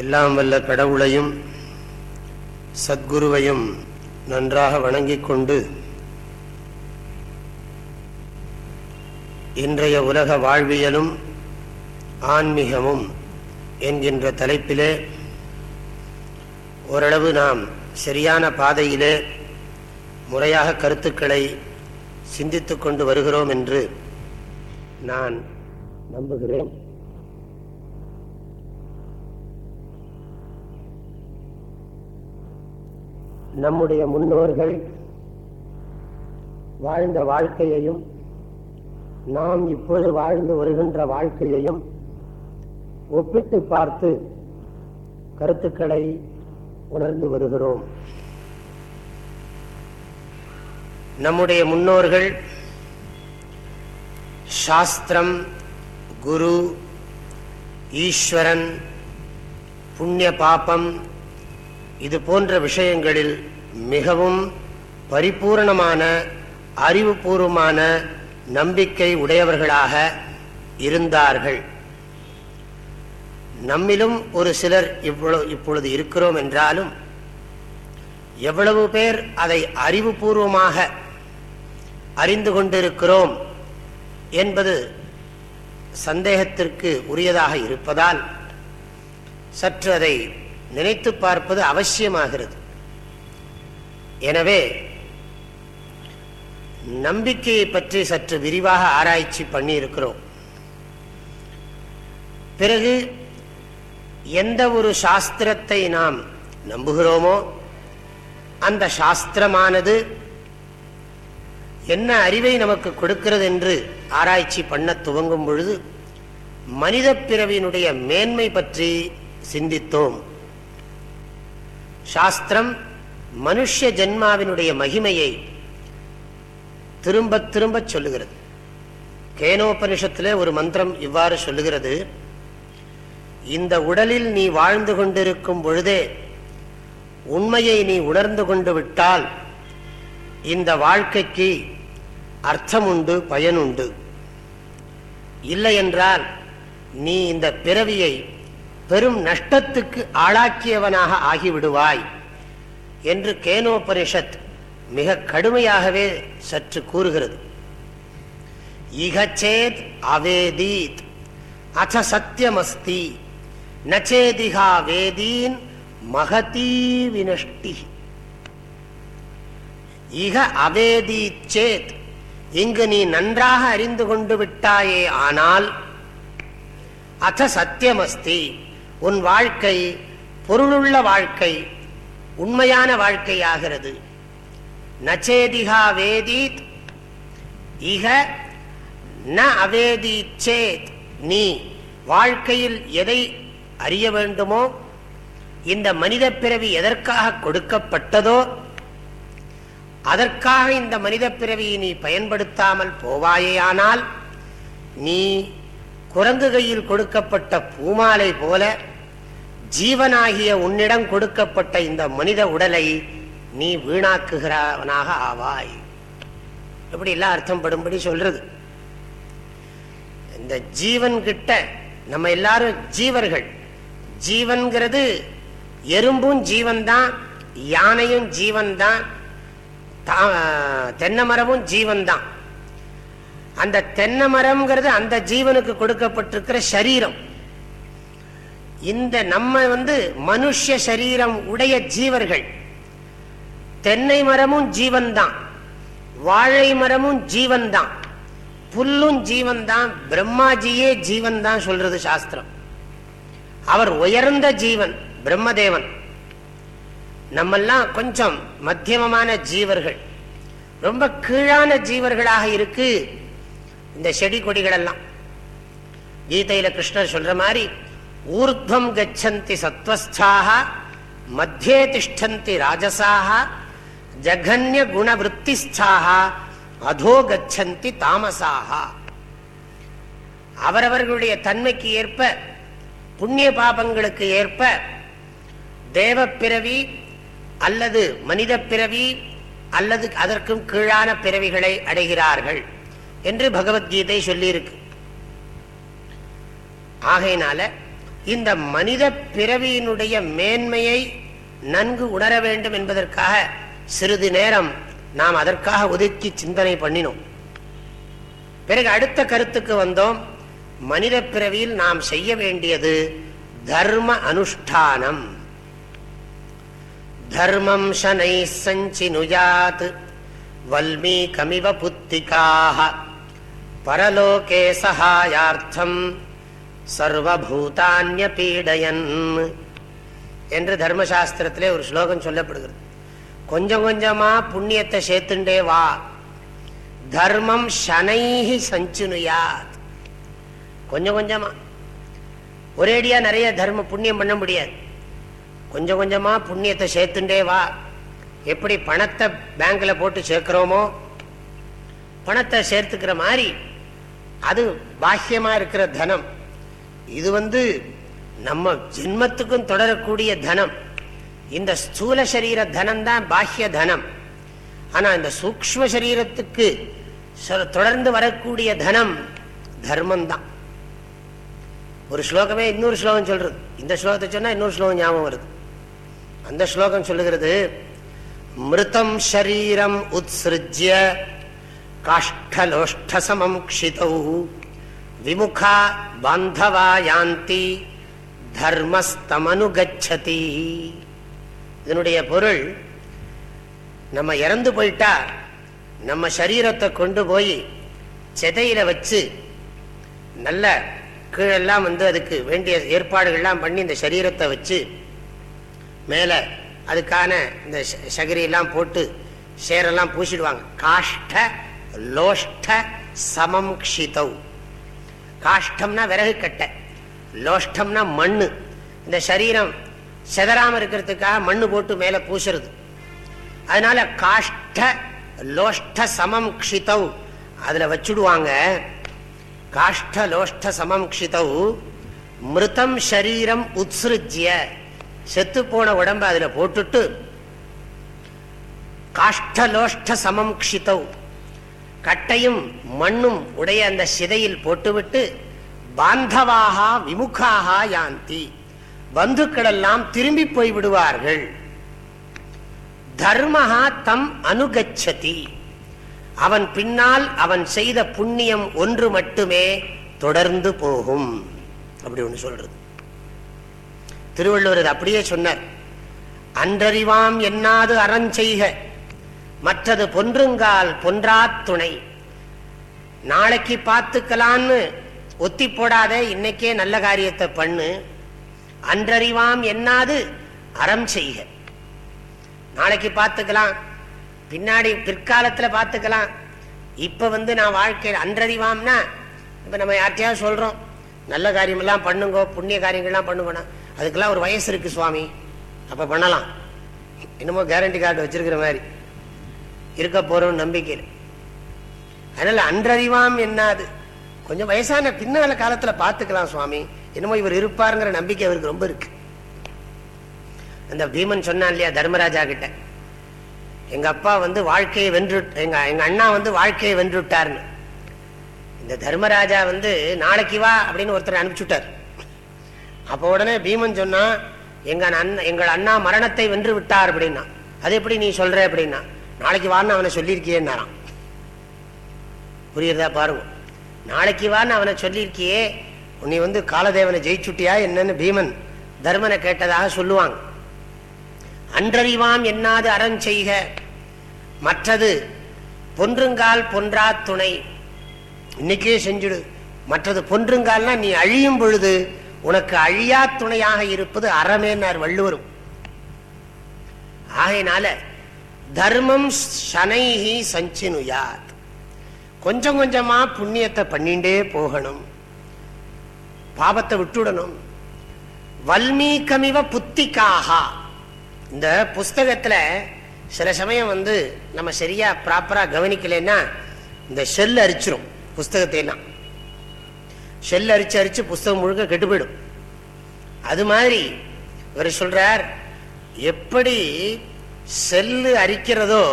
எல்லாம் வல்ல கடவுளையும் சத்குருவையும் நன்றாக வணங்கிக் கொண்டு இன்றைய உலக வாழ்வியலும் ஆன்மீகமும் என்கின்ற தலைப்பிலே ஓரளவு நாம் சரியான பாதையிலே முறையாக கருத்துக்களை சிந்தித்து கொண்டு வருகிறோம் என்று நான் நம்புகிறேன். நம்முடைய முன்னோர்கள் வாழ்ந்த வாழ்க்கையையும் நாம் இப்போது வாழ்ந்து வருகின்ற வாழ்க்கையையும் ஒப்பிட்டு பார்த்து கருத்துக்களை உணர்ந்து வருகிறோம். நம்முடைய முன்னோர்கள் சாஸ்திரம் குரு ஈஸ்வரன் புண்ணிய பாபம் இது போன்ற விஷயங்களில் மிகவும் பரிபூரணமான அறிவுபூர்வமான நம்பிக்கை உடையவர்களாக இருந்தார்கள். நம்மிலும் ஒரு சிலர் இவ்வளவு இப்பொழுது இருக்கிறோம் என்றாலும் எவ்வளவு பேர் அதை அறிவுபூர்வமாக அறிந்து கொண்டிருக்கிறோம் என்பது சந்தேகத்திற்கு உரியதாக இருப்பதால் சற்று அதை நினைத்து பார்ப்பது அவசியமாகிறது. எனவே நம்பிக்கையை பற்றி சற்று விரிவாக ஆராய்ச்சி பண்ணி இருக்கிறோம் பிறகு எந்த ஒரு சாஸ்திரத்தை நாம் நம்புகிறோமோ அந்த சாஸ்திரமானது என்ன அறிவை நமக்கு கொடுக்கிறது என்று ஆராய்ச்சி பண்ண துவங்கும் பொழுது மனித பிறவியினுடைய மேன்மை பற்றி சிந்தித்தோம். சாஸ்திரம் மனுஷ ஜென்மாவினுடைய மகிமையை திரும்ப திரும்ப சொல்லுகிறது. கேனோபனிஷத்தில் ஒரு மந்திரம் இவ்வாறு சொல்லுகிறது. இந்த உடலில் நீ வாழ்ந்து கொண்டிருக்கும் பொழுதே உண்மையை நீ உணர்ந்து கொண்டு விட்டால் இந்த வாழ்க்கைக்கு அர்த்தம் உண்டு பயனுண்டு. இல்லை என்றால் நீ இந்த பிறவியை பெரும் நஷ்டத்துக்கு ஆளாக்கியவனாக ஆகிவிடுவாய். என்று கேனோபரிஷத் மிக கடுமையாகவே சற்று கூறுகிறது. இகச்சேத் அவேதீத் அச்ச சத்தியமஸ்தி நச்சேதிகா வேதீன் மகதீ வினஷ்டி. இக அவேதீச்சேத் இங்கு நீ நன்றாக அறிந்து கொண்டு விட்டாயே ஆனால் அத சத்தியமஸ்தி உன் வாழ்க்கை பொருளுள்ள வாழ்க்கை உண்மையான வாழ்க்கையாகிறது. நச்சேதிகா வேதீத் இக ந அவேதீச்சேத் நீ வாழ்க்கையில் எதை அறிய வேண்டுமோ இந்த மனித பிறவி எதற்காக கொடுக்கப்பட்டதோ அதற்காக இந்த மனித பிறவியை நீ பயன்படுத்தாமல் போவாயேயானால் நீ குரங்கு கையில் கொடுக்கப்பட்ட பூமாலை போல ஜீவனாகிய உன்னிடம் கொடுக்கப்பட்ட இந்த மனித உடலை நீ வீணாக்குகிறவனாக ஆவாய். எப்படி எல்லாம் அர்த்தம் படும்படி சொல்றது? இந்த ஜீவன் கிட்ட நம்ம எல்லாரும் ஜீவர்கள். ஜீவன்கிறது எறும்பும் ஜீவன் தான் யானையும் ஜீவன் தான் தென்னை மரமும் ஜீவன் தான் அந்த தென்னை மரம்ங்கிறது அந்த ஜீவனுக்கு கொடுக்கப்பட்டிருக்கிற சரீரம். இந்த நம்ம வந்து மனுஷ சரீரம் உடைய ஜீவர்கள். தென்னை மரமும் ஜீவன்தான். வாழை மரமும் ஜீவன்தான். புல்லும் ஜீவன்தான். பிரம்மாஜியே ஜீவன் தான் சொல்றது சாஸ்திரம். அவர் உயர்ந்த ஜீவன் பிரம்மதேவன். நம்மெல்லாம் கொஞ்சம் மத்தியமமான ஜீவர்கள். ரொம்ப கீழான ஜீவர்களாக இருக்கு இந்த செடி கொடிகள் எல்லாம் கீதையில கிருஷ்ணர் சொல்ற மாதிரி ஊர்துவம் கச்சந்தி சத்வஸ்தாக மத்தியே திஷ்டந்தி ராஜசாக ஜகன்ய குணவருத்திஸ்தாக அதோ கச்சந்தி தாமசாக அவரவர்களுடைய தன்மைக்கு ஏற்ப புண்ணிய பாபங்களுக்கு ஏற்ப தேவ பிறவி அல்லது மனித பிறவி அல்லது அதற்கும் கீழான பிறவிகளை அடைகிறார்கள் என்று பகவத்கீதை சொல்லியிருக்கு. ஆகையினால இந்த மனித பிறவியினுடைய மேன்மையை நன்கு உணர வேண்டும் என்பதற்காக சிறிது நேரம் நாம் அதற்காக ஒதுக்கி சிந்தனை பண்ணினோம். பிறகு அடுத்த கருத்துக்கு வந்தோம். மனித பிறவியில் நாம் செய்ய வேண்டியது தர்ம அனுஷ்டானம். தர்மம் சனை சஞ்சினுயாத் வல்மீகமிவ புத்திகாக பரலோகே சகாயார்த்தம் சர்வபூதான்ய பீடையன் என்று தர்மசாஸ்திரத்திலே ஒரு ஸ்லோகம் சொல்லப்படுகிறது. கொஞ்சம் கொஞ்சமா புண்ணியத்தை சேர்த்துண்டே வா. தர்மம் சனைஹி சஞ்சுனுயாத். கொஞ்சம் கொஞ்சமா. ஒரேடியா நிறைய தர்ம புண்ணியம் பண்ண முடியாது. கொஞ்சம் கொஞ்சமா புண்ணியத்தை சேர்த்துண்டே வா. எப்படி பணத்தை பேங்க்ல போட்டு சேர்க்கிறோமோ பணத்தை சேர்த்துக்கிற மாதிரி அது பாஹ்யமா இருக்கிற தனம். இது வந்து நம்ம ஜென்மத்துக்கும் தொடரக்கூடிய தனம். இந்த ஸ்தூல சரீர தனம் தான் பாஹ்ய தனம். ஆனா இந்த சூக்ம சரீரத்துக்கு தொடர்ந்து வரக்கூடிய தனம் தர்மம் தான். ஒரு ஸ்லோகமே இன்னொரு ஸ்லோகம் சொல்றது. இந்த ஸ்லோகத்தை சொன்னா இன்னொரு ஸ்லோகம் ஞாபகம் வருது. அந்த ஸ்லோகம் சொல்லுகிறது மிருதம் ஷரீரம் உத்ஸ்ருஜ்ய காஷ்டலோஷ்டசமம் க்ஷிதௌ. விமுகா பாந்தவா யாந்தி தர்மஸ்தமனுகச்சதி இதனுடைய பொருள் நம்ம இறந்து போயிட்டா நம்ம சரீரத்தை கொண்டு போய் செதையில வச்சு நல்ல கீழெல்லாம் வந்து அதுக்கு வேண்டிய ஏற்பாடுகள்லாம் பண்ணி இந்த சரீரத்தை வச்சு மேலே அதுக்கான இந்த சகரியெல்லாம் போட்டு சேரெல்லாம் பூசிடுவாங்க. காஷ்ட லோஷ்ட சமம் க்ஷிதவ் காஷ்டம்னா விறகு கட்டை லோஷ்டம்னா மண்ணு. இந்த சரீரம் செதறாம இருக்கிறதுக்காக மண்ணு போட்டு மேல பூசுறது. அதனால காஷ்ட லோஷ்ட சமம் க்ஷிதவ் அதுல வச்சுடுவாங்க காஷ்ட லோஷ்ட சமம் க்ஷிதவ் மிருதம் ஷரீரம் உத்ஸ்ருஜ்ய. செத்து போன உடம்ப அதுல போட்டுட்டு காஷ்டலோஷ்ட சமம் க்ஷிதவ் கட்டையும் மண்ணும் உடைய அந்த சிதையில் போட்டுவிட்டு பாந்தவாக விமுகாக யாந்தி. பந்துக்கள் எல்லாம் திரும்பி போய் விடுவார்கள் தர்மஹா தம் அனுகச்சதி. அவன் பின்னால் அவன் செய்த புண்ணியம் ஒன்று மட்டுமே தொடர்ந்து போகும். அப்படி ஒன்று சொல்றது. திருவள்ளுவர் அப்படியே சொன்னார். அன்றறிவாம் என்னாது அறஞ்செய்க. மற்றது பொன்றுங்கால் பொன்றா துணை. நாளைக்கு பார்த்துக்கலான்னு ஒத்தி போடாத இன்னைக்கே நல்ல காரியத்தை பண்ணு. அன்றறிவாம் என்னாது அறம் செய்க. நாளைக்கு பார்த்துக்கலாம். பின்னாடி பிற்காலத்தில் பார்த்துக்கலாம். இப்போ வந்து நான் வாழ்க்கையில் அன்றறிவாம்னா இப்போ நம்ம யார்கிட்டயாவது சொல்கிறோம் நல்ல காரியமெல்லாம் பண்ணுங்க புண்ணிய காரியங்கள்லாம் பண்ணுங்கண்ணா அதுக்கெல்லாம் ஒரு வயசு இருக்குது சுவாமி. அப்போ பண்ணலாம். என்னமோ கேரண்டி கார்டு வச்சிருக்கிற மாதிரி. இருக்க போறோம் நம்பிக்கையில் அதனால அன்றறிவாம் என்னது? கொஞ்சம் வயசான பின்னால காலத்துல பாத்துக்கலாம் சுவாமி. என்னமோ இவர் இருப்பாருங்கிற நம்பிக்கை அவருக்கு ரொம்ப இருக்கு. அந்த பீமன் சொன்னான் இல்லையா தர்மராஜா கிட்ட? எங்க அப்பா வந்து வாழ்க்கையை வென்று எங்க எங்க அண்ணா வந்து வாழ்க்கையை வென்றுட்டார்னு இந்த தர்மராஜா வந்து நாளைக்கு வா அப்படின்னு ஒருத்தர் அனுப்பிச்சுட்டார். அப்போ உடனே பீமன் சொன்னா எங்க அண்ணன் எங்கள் அண்ணா மரணத்தை வென்று விட்டார் அப்படின்னா. அது எப்படி நீ சொல்ற அப்படின்னா? நாளைக்கு வான்னு அவனை சொல்லியிருக்கியேன்னாராம். புரியுறதா பாருங்க. நாளைக்கு வான்னு அவனை சொல்லியிருக்கியே நீ வந்து காலதேவனை ஜெயிச்சுட்டியா என்னன்னு பீமன் தர்மனை கேட்டதாக சொல்லுவாங்க. அன்றறிவாம் என்னாது அறம் செய்க மற்றது பொன்றுங்கால் பொன்றா துணை. இன்னைக்கே செஞ்சுடு. மற்றது பொன்றுங்கால்னா நீ அழியும் பொழுது உனக்கு அழியா துணையாக இருப்பது அறமேனார் வள்ளுவரும். ஆகையினால தர்மம் சனைஹி சஞ்சினுயாத். கொஞ்சம் கொஞ்சமா புண்ணியத்தை பண்ணிண்டே போகணும். பாபத்தை விட்டுடணும். வல்மீகமிவ புத்திக்காகா இந்த புஸ்தகத்துல சில சமயம் வந்து நம்ம சரியா ப்ராப்பரா கவனிக்கலைன்னா இந்த ஷெல் அரிச்சிரும். புஸ்தகத்தை ஷெல் அரிச்சு அரிச்சு புஸ்தகம் முழுக்க கெட்டு போயிடும். அது மாதிரி இவர் சொல்றார் எப்படி செல்லு அரிக்கிறதோ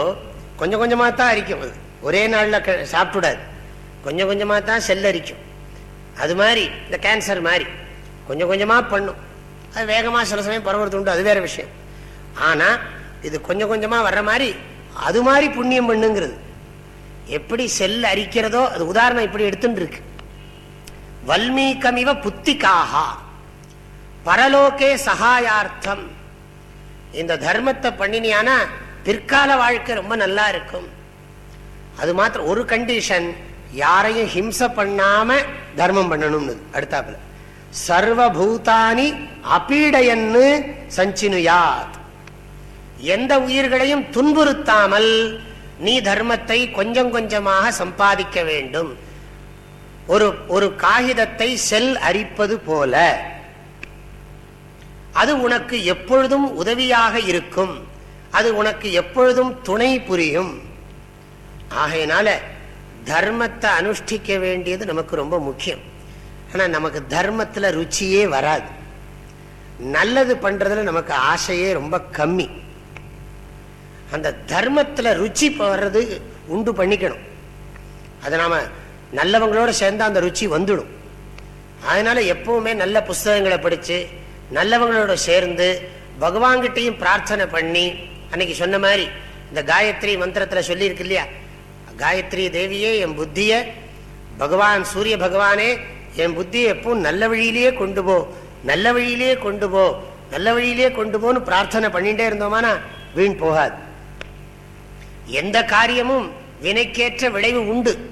கொஞ்சம் கொஞ்சமாக தான் அரிக்கும் அது. ஒரே நாளில் சாப்பிட்டுடாது. கொஞ்சம் கொஞ்சமாக தான் செல் அரிக்கும். அது மாதிரி இந்த கேன்சர் மாதிரி. கொஞ்சம் கொஞ்சமாக பண்ணும். அது வேகமாக சில சமயம் பரவுறது உண்டு. அது வேறு விஷயம். ஆனால் இது கொஞ்சம் கொஞ்சமாக வர்ற மாதிரி அது மாதிரி புண்ணியம் பண்ணுங்கிறது. எப்படி செல் அரிக்கிறதோ அது உதாரணம் இப்படி எடுத்துட்டு இருக்கு வல்மீகமிவ புத்திகாகா பரலோகே சகாயார்த்தம். இந்த தர்மத்தை பண்ணினியானா பிற்கால வாழ்க்கை ரொம்ப நல்லா இருக்கும். அது மாத்திரம் ஒரு கண்டிஷன் யாரையும் ஹிம்ச பண்ணாம தர்மம் பண்ணணும்னு அடுத்தாப்புல. சர்வபூதானி அப்பீடையன்னு சஞ்சினுயாத். எந்த உயிர்களையும் துன்புறுத்தாமல் நீ தர்மத்தை கொஞ்சம் கொஞ்சமாக சம்பாதிக்க வேண்டும். ஒரு ஒரு காகிதத்தை செல் அரிப்பது போல. அது உனக்கு எப்பொழுதும் உதவியாக இருக்கும். அது உனக்கு எப்பொழுதும் துணை புரியும். ஆகையினால தர்மத்தை அனுஷ்டிக்க வேண்டியது நமக்கு ரொம்ப முக்கியம். ஆனால் நமக்கு தர்மத்தில் ருச்சியே வராது. நல்லது பண்றதுல நமக்கு ஆசையே ரொம்ப கம்மி. அந்த தர்மத்தில் ருச்சி வர்றது உண்டு பண்ணிக்கணும். அதை நாம நல்லவங்களோட சேர்ந்து அந்த ருச்சி வந்துடும். அதனால எப்பவுமே நல்ல புஸ்தகங்களை படிச்சு நல்லவங்களோட சேர்ந்து பகவான்கிட்டையும் பிரார்த்தனை பண்ணி அன்னைக்கு சொன்ன மாதிரி இந்த காயத்ரி மந்திரத்தில் சொல்லியிருக்கு இல்லையா? காயத்ரி தேவியே என் புத்திய பகவான் சூரிய பகவானே என் புத்தியை எப்பவும் நல்ல வழியிலேயே கொண்டு போ நல்ல வழியிலேயே கொண்டு போ நல்ல வழியிலேயே கொண்டு போன்னு பிரார்த்தனை பண்ணிட்டே இருந்தோமானா வீண் போகாது. எந்த காரியமும் வினைக்கேற்ற விளைவு உண்டு.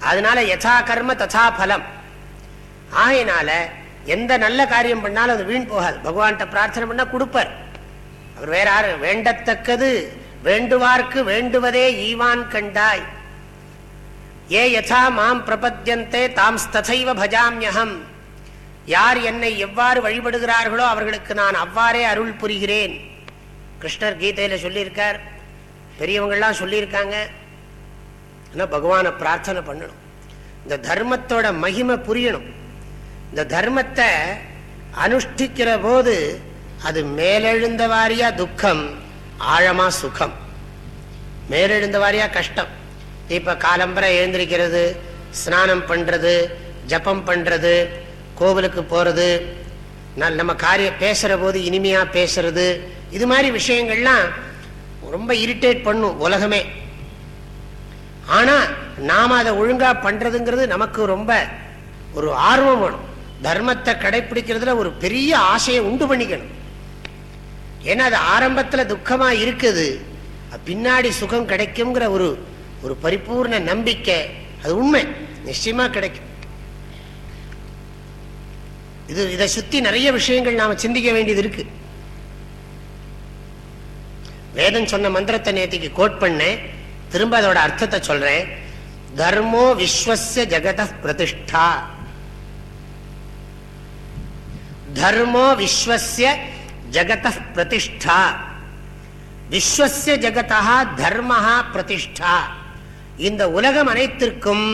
அதனால யதா கர்ம ததா பலம். ஆகையினால எந்த நல்ல காரியம் பண்ணாலும் அது வீண் போகாது. பகவான்கிட்ட பிரார்த்தனை பண்ணா கொடுப்பார். அவர் வேற யாரு? வேண்டத்தக்கது வேண்டுவார்க்கு வேண்டுவதே ஈவான் கண்டாய். ஏ யதா மாம் பிரபத்தியந்தே தாம் ததைவ பஜாமியகம் யார் என்னை எவ்வாறு வழிபடுகிறார்களோ அவர்களுக்கு நான் அவ்வாறே அருள் புரிகிறேன். கிருஷ்ணர் கீதையில சொல்லியிருக்கார். பெரியவங்கள்லாம் சொல்லியிருக்காங்க. ஆனால் பகவானை பிரார்த்தனை பண்ணணும். இந்த தர்மத்தோட மகிமை புரியணும். இந்த தர்மத்தை அனுஷ்டிக்கிற போது அது மேலெழுந்த வாரியா துக்கம் ஆழமா சுகம். மேலெழுந்த வாரியா கஷ்டம். இப்ப காலம்பரை எழுந்திருக்கிறது ஸ்நானம் பண்றது ஜபம் பண்றது கோவிலுக்கு போறது நம்ம காரியம் பேசுற போது இனிமையா பேசுறது இது மாதிரி விஷயங்கள்லாம் ரொம்ப இரிட்டேட் பண்ணும் உலகமே. ஆனா நாம அதை ஒழுங்கா பண்றதுங்கிறது நமக்கு ரொம்ப ஒரு ஆர்வம் வேணும். தர்மத்தை கடைபிடிக்கிறதுல ஒரு பெரிய ஆசையை உண்டு பண்ணிக்கணும். ஏன்னா அது ஆரம்பத்துல துக்கமா இருக்குது. பின்னாடி சுகம் கிடைக்குங்கிற ஒரு ஒரு பரிபூர்ண நம்பிக்கை. அது உண்மை. நிச்சயமா கிடைக்கும். இது இதை சுத்தி நிறைய விஷயங்கள் நாம சிந்திக்க வேண்டியது இருக்கு. வேதம் சொன்ன மந்திரத்தை நேத்திக்கு கோட் பண்ணேன். திரும்ப அதோட அர்த்தத்தை சொல்றேன். தர்மோ விஸ்வசிய ஜெகத பிரதிஷ்டா. தர்மோ விஸ்வசிய ஜகத பிரதிஷ்டா விஸ்வசிய ஜகதா தர்மஹா பிரதிஷ்டா இந்த உலகம் அனைத்திற்கும்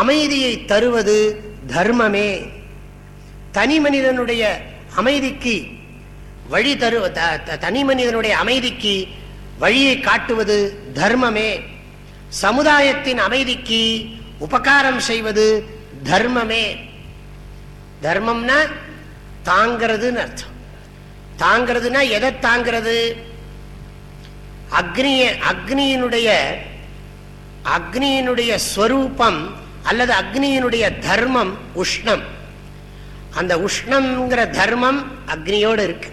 அமைதியை தருவது தர்மமே। தனி மனிதனுடைய அமைதிக்கு வழி தரு தனி மனிதனுடைய அமைதிக்கு வழியை காட்டுவது தர்மமே। சமுதாயத்தின் அமைதிக்கு உபகாரம் செய்வது தர்மமே। தர்மம்னா தாங்கிறதுன்னு அர்த்தம். தாங்கிறதுனா எதை தாங்கிறது? அக்னிய அக்னியினுடைய அக்னியினுடைய ஸ்வரூபம் அல்லது அக்னியினுடைய தர்மம் உஷ்ணம். அந்த உஷ்ணம்ங்கிற தர்மம் அக்னியோடு இருக்கு.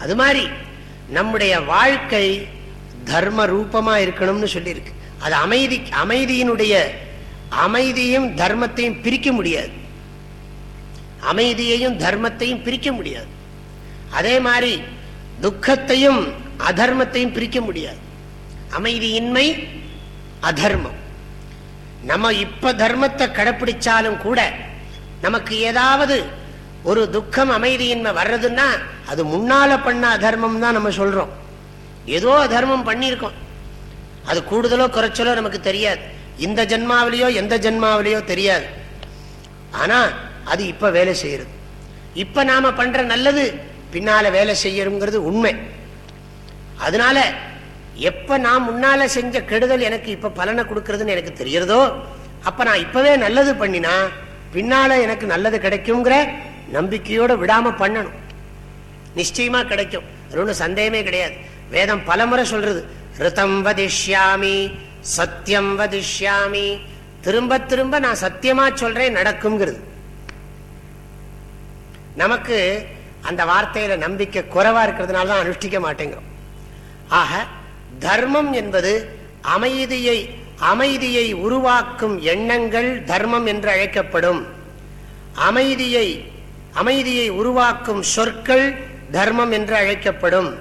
அது மாதிரி நம்முடைய வாழ்க்கை தர்ம ரூபமா இருக்கணும்னு சொல்லியிருக்கு. அது அமைதி அமைதியினுடைய அமைதியும் தர்மத்தையும் பிரிக்க முடியாது. அமைதியையும் தர்மத்தையும் பிரிக்க முடியாது. அதே மாதிரி துக்கத்தையும் அதர்மத்தையும் பிரிக்க முடியாது. அமைதியின்மை அதர்மம். நம்ம இப்ப தர்மத்தை கடைப்பிடிச்சாலும் கூட நமக்கு ஏதாவது ஒரு துக்கம் அமைதியின்மை வர்றதுன்னா அது முன்னால பண்ண அதர்மம் தான் நம்ம சொல்றோம். ஏதோ அதர்மம் பண்ணியிருக்கோம். அது கூடுதலோ குறைச்சலோ நமக்கு தெரியாது. இந்த ஜென்மாவிலேயோ எந்த ஜென்மாவிலேயோ தெரியாது. ஆனா அது இப்ப வேலை செய்யறது. இப்ப நாம பண்ற நல்லது பின்னால வேலை செய்யணுங்கிறது உண்மை. அதனால எப்ப நான் முன்னால செஞ்ச கெடுதல் எனக்கு இப்ப பலனை கொடுக்கறதுன்னு எனக்கு தெரியறதோ அப்ப நான் இப்பவே நல்லது பண்ணினா பின்னால எனக்கு நல்லது கிடைக்குங்கிற நம்பிக்கையோட விடாம பண்ணணும். நிச்சயமா கிடைக்கும். அது சந்தேகமே கிடையாது. வேதம் பலமுறை சொல்றது ரிதம் வதிஷ்யாமி சத்தியம் வதிஷ்யாமி. திரும்ப திரும்ப நான் சத்தியமா சொல்றேன் நடக்குங்கிறது நமக்கு அந்த வார்த்தையில நம்பிக்கை குறைவா இருக்கிறதுனால தான் அனுஷ்டிக்க மாட்டேங்கிறோம். ஆக தர்மம் என்பது அமைதியை அமைதியை உருவாக்கும் எண்ணங்கள் தர்மம் என்று அழைக்கப்படும். அமைதியை அமைதியை உருவாக்கும் சொற்கள் தர்மம் என்று அழைக்கப்படும்.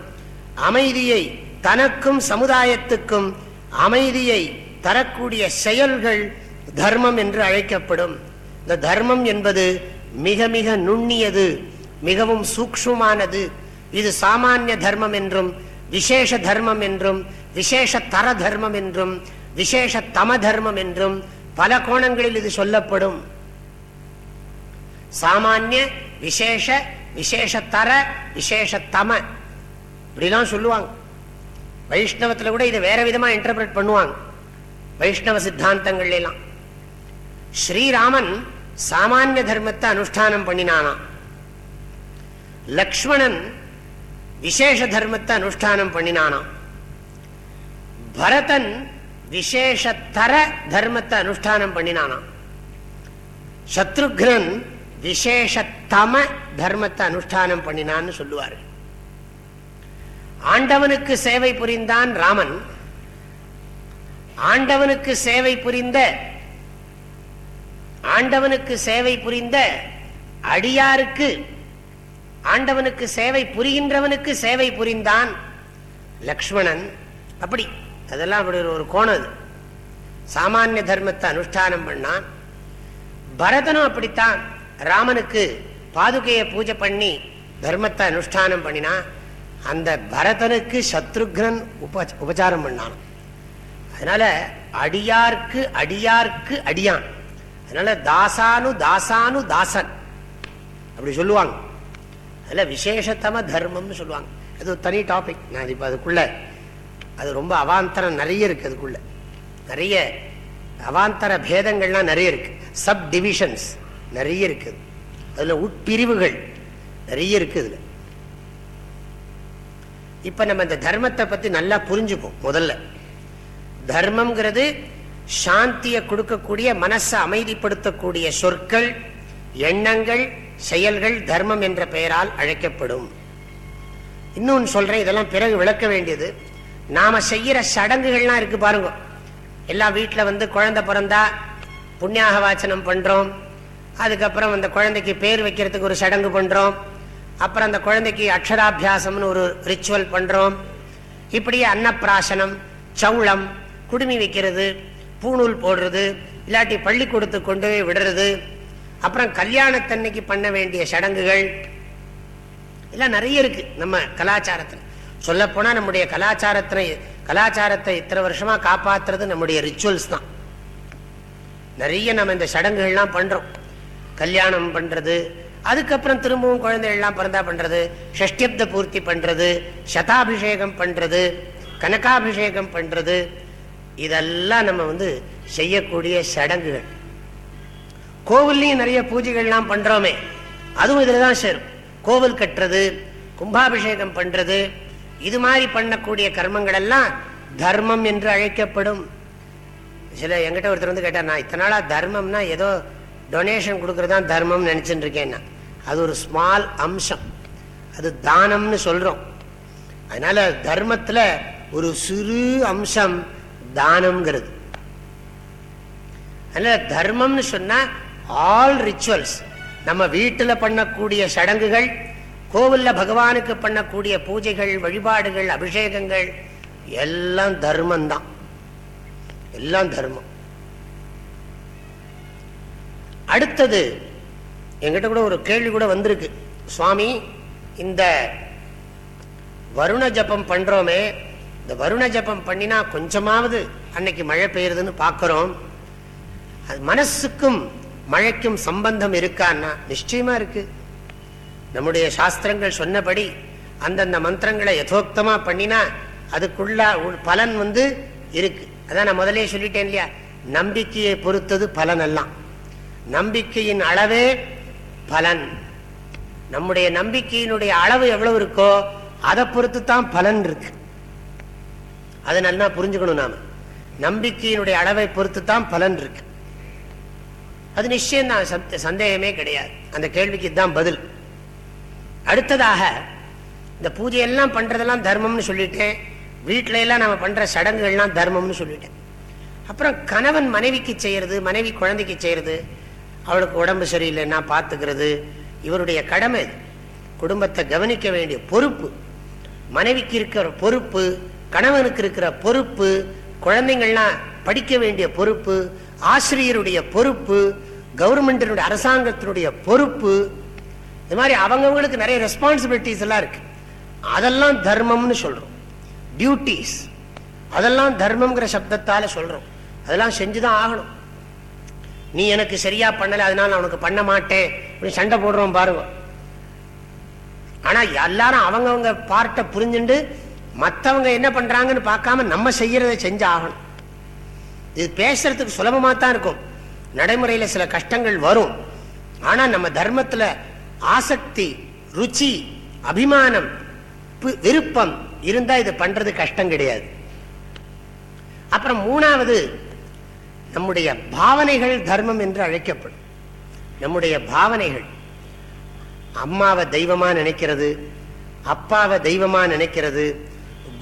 அமைதியை தனக்கும் சமுதாயத்துக்கும் அமைதியை தரக்கூடிய செயல்கள் தர்மம் என்று அழைக்கப்படும். இந்த தர்மம் என்பது மிக மிக நுண்ணியது மிகவும் சூக்ஷமானது இது சாமானிய தர்மம் என்றும் விசேஷ தர்மம் என்றும் விசேஷ தர தர்மம் என்றும் விசேஷ தம தர்மம் என்றும் பல கோணங்களில் இது சொல்லப்படும். சாமானிய விசேஷ விசேஷத்தர விசேஷத்தம இப்படிலாம் சொல்லுவாங்க. வைஷ்ணவத்தில் கூட இதை வேற விதமா இன்டர்பிரட் பண்ணுவாங்க. வைஷ்ணவ சித்தாந்தங்கள் எல்லாம் ஸ்ரீராமன் சாமானிய தர்மத்தை அனுஷ்டானம் பண்ணினானா லக்ஷ்மணன் விசேஷ தர்மத்தை அனுஷ்டானம் பண்ணினானாம். பரதன் விசேஷத்தர தர்மத்தை அனுஷ்டானம் பண்ணினானாம். சத்ருக்னன் விசேஷத்தம தர்மத்தை அனுஷ்டானம் பண்ணினான்னு சொல்லுவார். ஆண்டவனுக்கு சேவை புரிந்தான் ராமன். ஆண்டவனுக்கு சேவை புரிந்த ஆண்டவனுக்கு சேவை புரிந்த அடியாருக்கு ஆண்டவனுக்கு சேவை புரிகின்றவனுக்கு சேவை புரிந்தான் லக்ஷ்மணன். அப்படி அதெல்லாம் அப்படி ஒரு கோணம் அது. சாமானிய தர்மத்தை அனுஷ்டானம் பண்ணான். பரதனும் அப்படித்தான். ராமனுக்கு பாதுகையை பூஜை பண்ணி தர்மத்தை அனுஷ்டானம் பண்ணினான். அந்த பரதனுக்கு சத்ருக்னன் உப உபச்சாரம் பண்ணான். அதனால அடியார்க்கு அடியார்க்கு அடியான். அதனால தாசானு தாசானு தாசன். அப்படி சொல்லுவாங்க. அதில் விசேஷத்தம தர்மம்னு சொல்லுவாங்க. அது ஒரு தனி டாபிக் நான் இப்போ அதுக்குள்ள அது ரொம்ப அவாந்தரம் நிறைய இருக்கு அதுக்குள்ள. நிறைய அவாந்தர பேதங்கள்லாம் நிறைய இருக்கு. சப் டிவிஷன்ஸ் நிறைய இருக்குது அதில் உட்பிரிவுகள் நிறைய இருக்குது இப்போ நம்ம இந்த தர்மத்தை பற்றி நல்லா புரிஞ்சுப்போம் முதல்ல. தர்மம்ங்கிறது சாந்தியை கொடுக்கக்கூடிய மனசை அமைதிப்படுத்தக்கூடிய சொற்கள் எண்ணங்கள் செயல்கள் தர்மம் என்ற பெயரால் அழைக்கப்படும். இன்னொன்று சொல்றேன் இதெல்லாம் பிறகு விளக்க வேண்டியது. நாம செய்யற சடங்குகள்லாம் இருக்கு பாருங்க. எல்லா வீட்டில் வந்து குழந்தை பிறந்தா புண்ணியாக வாச்சனம் பண்றோம். அதுக்கப்புறம் அந்த குழந்தைக்கு பேர் வைக்கிறதுக்கு ஒரு சடங்கு பண்றோம். அப்புறம் அந்த குழந்தைக்கு அக்ஷராபியாசம்னு ஒரு ரிச்சுவல் பண்றோம். இப்படியே அன்னப்பிராசனம் சவுளம் குடுமி வைக்கிறது. பூணூல் போடுறது இல்லாட்டி பள்ளிக்கூடத்து கொண்டு போய் விடுறது அப்புறம் கல்யாணத்தன்னைக்கு பண்ண வேண்டிய சடங்குகள். எல்லாம் நிறைய இருக்கு நம்ம கலாச்சாரத்தில். சொல்ல போனா நம்முடைய கலாச்சாரத்தை கலாச்சாரத்தை இத்தனை வருஷமா காப்பாத்துறது நம்முடைய ரிச்சுவல்ஸ் தான். நிறைய நம்ம இந்த சடங்குகள்லாம் பண்றோம். கல்யாணம் பண்றது அதுக்கப்புறம் திரும்பவும் குழந்தைகள்லாம் பிறந்தா பண்றது ஷஷ்டியப்த பூர்த்தி பண்றது சதாபிஷேகம் பண்றது கனகாபிஷேகம் பண்றது இதெல்லாம் நம்ம வந்து செய்யக்கூடிய சடங்குகள். கோவில்லையும் நிறைய பூஜைகள்லாம் பண்றோமே. அதுவும் இதுலதான் சேரும். கோவில் கட்டுறது கும்பாபிஷேகம் பண்றது இது மாதிரி பண்ணக்கூடிய கர்மங்கள் எல்லாம் தர்மம் என்று அழைக்கப்படும். சில எங்கிட்ட ஒருத்தர் வந்து கேட்டார் நான் இத்தனை நாளா தர்மம்னா ஏதோ டொனேஷன் கொடுக்கறது தான் தர்மம்னு நினைச்சுட்டு இருக்கேன் அது ஒரு ஸ்மால் அம்சம். அது தானம்னு சொல்றோம். அதனால தர்மத்துல ஒரு சிறு அம்சம் தானம்ங்கிறது. அதனால தர்மம்னு சொன்னா ஆல் ரிச்சுவல்ஸ் நம்ம வீட்டில் பண்ணக்கூடிய சடங்குகள் கோவில்ல பகவானுக்கு பண்ணக்கூடிய பூஜைகள் வழிபாடுகள் அபிஷேகங்கள் எல்லாம் தர்மம் தான் எல்லாம் தர்மம். அடுத்தது எங்கிட்ட கூட ஒரு கேள்வி கூட வந்திருக்கு. சுவாமி இந்த வருண ஜபம் பண்றோமே இந்த வருண ஜபம் பண்ணினா கொஞ்சமாவது அன்னைக்கு மழை பெய்யுறதுன்னு பார்க்குறோம். அது மனசுக்கும் மழைக்கும் சம்பந்தம் இருக்கான்னா நிச்சயமா இருக்கு. நம்முடைய சாஸ்திரங்கள் சொன்னபடி அந்தந்த மந்திரங்களை யதோக்தமா பண்ணினா அதுக்குள்ள பலன் வந்து இருக்கு. அதான் நான் முதலே சொல்லிட்டேன் இல்லையா? நம்பிக்கையை பொறுத்தது பலன் எல்லாம் நம்பிக்கையின் அளவே பலன். நம்முடைய நம்பிக்கையினுடைய அளவு எவ்வளவு இருக்கோ அதை பொறுத்து தான் பலன் இருக்கு. அதை நல்லா புரிஞ்சுக்கணும் நாம. நம்பிக்கையினுடைய அளவை பொறுத்து தான் பலன் இருக்கு. அது நிச்சயம் தான் சந்தேகமே கிடையாது. அந்த கேள்விக்கு தான் பதில். அடுத்ததாக இந்த பூஜையெல்லாம் பண்றதெல்லாம் தர்மம்னு சொல்லிட்டேன். வீட்டில எல்லாம் நம்ம பண்ற சடங்குகள்லாம் தர்மம்னு சொல்லிட்டேன். அப்புறம் கணவன் மனைவிக்கு செய்யறது மனைவி குழந்தைக்கு செய்யறது அவளுக்கு உடம்பு சரியில்லைன்னா பார்த்துக்கிறது இவருடைய கடமை குடும்பத்தை கவனிக்க வேண்டிய பொறுப்பு மனைவிக்கு இருக்கிற பொறுப்பு கணவனுக்கு இருக்கிற பொறுப்பு குழந்தைங்கள்லாம் படிக்க வேண்டிய பொறுப்பு ஆசிரியருடைய பொறுப்பு கவர்மெண்டினுடைய அரசாங்கத்தினுடைய பொறுப்பு இது மாதிரி அவங்கவுங்களுக்கு நிறைய ரெஸ்பான்சிபிலிட்டிஸ் எல்லாம் இருக்கு. அதெல்லாம் தர்மம்னு சொல்றோம். டியூட்டிஸ் அதெல்லாம் தர்மம்ங்கிற சப்தத்தால சொல்றோம். அதெல்லாம் செஞ்சுதான் ஆகணும். நீ எனக்கு சரியா பண்ணல அதனால நான் உனக்கு பண்ண மாட்டேன். அப்படின்னு சண்டை போடுறோம் பாருங்க. ஆனா எல்லாரும் அவங்கவுங்க பார்ட்ட புரிஞ்சுண்டு மற்றவங்க என்ன பண்றாங்கன்னு பார்க்காம நம்ம செய்யறதை செஞ்சு ஆகணும் இது பேசுறதுக்கு சுலபமாக தான் இருக்கும். நடைமுறையில சில கஷ்டங்கள் வரும். ஆனா நம்ம தர்மத்துல ஆசக்தி ருச்சி அபிமானம் விருப்பம் இருந்தா இது பண்றது கஷ்டம் கிடையாது. அப்புறம் மூணாவது நம்முடைய பாவனைகள் தர்மம் என்று அழைக்கப்படும். நம்முடைய பாவனைகள் அம்மாவை தெய்வமா நினைக்கிறது அப்பாவை தெய்வமா நினைக்கிறது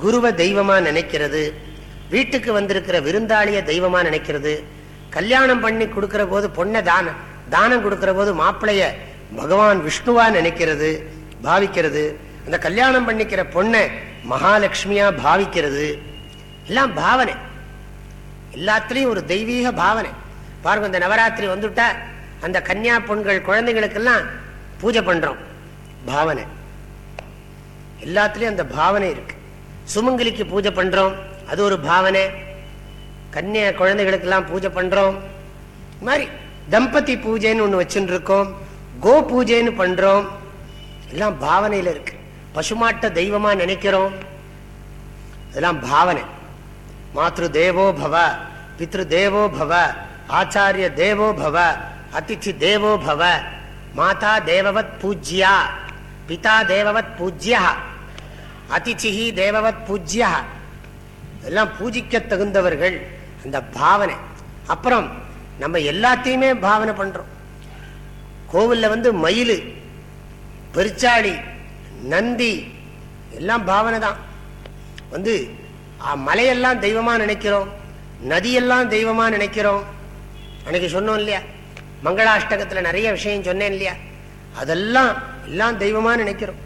குருவை தெய்வமா நினைக்கிறது வீட்டுக்கு வந்திருக்கிற விருந்தாளிய தெய்வமா நினைக்கிறது கல்யாணம் பண்ணி கொடுக்கிற போது பொண்ணை தானம் தானம் கொடுக்கிற போது மாப்பிளைய பகவான் விஷ்ணுவா நினைக்கிறது பாவிக்கிறது அந்த கல்யாணம் பண்ணிக்கிற பொண்ணை மகாலட்சுமியா பாவிக்கிறது எல்லாம் பாவனை. எல்லாத்துலேயும் ஒரு தெய்வீக பாவனை. பாருங்க இந்த நவராத்திரி வந்துட்டா அந்த கன்னியா பொண்கள் குழந்தைகளுக்கெல்லாம் பூஜை பண்றோம். பாவனை. எல்லாத்துலேயும் அந்த பாவனை இருக்கு. சுமங்கலிக்கு பூஜை பண்றோம். அது ஒரு பாவனை. கன்னியா குழந்தைகளுக்கெல்லாம் பூஜை பண்றோம். மாதிரி தம்பதி பூஜைன்னு ஒன்று வச்சுட்டு இருக்கோம் கோ பூஜைன்னு பண்றோம். எல்லாம் பாவனையில் இருக்கு. பசுமாட்ட தெய்வமா நினைக்கிறோம். இதெல்லாம் பாவனை. மாத்ரு தேவோ பவ பித்ரு தேவோ பவ ஆச்சாரிய தேவோ பவ அதிச்சி தேவோ பவ மாதா தேவவத் பூஜ்யா பிதா தேவவத் பூஜ்யா. அதிச்சிஹி தேவவத் பூஜ்யா. எல்லாம் பூஜிக்க தகுந்தவர்கள் அந்த பாவனை. அப்புறம் நம்ம எல்லாத்தையுமே பாவனை பண்றோம். கோவில்ல வந்து மயில் பெருச்சாளி நந்தி எல்லாம் பாவனை தான். வந்து மலையெல்லாம் தெய்வமா நினைக்கிறோம் நதியெல்லாம் தெய்வமா நினைக்கிறோம். அன்னைக்கு சொன்னோம் இல்லையா? மங்களாஷ்டகத்துல நிறைய விஷயம் சொன்னேன் இல்லையா? அதெல்லாம் எல்லாம் தெய்வமா நினைக்கிறோம்.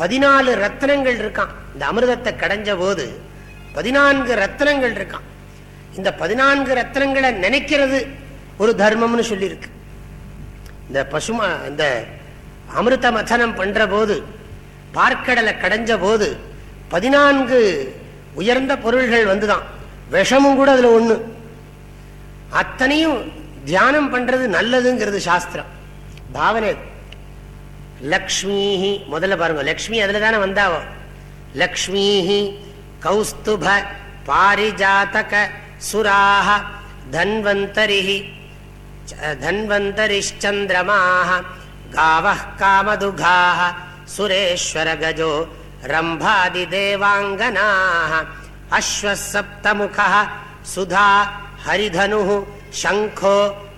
பதினாலு ரத்னங்கள் இருக்கான். இந்த அமிர்தத்தை கடைஞ்ச போது பதினான்கு ரத்னங்கள் இருக்கான். இந்த பதினான்கு ரத்னங்களை நினைக்கிறது ஒரு தர்மம்னு சொல்லியிருக்கு. இந்த பசுமா இந்த அமிர்த மதனம் பண்ற போது பார்க்கடலை கடைஞ்ச போது பதினான்கு உயர்ந்த பொருள்கள் வந்துதான். விஷமும் கூட அதுல ஒண்ணு. அத்தனையும் தியானம் பண்றது நல்லதுங்கிறது சாஸ்திரம். பாவனை லக்ஷ்மி முதல்ல பாருங்க லக்ஷ்மி அதுல தானே வந்தாவோ லக்ஷ்மி கௌஸ்துப பாரிஜாத்தக சுராக தன்வந்தரி தன்வந்தரிச்சந்திரமாக காவ காமதுகாக சுரேஸ்வர கஜோ रम्भादिदेवाङ्गनाः अश्वसप्तमुखः சுதா ஹரிதனு சங்கோ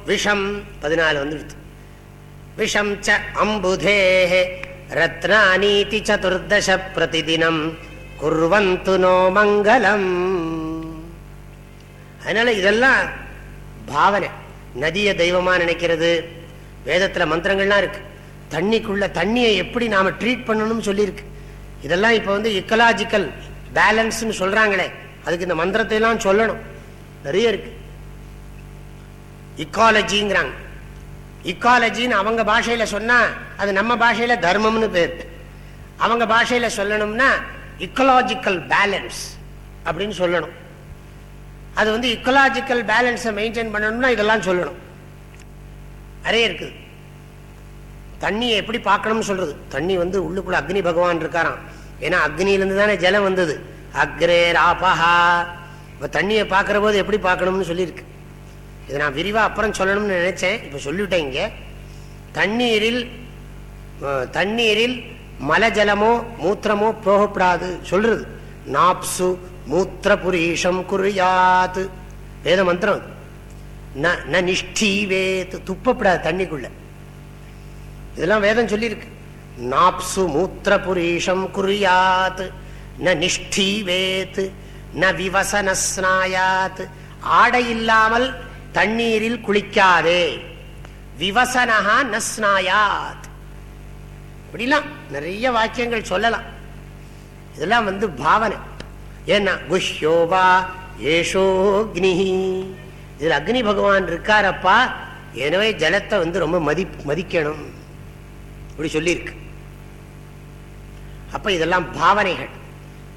விஷம் பதினாலு வந்துடுது விஷம் ச அம்புதே ரத்னானீதி சதுர்தச பிரதிதினம். குர்வந்து நோ மங்களம். அதனால இதெல்லாம் பாவனை. நதிய தெய்வமா நினைக்கிறது. வேதத்துல மந்திரங்கள்லாம் இருக்கு. தண்ணிக்குள்ள தண்ணியை எப்படி நாம ட்ரீட் பண்ணணும்னு சொல்லியிருக்கு. இதெல்லாம் இப்போ வந்து இக்கலாஜிக்கல் பேலன்ஸ்னு சொல்றாங்களே. அதுக்கு இந்த மந்திரத்தை எல்லாம் சொல்லணும். நிறைய இருக்கு. இக்காலஜிங்கிறாங்க இக்காலஜின்னு அவங்க பாஷையில சொன்னா அது நம்ம பாஷையில தர்மம்னு பேர். அவங்க பாஷையில சொல்லணும்னா இக்கலாஜிக்கல் பேலன்ஸ் அப்படின்னு சொல்லணும். அது வந்து இக்கலாஜிக்கல் பேலன்ஸை மெயின்டைன் பண்ணணும்னா இதெல்லாம் சொல்லணும். நிறைய இருக்குது தண்ணியை எப்படி பார்க்கணும்னு சொல்றது? தண்ணி வந்து உள்ளுக்குள்ள அக்னி பகவான் இருக்காராம். ஏன்னா அக்னியிலிருந்து தானே ஜலம் வந்தது. அக்ரே ராபஹா இப்போ தண்ணியை பார்க்குற போது எப்படி பார்க்கணும்னு சொல்லியிருக்கு. இதை நான் விரிவாக அப்புறம் சொல்லணும்னு நினைச்சேன். இப்போ சொல்லிவிட்டேன் இங்கே. தண்ணீரில் தண்ணீரில் மலஜலமோ மூத்திரமோ போகப்படாது. சொல்றது நாப்சு மூத்திர புரீஷம் குறியாது வேத மந்திரம் ந நிஷ்டீவேத் துப்பப்படாது தண்ணிக்குள்ள. இதெல்லாம் வேதம் சொல்லியிருக்கு. நாப்சு மூத்திர புரீஷம் குறியாத் ந நிஷ்டீவேத் ந விவசனஸ்நாயாத். ஆடை இல்லாமல் தண்ணீரில் குளிக்காதே. விவசனகா நஸ்நாயாத் இப்படிலாம் நிறைய வாக்கியங்கள் சொல்லலாம். இதெல்லாம் வந்து பாவனை. ஏன்னா குஷ்யோவா ஏஷோக்னி இதில் அக்னி பகவான் இருக்காரப்பா எனவே ஜலத்தை வந்து ரொம்ப மதி மதிக்கணும். இப்படி சொல்லியிருக்கு. அப்ப இதெல்லாம் பாவனைகள்.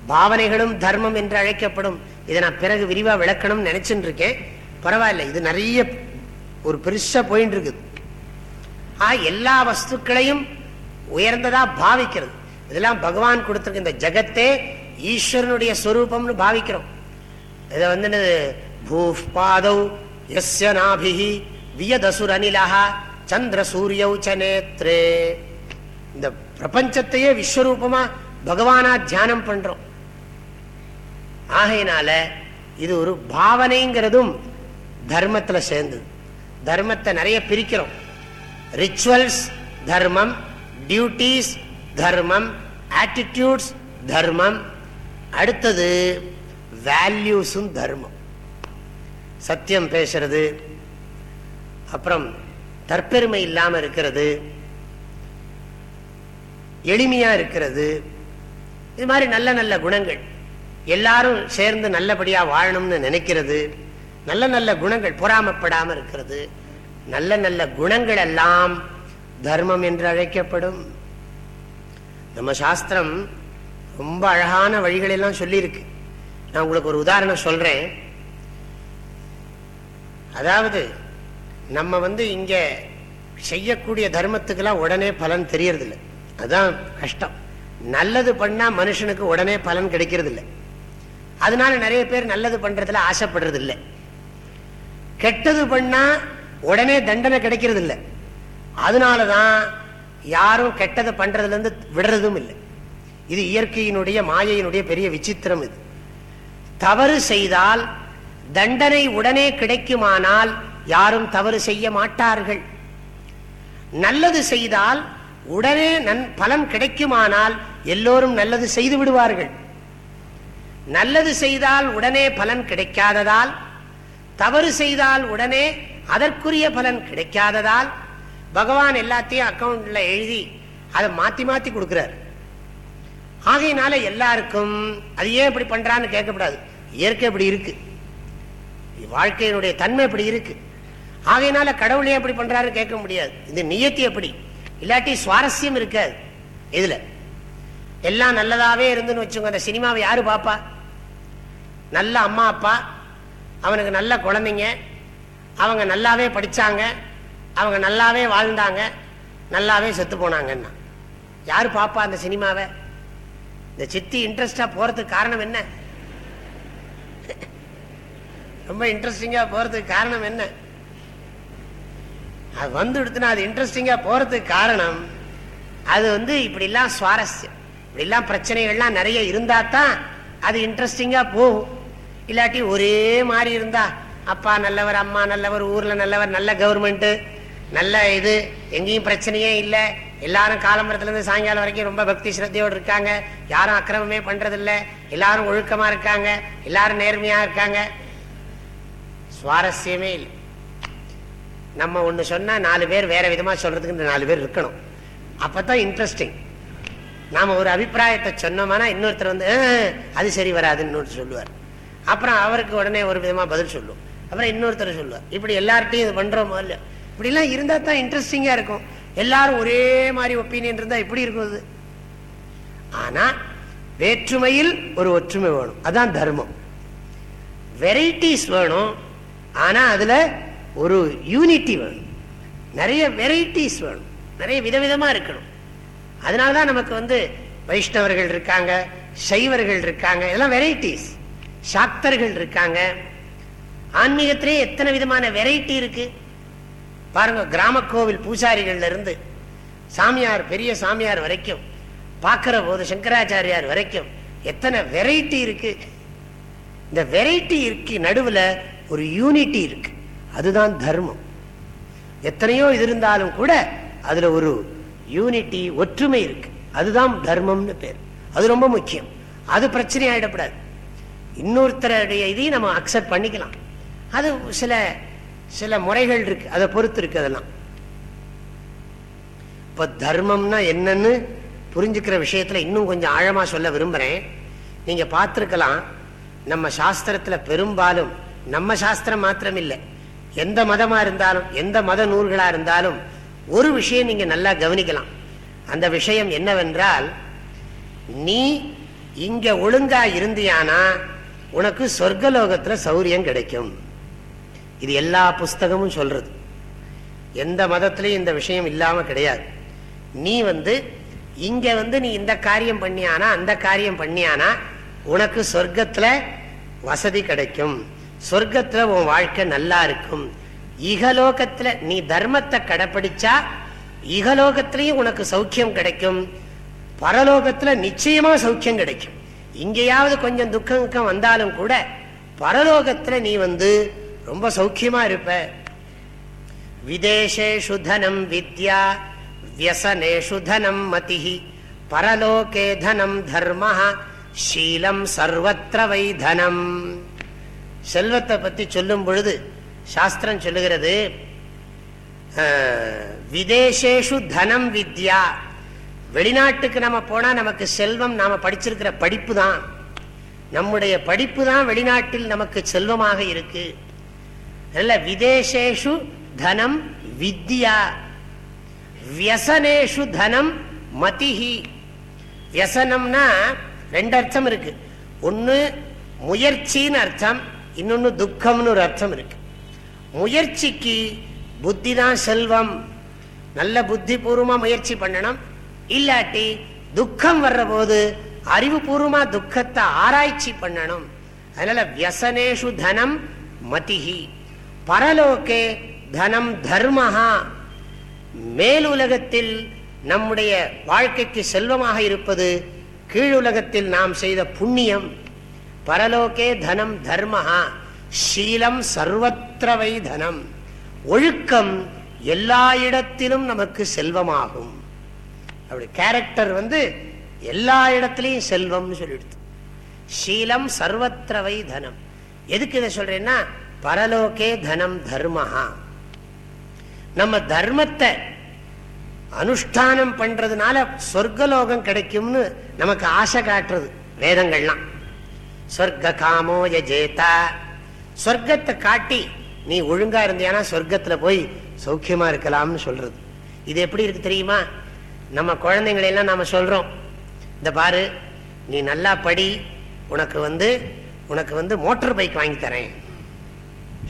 பாவனைகளும் தர்மம் என்று அழைக்கப்படும். இதை நான் பிறகு விரிவா விளக்கணும்னு நினைச்சுட்டு இருக்கேன். பரவாயில்ல இது நிறைய ஒரு பெருசா போயிட்டு இருக்குது. ஆ எல்லா வஸ்துக்களையும் உயர்ந்ததா பாவிக்கிறது. இதெல்லாம் பகவான் கொடுத்துருக்க இந்த ஜகத்தே ஈஸ்வரனுடைய ஸ்வரூபம்னு பாவிக்கிறோம். இதை வந்து பூபாதௌ எஸ்ய நாபிஹி வியதசுர் அனிலஹா சந்திர சூரியௌ நேத்ரே. இந்த பிரபஞ்சத்தையே விஸ்வரூபமா பகவானா தியானம் பண்றோம். ஆகையினால இது ஒரு பாவனைங்கிறதும் தர்மத்தில் சேர்ந்தது. தர்மத்தை நிறைய பிரிக்கிறோம். ரிச்சுவல்ஸ் தர்மம் டியூட்டிஸ் தர்மம் ஆட்டிடியூட்ஸ் தர்மம். அடுத்தது வேல்யூஸும் தர்மம். சத்தியம் பேசுறது அப்புறம் தற்பெருமை இல்லாமல் இருக்கிறது எளிமையாக இருக்கிறது இது மாதிரி நல்ல நல்ல குணங்கள். எல்லாரும் சேர்ந்து நல்லபடியாக வாழணும்னு நினைக்கிறது. நல்ல நல்ல குணங்கள் பொறாமப்படாமல் இருக்கிறது. நல்ல நல்ல குணங்கள் எல்லாம் தர்மம் என்று அழைக்கப்படும். நம்ம சாஸ்திரம் ரொம்ப அழகான வழிகளெல்லாம் சொல்லியிருக்கு. நான் உங்களுக்கு ஒரு உதாரணம் சொல்றேன். அதாவது நம்ம வந்து இங்க செய்யக்கூடிய தர்மத்துக்கெல்லாம் உடனே பலன் தெரியறதில்ல. அதுதான் கஷ்டம். நல்லது பண்ணா மனுஷனுக்கு உடனே பலன் கிடைக்கிறது இல்லை அதனால நிறைய பேர் நல்லது பண்றதுல ஆசைப்படுறது இல்லை கெட்டது பண்ணா உடனே தண்டனை கிடைக்கிறது இல்லை அதனாலதான் யாரும் கெட்டதை பண்றதுல இருந்து விடுறதும் இல்லை. இது இயற்கையினுடைய மாயையினுடைய பெரிய விசித்திரம் இது. தவறு செய்தால் தண்டனை உடனே கிடைக்குமானால் யாரும் தவறு செய்ய மாட்டார்கள். நல்லது செய்தால் உடனே நன் பலன் கிடைக்குமானால் எல்லோரும் நல்லது செய்து விடுவார்கள். நல்லது செய்தால் உடனே பலன் கிடைக்காததால் தவறு செய்தால் உடனே அதற்குரிய பலன் கிடைக்காததால் பகவான் எல்லாத்தையும் அக்கௌண்ட்ல எழுதி அதை மாத்தி மாத்தி கொடுக்கிறார். ஆகையினால எல்லாருக்கும் அது ஏன் இப்படி பண்றான்னு கேட்கக்கூடாது. இயற்கை இப்படி இருக்கு. வாழ்க்கையினுடைய தன்மை இப்படி இருக்கு. ஆகையினால கடவுள் ஏன் இப்படி பண்றாரு கேட்க முடியாது. இது நியத்தி எப்படி? இல்லாட்டி சுவாரஸ்யம் இருக்காது. இதுல எல்லாம் நல்லதாவே இருந்துன்னு வச்சுங்க அந்த சினிமாவை யாரு பாப்பா நல்ல அம்மா அப்பா அவனுக்கு நல்ல குழந்தைங்க. அவங்க நல்லாவே படித்தாங்க அவங்க நல்லாவே வாழ்ந்தாங்க. நல்லாவே செத்து போனாங்கன்னா. யார் பாப்பா அந்த சினிமாவை? இந்த சித்தி இன்ட்ரெஸ்டாக போகிறதுக்கு காரணம் என்ன? ரொம்ப இன்ட்ரெஸ்டிங்காக போகிறதுக்கு காரணம் என்ன? அது வந்து எடுத்துனா அது இன்ட்ரெஸ்டிங்காக போகிறதுக்கு காரணம் அது வந்து இப்படிலாம் சுவாரஸ்யம். இப்படிலாம் பிரச்சனைகள்லாம் நிறைய இருந்தால் தான் அது இன்ட்ரெஸ்டிங்காக போகும். இல்லாட்டி ஒரே மாதிரி இருந்தா அப்பா நல்லவர் அம்மா நல்லவர் ஊர்ல நல்லவர் நல்ல கவர்மெண்ட் நல்ல இது எங்கேயும் பிரச்சனையே இல்லை. எல்லாரும் காலம்பரத்துல இருந்து சாயங்காலம் வரைக்கும் ரொம்ப பக்தி சிரத்தையோடு இருக்காங்க. யாரும் அக்கிரமமே பண்ணுறதில்ல எல்லாரும் ஒழுக்கமா இருக்காங்க. எல்லாரும் நேர்மையா இருக்காங்க. சுவாரஸ்யமே இல்லை. நம்ம ஒன்று சொன்னால் நாலு பேர் வேற விதமாக சொல்றதுக்கு இந்த நாலு பேர் இருக்கணும். அப்பதான் இன்ட்ரெஸ்டிங் நாம் ஒரு அபிப்பிராயத்தை சொன்னோம்னா இன்னொருத்தர் வந்து அது சரி வராதுன்னு சொல்லுவார். அப்புறம் அவருக்கு உடனே ஒரு விதமாக பதில் சொல்லுவோம் அப்புறம் இன்னொருத்தர் சொல்லுவார் இப்படி எல்லார்ட்டையும் இது பண்ணுறோமோ இல்லை இப்படிலாம் இருந்தால் தான் இன்ட்ரெஸ்டிங்காக இருக்கும். எல்லாரும் ஒரே மாதிரி ஒப்பீனியன் இருந்தால் எப்படி இருக்கும் ஆனால் வேற்றுமையில் ஒரு ஒற்றுமை வேணும். அதான் தர்மம். வெரைட்டிஸ் வேணும். ஆனால் அதில் ஒரு யூனிட்டி வேணும். நிறைய வெரைட்டிஸ் வேணும். நிறைய விதவிதமா இருக்கணும். அதனாலதான் நமக்கு வந்து வைஷ்ணவர்கள் இருக்காங்க சைவர்கள் இருக்காங்க இதெல்லாம் வெரைட்டிஸ் சாக்தர்கள் இருக்காங்க. ஆன்மீகத்திலே எத்தனை விதமான வெரைட்டி இருக்கு? பாருங்க கிராம கோவில் பூசாரிகள்ல இருந்து சாமியார் பெரிய சாமியார் வரைக்கும் பார்க்கிற போது சங்கராச்சாரியார் வரைக்கும் எத்தனை வெரைட்டி இருக்கு? இந்த வெரைட்டி இருக்கு நடுவுல ஒரு யூனிட்டி இருக்கு. அதுதான் தர்மம். எத்தனையோ இது இருந்தாலும் கூட அதுல ஒரு யூனிட்டி ஒற்றுமை இருக்கு. அதுதான் தர்மம்னு பேர். அது ரொம்ப முக்கியம். அது பிரச்சனை ஆயிடப்படாது இன்னொருத்தருடைய இதையும் நம்ம அக்செப்ட் பண்ணிக்கலாம். அது சில சில முறைகள் இருக்கு. அதை பொறுத்து இருக்கு அதெல்லாம். இப்ப தர்மம்னா என்னன்னு புரிஞ்சுக்கிற விஷயத்துல இன்னும் கொஞ்சம் ஆழமா சொல்ல விரும்புறேன். நீங்க பார்த்திருக்கலாம் நம்ம சாஸ்திரத்துல பெரும்பாலும் நம்ம சாஸ்திரம் மாத்திரம் இல்லை எந்த மதமா இருந்தாலும் எந்த மத நூல்களா இருந்தாலும் ஒரு விஷயம் நீங்க நல்லா கவனிக்கலாம். அந்த விஷயம் என்னவென்றால் நீ இங்க ஒழுங்கா இருந்தியானா உனக்கு சொர்க்கலோகத்துல சௌரியம் கிடைக்கும். இது எல்லா புஸ்தகமும் சொல்றது. எந்த மதத்திலையும் இந்த விஷயம் இல்லாம கிடையாது. நீ வந்து இங்க வந்து நீ இந்த காரியம் பண்ணியானா அந்த காரியம் பண்ணியானா உனக்கு சொர்க்கத்துல வசதி கிடைக்கும். சொர்க்கத்துல உன் வாழ்க்கை நல்லா இருக்கும். இகலோகத்துல நீ தர்மத்தை கடைப்பிடிச்சா இகலோகத்திலையும் உனக்கு சௌக்கியம் கிடைக்கும். பரலோகத்துல நிச்சயமா சௌக்கியம் கிடைக்கும். இங்கேயாவது கொஞ்சம் துக்கம் துக்கம் வந்தாலும் கூட பரலோகத்துல நீ வந்து ரொம்ப சௌக்கியமா இருப்ப. விதேஷேஷு தனம் வித்யா வியசனேஷு தனம் மதி பரலோகே தனம் தர்ம ஷீலம் சர்வத்திர வை தனம். செல்வத்தை பத்தி சொல்லும் பொழுது சாஸ்திரம் சொல்லுகிறது விதேசேஷு தனம் வித்யா. வெளிநாட்டுக்கு நம்ம போனா நமக்கு செல்வம் நாம படிச்சிருக்கிற படிப்பு தான் நம்முடைய படிப்பு தான் வெளிநாட்டில் நமக்கு செல்வமாக இருக்கு. விதேசேஷு தனம் வித்யா. வியசனேஷு தனம் மதிஹி. வியசனம்னா ரெண்டு அர்த்தம் இருக்கு. ஒன்னு முயற்சின்னு அர்த்தம் இன்னொன்னு துக்கம்னு ஒரு அர்த்தம் இருக்கு. முயற்சிக்கு புத்தி தான் செல்வம். நல்ல புத்தி பூர்வமா முயற்சி பண்ணணும். இல்லாட்டி துக்கம் வர்ற போது அறிவுபூர்வமா துக்கத்தை ஆராய்ச்சி பண்ணணும். அதனால வியசனேஷு தனம் மதிஹி. பரலோகே தனம் தர்மஹா. மேலுலகத்தில் நம்முடைய வாழ்க்கைக்கு செல்வமாக இருப்பது கீழுலகத்தில் நாம் செய்த புண்ணியம். பரலோகே தனம் தர்மஹா. ஷீலம் சர்வத்திரவை தனம். ஒழுக்கம் எல்லா இடத்திலும் நமக்கு செல்வமாகும். அப்படி கேரக்டர் வந்து எல்லா இடத்துலையும் செல்வம்னு சொல்லிடுது. சீலம் சர்வத்திரவை தனம். எதுக்கு இதை சொல்றேன்னா பரலோகே தனம் தர்மஹா. நம்ம தர்மத்தை அனுஷ்டானம் பண்றதுனால சொர்க்கலோகம் கிடைக்கும்னு நமக்கு ஆசை காட்டுறது வேதங்கள்லாம். சொர்க்க காமோ ஜேதா சொர்க்கத்தை காட்டி நீ ஒழுங்கா இருந்தியானா சொர்க்கத்துல போய் சௌக்கியமா இருக்கலாம்னு சொல்றது. இது எப்படி இருக்கு தெரியுமா? நம்ம குழந்தைங்களெல்லாம் நாம் சொல்றோம். இந்த பாரு நீ நல்லா படி உனக்கு வந்து உனக்கு வந்து மோட்டர் பைக் வாங்கி தரேன்.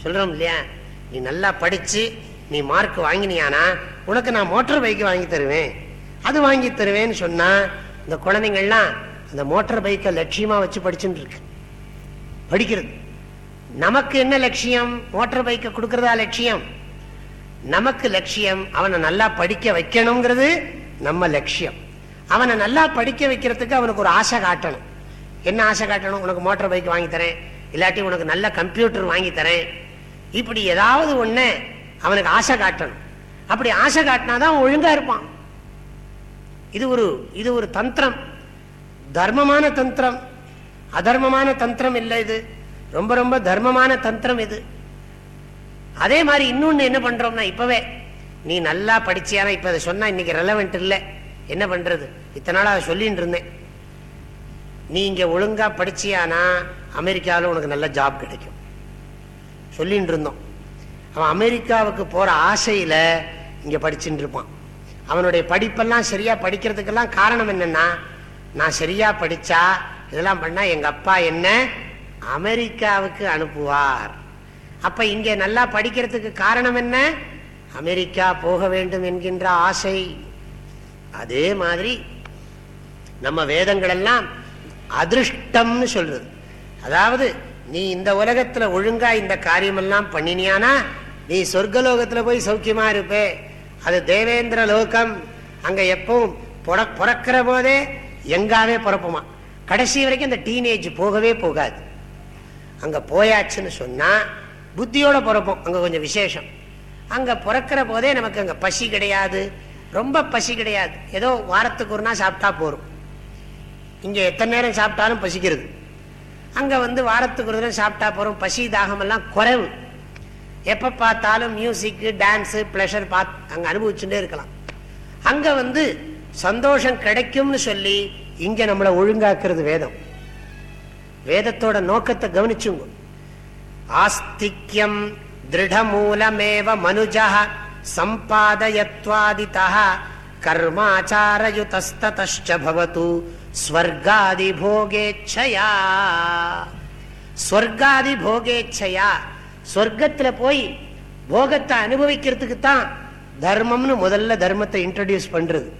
சொல்றோம் இல்லையா? நீ நல்லா படிச்சு நீ மார்க் வாங்கினியானா உனக்கு நான் மோட்டர் பைக் வாங்கி தருவேன். அது வாங்கி தருவேன்னு சொன்னால் இந்த குழந்தைங்கள்லாம் அந்த மோட்டார் பைக்கை லட்சியமாக வச்சு படிச்சுட்டு இருக்கு. படிக்கிறது. நமக்கு என்ன லட்சியம்? மோட்டர் பைக்கை கொடுக்கறதா லட்சியம்? நமக்கு லட்சியம் அவனை நல்லா படிக்க வைக்கணுங்கிறது நம்ம லட்சியம். அவனை நல்லா படிக்க வைக்கிறதுக்கு அவனுக்கு ஒரு ஆசை காட்டணும். என்ன ஆசை காட்டணும்? உனக்கு மோட்டார் பைக் வாங்கி தரேன். இல்லாட்டி உனக்கு நல்ல கம்ப்யூட்டர் வாங்கி தரேன். இப்படி ஏதாவது ஒண்ணு அவனுக்கு ஆசை காட்டணும். அப்படி ஆசை காட்டினாதான் ஒழுங்கா இருப்பான். இது ஒரு இது ஒரு தந்திரம். தர்மமான தந்திரம். அதர்மமான தந்திரம் இல்லை இது. ரொம்ப ரொம்ப தர்மமான தந்திரம் இது. அதே மாதிரி இன்னொன்னு என்ன பண்றோம்னா இப்பவே நீ நல்லா படிச்சியானா இப்ப அதை சொன்னா இன்னைக்கு ரெலவெண்ட் இல்லை. என்ன பண்றது? இத்தனை நாள் அதை சொல்லிட்டு இருந்தேன். நீ இங்க ஒழுங்கா படிச்சியானா அமெரிக்காவில் உனக்கு நல்ல ஜாப் கிடைக்கும். சொல்லிட்டு இருந்தோம். அவன் அமெரிக்காவுக்கு போற ஆசையில இங்க படிச்சுட்டு இருப்பான். அவனுடைய படிப்பெல்லாம் சரியா படிக்கிறதுக்கெல்லாம் காரணம் என்னன்னா நான் சரியா படிச்சா இதெல்லாம் பண்ணா எங்க அப்பா என்ன? அமெரிக்காவுக்கு அனுப்புவார். அப்ப இங்க நல்லா படிக்கிறதுக்கு காரணம் என்ன? அமெரிக்கா போக வேண்டும் என்கின்ற ஆசை. அதே மாதிரி நம்ம வேதங்கள் எல்லாம் அதிருஷ்டம்னு சொல்றது. அதாவது நீ இந்த உலகத்துல ஒழுங்கா இந்த காரியமெல்லாம் பண்ணினியானா நீ சொர்க்கலோகத்துல போய் சௌக்கியமா இருப்பே. அது தேவேந்திர லோகம். அங்க எப்பவும் பிறக்கிற போதே எங்காவே பிறப்புமா. கடைசி வரைக்கும் அந்த டீனேஜ் போகவே போகாது. அங்க போயாச்சுன்னு சொன்னா புத்தியோட பிறப்போம். அங்க கொஞ்சம் விசேஷம். அங்க பிறக்கிற போதே நமக்கு அங்க பசி கிடையாது. ரொம்ப பசி கிடையாது. ஏதோ வாரத்துக்கு ஒரு நாள் சாப்பிட்டா போறோம் இங்க எத்தனை நேரம் சாப்பிட்டாலும் பசிக்கிறது. அங்க வந்து வாரத்துக்கு ஒரு தடவை சாப்பிட்டா போறோம் பசி தாகம் எல்லாம் குறைவு. எப்ப பார்த்தாலும் மியூசிக் டான்ஸ் பிளஷர் பார்த்து அங்க அனுபவிச்சுட்டே இருக்கலாம். அங்க வந்து சந்தோஷம் கிடைக்கும்னு சொல்லி இங்க நம்மளை ஒழுங்காக்குறது வேதம். வேதத்தோட நோக்கத்தை கவனிச்சுங்க. ஆஸ்திக்யம் திருடமூலமேவ மனுஜா சம்பாதயத்வாதிதா கர்மாச்சாரயுதஸ்ததஷ்ட ஸ்வர்காதி போகேச்சயா ஸ்வர்காதி போகேச்சயா ஸ்வர்க்கத்துல போய் போகத்தை அனுபவிக்கிறதுக்கு தான் தர்மம்னு முதல்ல தர்மத்தை இன்ட்ரடியூஸ் பண்றது.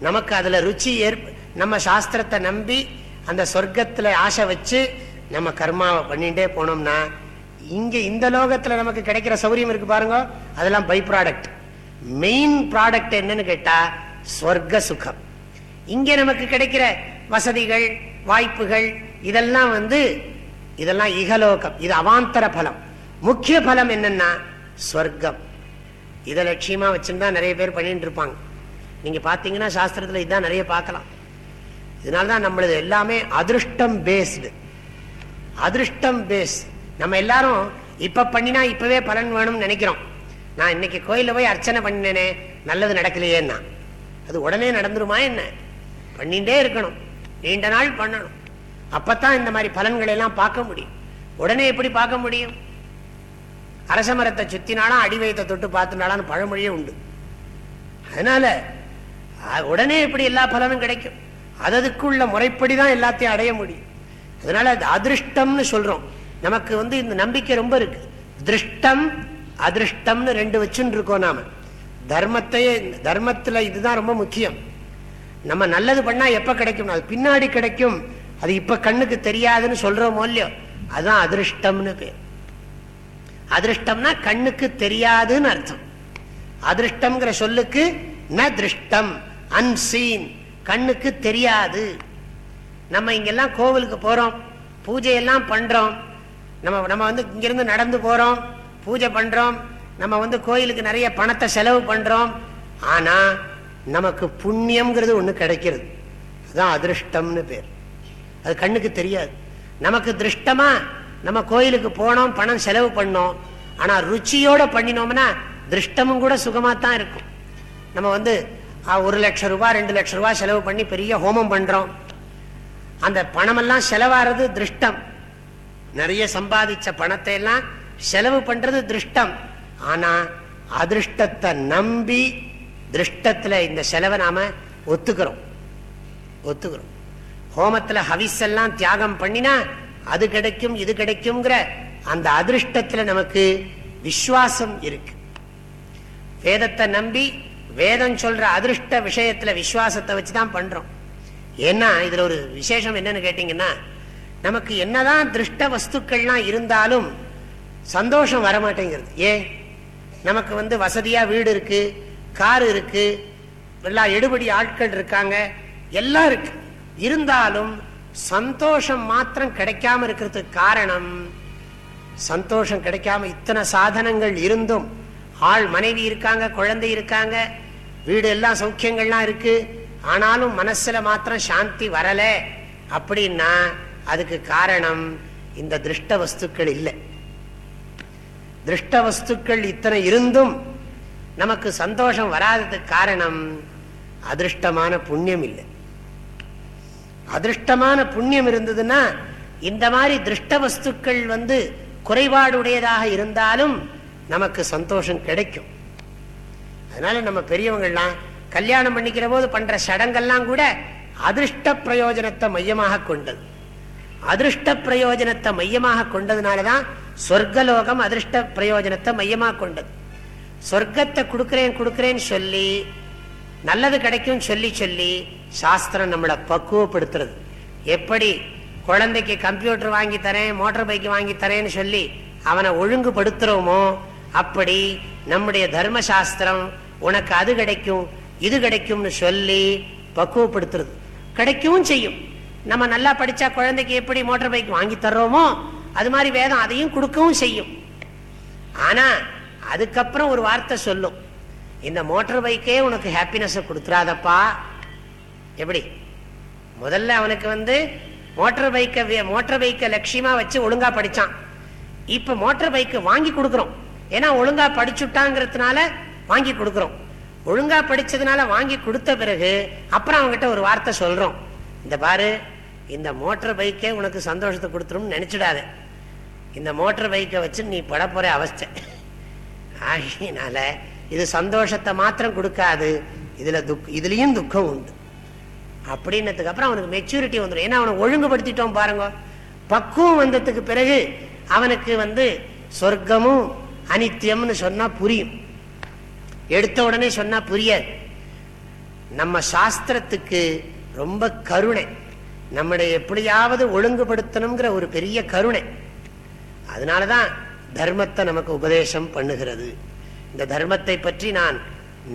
நமக்கு அதுல ருச்சி ஏற்ப நம்ம சாஸ்திரத்தை நம்பி அந்த சொர்க்கத்துல ஆசை வச்சு நம்ம கர்மாவை பண்ணிட்டே போனோம்னா இங்க இந்த லோகத்துல நமக்கு கிடைக்கிற சௌரியம் இருக்கு பாருங்க. அதெல்லாம் பை ப்ராடக்ட் மெயின் ப்ராடக்ட் என்னன்னு கேட்டா ஸ்வர்க்க சுகம். இங்க நமக்கு கிடைக்கிற வசதிகள் வாய்ப்புகள் இதெல்லாம் வந்து இதெல்லாம் இகலோகம். இது அவாந்தர பலம். முக்கிய பலம் என்னன்னா ஸ்வர்க்கம். இதை லட்சியமா வச்சுருந்தா நிறைய பேர் பண்ணிட்டு இருப்பாங்க. நீங்க பாத்தீங்கன்னா சாஸ்திரத்துல இதுதான் நிறைய பார்க்கலாம். இதனாலதான் நம்மளது எல்லாமே அதிருஷ்டம் பேஸ்டு அதிருஷ்டம் பேஸ் நம்ம எல்லாரும் இப்ப பண்ணினா இப்பவே பலன் வேணும்னு நினைக்கிறோம். நான் இன்னைக்கு கோயில போய் அர்ச்சனை பண்ணினேனே நல்லது நடக்கலையேன்னா. அது உடனே நடந்துருமா என்ன? பண்ணிட்டே இருக்கணும். நீண்ட நாள் பண்ணணும். அப்பத்தான் இந்த மாதிரி பலன்களை எல்லாம் பார்க்க முடியும். உடனே எப்படி பார்க்க முடியும்? அரச மரத்தை சுத்தினாலும் அடிவயத்தை தொட்டு பார்த்துனாலும் பழமொழியே உண்டு. அதனால உடனே எப்படி எல்லா பலனும் கிடைக்கும்? அததுக்குள்ள முறைப்படி தான் எல்லாத்தையும் அடைய முடியும். அதனால அது அதிருஷ்டம்னு சொல்றோம். நமக்கு வந்து இந்த நம்பிக்கை ரொம்ப இருக்கு. திருஷ்டம் அதிருஷ்டம்னு ரெண்டு வச்சுன்னு இருக்கோம் நாம. தர்மத்தையே தர்மத்துல இதுதான் ரொம்ப முக்கியம். நம்ம நல்லது பண்ணா எப்ப கிடைக்கும் அது பின்னாடி கிடைக்கும். அது இப்ப கண்ணுக்கு தெரியாதுன்னு சொல்றோமோ இல்லையோ அதுதான் அதிருஷ்டம்னு பேர். அதிருஷ்டம்னா கண்ணுக்கு தெரியாதுன்னு அர்த்தம். அதிருஷ்டம்ங்கிற சொல்லுக்கு ந திருஷ்டம் அன்சீன் கண்ணுக்கு தெரியாது. நம்ம இங்கெல்லாம் கோவிலுக்கு போறோம் பூஜையெல்லாம் பண்றோம் நம்ம நம்ம வந்து இங்கிருந்து நடந்து போறோம் பூஜை பண்றோம் நம்ம வந்து கோயிலுக்கு நிறைய பணத்தை செலவு பண்றோம். ஆனா நமக்கு புண்ணியம்ங்கிறது ஒண்ணு கிடைக்கிறது. அதுதான் அதிருஷ்டம்னு பேர். அது கண்ணுக்கு தெரியாது. நமக்கு திருஷ்டமா நம்ம கோயிலுக்கு போனோம் பணம் செலவு பண்ணோம். ஆனா ருச்சியோட பண்ணினோம்னா திருஷ்டமும் கூட சுகமா தான் இருக்கும். நம்ம வந்து ஒரு லட்சம் ரூபாய் ரெண்டு லட்சம் ரூபாய் செலவு பண்ணி பெரிய ஹோமம் பண்றோம். அந்த பணமெல்லாம் செலவாறது திருஷ்டம். நிறைய சம்பாதிச்ச பணத்தை எல்லாம் செலவு பண்றது திருஷ்டம். ஆனா அதிருஷ்டத்தை நம்பி திருஷ்டத்துல இந்த செலவை நாம ஒத்துக்கிறோம். ஒத்துக்கிறோம். ஹோமத்துல ஹவிஸ் எல்லாம் தியாகம் பண்ணினா அது கிடைக்கும் இது கிடைக்கும்ங்கிற அந்த அதிருஷ்டத்துல நமக்கு விசுவாசம் இருக்கு. வேதத்தை நம்பி வேதம் சொல்ற அதிருஷ்ட விஷயத்துல விசுவாசத்தை வச்சுதான் பண்றோம். ஏன்னா இதுல ஒரு விசேஷம் என்னன்னு கேட்டீங்கன்னா நமக்கு என்னதான் திருஷ்ட வஸ்துக்கள்லாம் இருந்தாலும் சந்தோஷம் வரமாட்டேங்கிறது. ஏன்? நமக்கு வந்து வசதியா வீடு இருக்கு கார் இருக்கு எல்லா எடுபடி ஆட்கள் இருக்காங்க எல்லாம் இருக்கு. இருந்தாலும் சந்தோஷம் மாத்திரம் கிடைக்காம இருக்கிறதுக்கு காரணம் சந்தோஷம் கிடைக்காம இத்தனை சாதனங்கள் இருந்தும் ஆள் மனைவி இருக்காங்க குழந்தை இருக்காங்க வீடு எல்லாம் சௌக்கியங்கள்லாம் இருக்கு ஆனாலும் மனசுல மாத்திரம் சாந்தி வரல அப்படின்னா அதுக்கு காரணம் இந்த திருஷ்ட வஸ்துக்கள் இல்லை. திருஷ்ட வஸ்துக்கள் இத்தனை இருந்தும் நமக்கு சந்தோஷம் வராததுக்கு காரணம் அதிருஷ்டமான புண்ணியம் இல்லை. அதிருஷ்டமான புண்ணியம் இருந்ததுன்னா இந்த மாதிரி திருஷ்ட வஸ்துக்கள் வந்து குறைபாடுடையதாக இருந்தாலும் நமக்கு சந்தோஷம் கிடைக்கும். அதனால நம்ம பெரியவங்கள்லாம் கல்யாணம் பண்ணிக்கிற போது பண்ற சடங்கெல்லாம் கூட அதிருஷ்ட பிரயோஜனத்தை மையமாக கொண்டது. அதிருஷ்ட பிரயோஜனத்தை மையமாக கொண்டதுனாலதான் சொர்க்கலோகம் அதிருஷ்ட பிரயோஜனத்தை மையமாக கொண்டது. சொர்க்கத்தை கொடுக்கிறேன் கொடுக்குறேன்னு சொல்லி நல்லது கிடைக்கும் சொல்லி சொல்லி சாஸ்திரம் நம்மளை பக்குவப்படுத்துறது. எப்படி? குழந்தைக்கு கம்ப்யூட்டர் வாங்கி தரேன் மோட்டார் பைக் வாங்கி தரேன்னு சொல்லி அவனை ஒழுங்குபடுத்துறோமோ அப்படி நம்முடைய தர்மசாஸ்திரம் உனக்கு அது கிடைக்கும் இது கிடைக்கும்னு சொல்லி பக்குவப்படுத்துறது. கிடைக்கவும் செய்யும். நம்ம நல்லா படிச்சா குழந்தைக்கு எப்படி மோட்டர் பைக் வாங்கி தர்றோமோ அது மாதிரி வேதம் அதையும் கொடுக்கவும் செய்யும். ஆனா அதுக்கப்புறம் ஒரு வார்த்தை சொல்லும். இந்த மோட்டர் பைக்கே உனக்கு ஹாப்பினஸ் கொடுத்துறாதப்பா. எப்படி? முதல்ல அவனுக்கு வந்து மோட்டர் பைக்கை மோட்டர் பைக்கை லட்சியமா வச்சு ஒழுங்கா படிச்சான். இப்ப மோட்டர் பைக்கு வாங்கி கொடுக்குறோம். ஏன்னா ஒழுங்கா படிச்சுட்டாங்கிறதுனால வாங்கி கொடுக்குறோம். ஒழுங்கா படிச்சதுனால வாங்கி கொடுத்த பிறகு அப்புறம் அவங்ககிட்ட ஒரு வார்த்தை சொல்றோம். இந்த பாரு இந்த மோட்டார் பைக்கே உனக்கு சந்தோஷத்தை கொடுத்துரும் நினைச்சிடாத. இந்த மோட்டர் பைக்கை வச்சு நீ பட போற அவஸ்தை. ஆகியனால இது சந்தோஷத்தை மாத்திரம் கொடுக்காது. இதுல துக் இதுலயும் துக்கம் உண்டு. அப்படின்னதுக்கு அப்புறம் அவனுக்கு மெச்சூரிட்டி வந்துடும் ஏன்னா அவனை ஒழுங்குபடுத்திட்டோம் பாருங்க. பக்குவம் வந்ததுக்கு பிறகு அவனுக்கு வந்து சொர்க்கமும் அனித்தியம்னு சொன்னா புரியும். எடுத்த உடனே சொன்னா புரியாது. நம்ம சாஸ்திரத்துக்கு ரொம்ப கருணை. நம்முடைய எப்படியாவது ஒழுங்குபடுத்தணுங்கிற ஒரு பெரிய கருணை. அதனாலதான் தர்மத்தை நமக்கு உபதேசம் பண்ணுகிறது. இந்த தர்மத்தை பற்றி நான்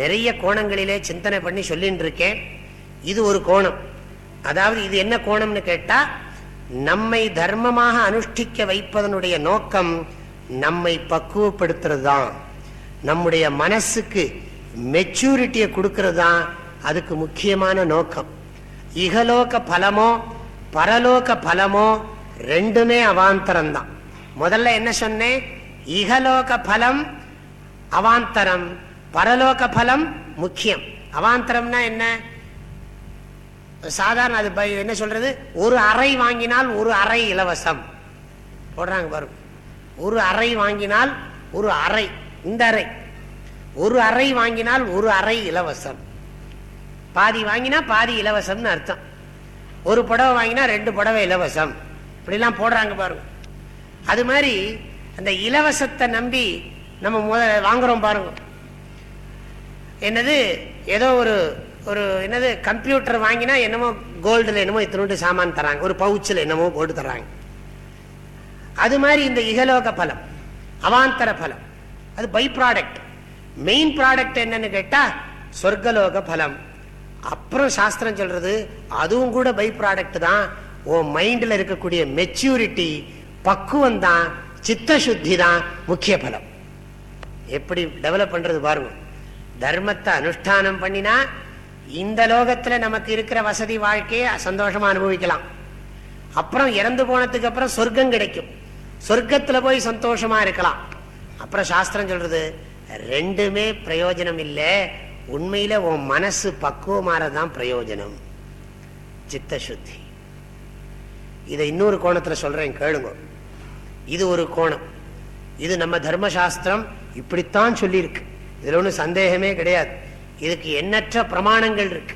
நிறைய கோணங்களிலே சிந்தனை பண்ணி சொல்லிட்டு இருக்கேன் இது ஒரு கோணம். அதாவது இது என்ன கோணம்னு கேட்டா நம்மை தர்மமாக அனுஷ்டிக்க வைப்பதனுடைய நோக்கம் நம்மை பக்குவப்படுத்துறது தான் நம்முடைய மனசுக்கு மெச்சூரிட்டியை கொடுக்கறது தான் அதுக்கு முக்கியமான நோக்கம். இகலோக பலமோ பரலோக பலமோ ரெண்டுமே அவாந்தரம் தான் முதல்ல என்ன சொன்னேன்? இகலோக பலம் அவாந்தரம். பரலோக பலம் முக்கியம். அவாந்தரம்னா என்ன? சாதாரண அது என்ன சொல்றது? ஒரு அறை வாங்கினால் ஒரு அறை இலவசம். போடுறாங்க பாருங்க ஒரு அறை வாங்கினால் ஒரு அறை இந்த அறை. ஒரு அறை வாங்கினால் ஒரு அறை இலவசம். பாதி வாங்கினா பாதி இலவசம்னு அர்த்தம். ஒரு புடவை வாங்கினா ரெண்டு புடவை இலவசம். இப்படிலாம் போடுறாங்க பாருங்க. அது மாதிரி அந்த இலவசத்தை நம்பி நம்ம முதல்ல வாங்குறோம் பாருங்க. என்னது? ஏதோ ஒரு ஒரு என்னது? கம்ப்யூட்டர் வாங்கினா என்னமோ கோல்டில் என்னமோ இத்தினோட்டு சாமான் தராங்க. ஒரு பவுச்சில் என்னமோ போட்டு தராங்க. அது மாதிரி இந்த இகலோக பலம் அவாந்தர பலம் அது பை ப்ராடக்ட் மெயின் ப்ராடக்ட் என்னன்னு கேட்டா சொர்க்கலோக பலம். அப்புறம் சாஸ்திரம் சொல்றது அதுவும் கூட பை ப்ராடக்ட் தான். ஓ மைண்ட்ல இருக்கக்கூடிய மெச்சூரிட்டி பக்குவம் தான் சித்த சுத்தி தான் முக்கிய பலம். எப்படி டெவலப் பண்றது பாருங்க. தர்மத்தை அனுஷ்டானம் பண்ணினா இந்த லோகத்துல நமக்கு இருக்கிற வசதி வாழ்க்கையை சந்தோஷமா அனுபவிக்கலாம். அப்புறம் இறந்து போனதுக்கு அப்புறம் சொர்க்கம் கிடைக்கும். சொர்க்கத்துல போய் சந்தோஷமா இருக்கலாம். அப்புறம் சாஸ்திரம் சொல்றது ரெண்டுமே பிரயோஜனம் இல்லை உண்மையில உன் மனசு பக்குவமாறதான் பிரயோஜனம். சித்த சுத்தி இதை இன்னொரு கோணத்துல சொல்றேன் கேளுங்க. இது ஒரு கோணம். இது நம்ம தர்மசாஸ்திரம் இப்படித்தான் சொல்லியிருக்கு. இதுல ஒன்றும் சந்தேகமே கிடையாது. இதுக்கு எண்ணற்ற பிரமாணங்கள் இருக்கு.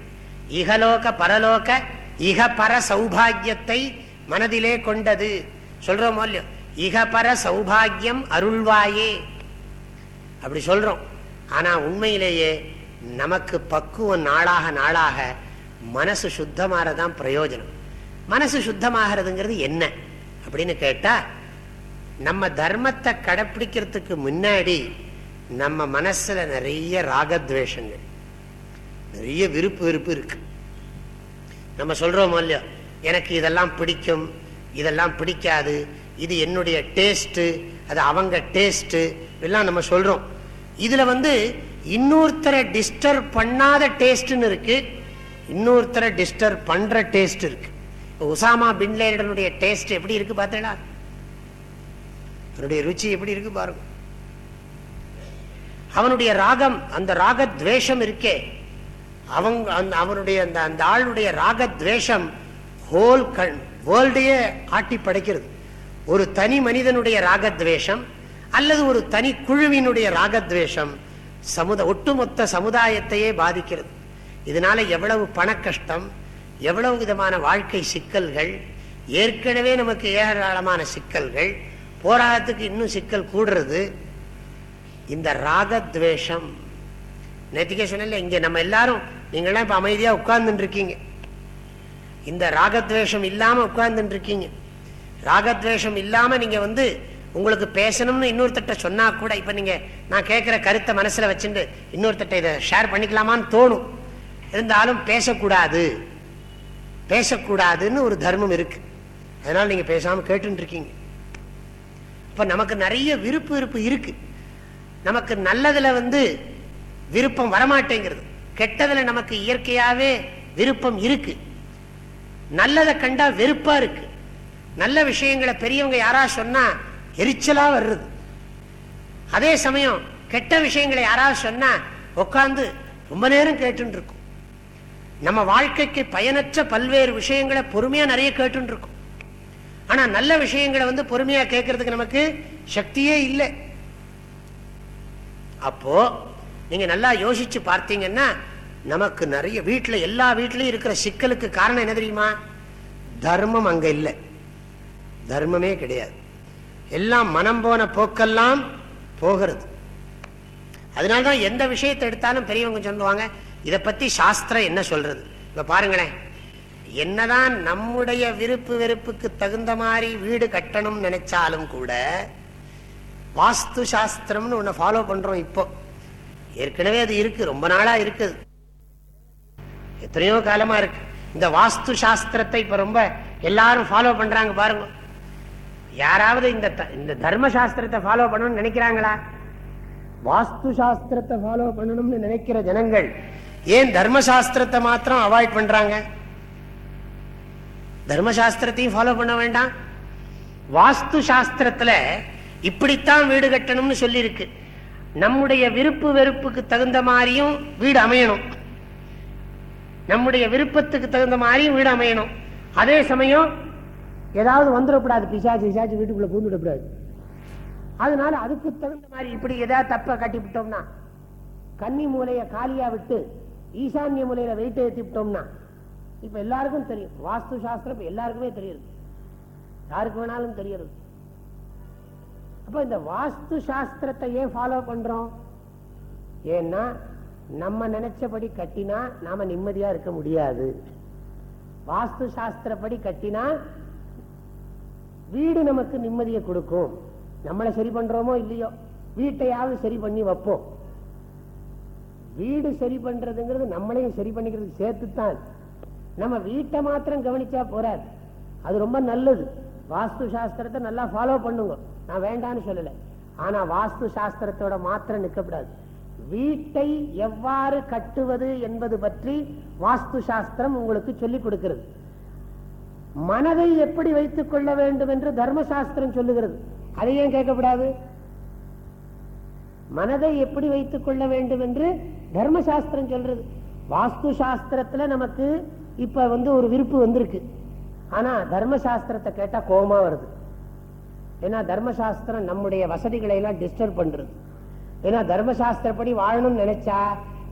இகலோக பரலோக இக பர சௌபாகியத்தை மனதிலே கொண்டது. சொல்றோம் இல்லையோ? இகபர சௌபாகியம் அருள்வாயே. அப்படி சொல்றோம். ஆனா உண்மையிலேயே நமக்கு பக்குவம் நாளாக நாளாக மனசு சுத்தமாகறதான் பிரயோஜனம். மனசு சுத்தமாகிறதுங்கிறது என்ன? அப்படின்னு கேட்டா நம்ம தர்மத்தை கடைப்பிடிக்கிறதுக்கு முன்னாடி நம்ம மனசுல நிறைய ராகத்வேஷங்கள் நிறைய விருப்பு விருப்பு இருக்கு. நம்ம சொல்றோம் இல்லையோ எனக்கு இதெல்லாம் பிடிக்கும் இதெல்லாம் பிடிக்காது இது என்னுடைய டேஸ்ட் அது அவங்க டேஸ்ட்டு எல்லாம் நம்ம சொல்றோம். இதுல வந்து இன்னொருத்தரை டிஸ்டர்ப் பண்ணாத டேஸ்ட்னு இருக்கு. இன்னொருத்தரை டிஸ்டர்ப் பண்ற டேஸ்ட் இருக்கு. உசாமா பின்லேடனுடைய டேஸ்ட் எப்படி இருக்கு பார்த்தீங்களா? அவனுடைய ருச்சி எப்படி இருக்கு பாருங்க. அவனுடைய ராகம் அந்த ராகத்வேஷம் இருக்கே. அவங்க அந்த அவனுடைய அந்த அந்த ஆளுடைய ராகத்வேஷம் ஹோல் கண் வேர்ல்டையே ஆட்டி படைக்கிறது. ஒரு தனி மனிதனுடைய ராகத்வேஷம் அல்லது ஒரு தனி குழுவினுடைய ராகத்வேஷம் சமுத ஒட்டுமொத்த சமுதாயத்தையே பாதிக்கிறது. இதனால எவ்வளவு பண கஷ்டம் எவ்வளவு விதமான வாழ்க்கை சிக்கல்கள் ஏற்கனவே நமக்கு ஏராளமான சிக்கல்கள் போராட்டத்துக்கு இன்னும் சிக்கல் கூடுறது இந்த ராகத்வேஷம். நேத்திக்கே சொன்ன இங்க நம்ம எல்லாரும் நீங்களாம் இப்ப அமைதியா உட்கார்ந்து இருக்கீங்க இந்த ராகத்வேஷம் இல்லாம உட்கார்ந்துட்டு இருக்கீங்க ராகத்வேஷம் இல்லாம நீங்க வந்து உங்களுக்கு பேசணும்னு இன்னொருத்தட்ட சொன்னா கூட இப்ப நீங்க நான் கேட்கிற கருத்தை மனசுல வச்சுட்டு இன்னொருத்தட்ட இதை ஷேர் பண்ணிக்கலாமான்னு தோணும். இருந்தாலும் பேசக்கூடாது. பேசக்கூடாதுன்னு ஒரு தர்மம் இருக்கு. அதனால நீங்க பேசாம கேட்டு இருக்கீங்க இப்ப நமக்கு நிறைய விருப்பு விருப்பு இருக்கு. நமக்கு நல்லதுல வந்து விருப்பம் வரமாட்டேங்கிறது. கெட்டதுல நமக்கு இயற்கையாவே விருப்பம் இருக்கு. நல்லதை கண்டா வெறுப்பா இருக்கு. நல்ல விஷயங்களை பெரியவங்க யாரா சொன்னா எரிச்சலா வருது அதே சமயம் கெட்ட விஷயங்களை யாராவது சொன்னா உட்காந்து ரொம்ப நேரம் கேட்டு இருக்கும் நம்ம வாழ்க்கைக்கு பயனற்ற பல்வேறு விஷயங்களை பொறுமையா நிறைய கேட்டு இருக்கும் ஆனா நல்ல விஷயங்களை வந்து பொறுமையா கேட்கறதுக்கு நமக்கு சக்தியே இல்லை. அப்போ நீங்க நல்லா யோசிச்சு பார்த்தீங்கன்னா நமக்கு நிறைய வீட்டுல எல்லா வீட்லயும் இருக்கிற சிக்கலுக்கு காரணம் என்ன தெரியுமா? தர்மம் அங்க இல்லை. தர்மமே கிடையாது. எல்லாம் மனம் போன போக்கெல்லாம் போகிறது. அதனால்தான் எந்த விஷயத்தை எடுத்தாலும் பெரியவங்க சொல்லுவாங்க இதை பத்தி சாஸ்திரம் என்ன சொல்றது? இப்ப பாருங்களேன் என்னதான் நம்முடைய விருப்பு வெறுப்புக்கு தகுந்த மாதிரி வீடு கட்டணும் நினைச்சாலும் கூட வாஸ்து சாஸ்திரம்னு ஒண்ணு ஃபாலோ பண்றோம் இப்போ. ஏற்கனவே அது இருக்கு ரொம்ப நாளா இருக்குது எத்தனையோ காலமா இருக்கு. இந்த வாஸ்து சாஸ்திரத்தை இப்ப ரொம்ப எல்லாரும் ஃபாலோ பண்றாங்க பாருங்க. யாராவது இந்த இந்த தர்ம சாஸ்திரத்தை ஃபாலோ பண்ணணும்னு நினைக்கிறாங்களா? வாஸ்து சாஸ்திரத்தை ஃபாலோ பண்ணணும்னு நினைக்கிற ஜனங்கள் ஏன் தர்மசாஸ்திரத்தை மாத்திரம் அவாய்ட் பண்றாங்க? தர்மசாஸ்திரத்தையும் ஃபாலோ பண்ண வேண்டாம். வாஸ்து சாஸ்திரத்துல இப்படித்தான் வீடு கட்டணும்னு சொல்லியிருக்கு. நம்முடைய விருப்பு வெறுப்புக்கு தகுந்த மாதிரியும் வீடு அமையணும். நம்முடைய விருப்பத்துக்கு தகுந்த மாதிரியும் வீடு அமையணும். அதே சமயம் ஏதாவது வந்துடக்கூடாது பிசாச்சு பிசாச்சு வீட்டுக்குள்ள பூந்துடக்கூடாது. அதனால அதுக்கு தகுந்த மாதிரி இப்படி ஏதாவது தப்பை கட்டி விட்டோம்னா கன்னி மூலையை காலியா விட்டு ஈசான்ய மூலையில வெயிட்டை ஏற்றி விட்டோம்னா எல்லாருக்கும் தெரியும். வாஸ்து சாஸ்திரம் இப்போ எல்லாருக்குமே தெரியுது. யாருக்கு வேணாலும் தெரியுது. அப்ப இந்த வாஸ்து சாஸ்திரத்தை ஏன் ஃபாலோ பண்றோம்? ஏன்னா நம்ம நினைச்சபடி கட்டினா நாம நிம்மதியா இருக்க முடியாது. வாஸ்து சாஸ்திரப்படி கட்டினா வீடு நமக்கு நிம்மதியை கொடுக்கும். நம்மளை சரி பண்றோமோ இல்லையோ? வீட்டையாவது சரி பண்ணி வைப்போம். வீடு சரி பண்றதுங்கிறது நம்மளையும் சரி பண்ணிக்கிறதுக்கு சேர்த்துத்தான். நம்ம வீட்டை மாத்திரம் கவனிச்சா போறாது. அது ரொம்ப நல்லது. வாஸ்து சாஸ்திரத்தை நல்லா ஃபாலோ பண்ணுங்க. நான் வேண்டான்னு சொல்லலை. ஆனா வாஸ்து சாஸ்திரத்தோட மாத்திரம் நிற்கக்கூடாது. வீட்டை எவ்வாறு கட்டுவது என்பது பற்றி வாஸ்து சாஸ்திரம் உங்களுக்கு சொல்லிக் கொடுக்கிறது. மனதை எப்படி வைத்துக் கொள்ள வேண்டும் என்று தர்மசாஸ்திரம் சொல்லுகிறது. அதை ஏன் கேட்கக்கூடாது? மனதை எப்படி வைத்துக் கொள்ள வேண்டும் என்று தர்மசாஸ்திரம் சொல்றது. வாஸ்து சாஸ்திரத்துல நமக்கு இப்ப வந்து ஒரு விருப்பு வந்திருக்கு. ஆனா தர்மசாஸ்திரத்தை கேட்டா கோபமா வருது. ஏன்னா தர்மசாஸ்திரம் நம்முடைய வசதிகளை எல்லாம் டிஸ்டர்ப் பண்றது. ஏன்னா தர்மசாஸ்திரப்படி வாழணும்னு நினைச்சா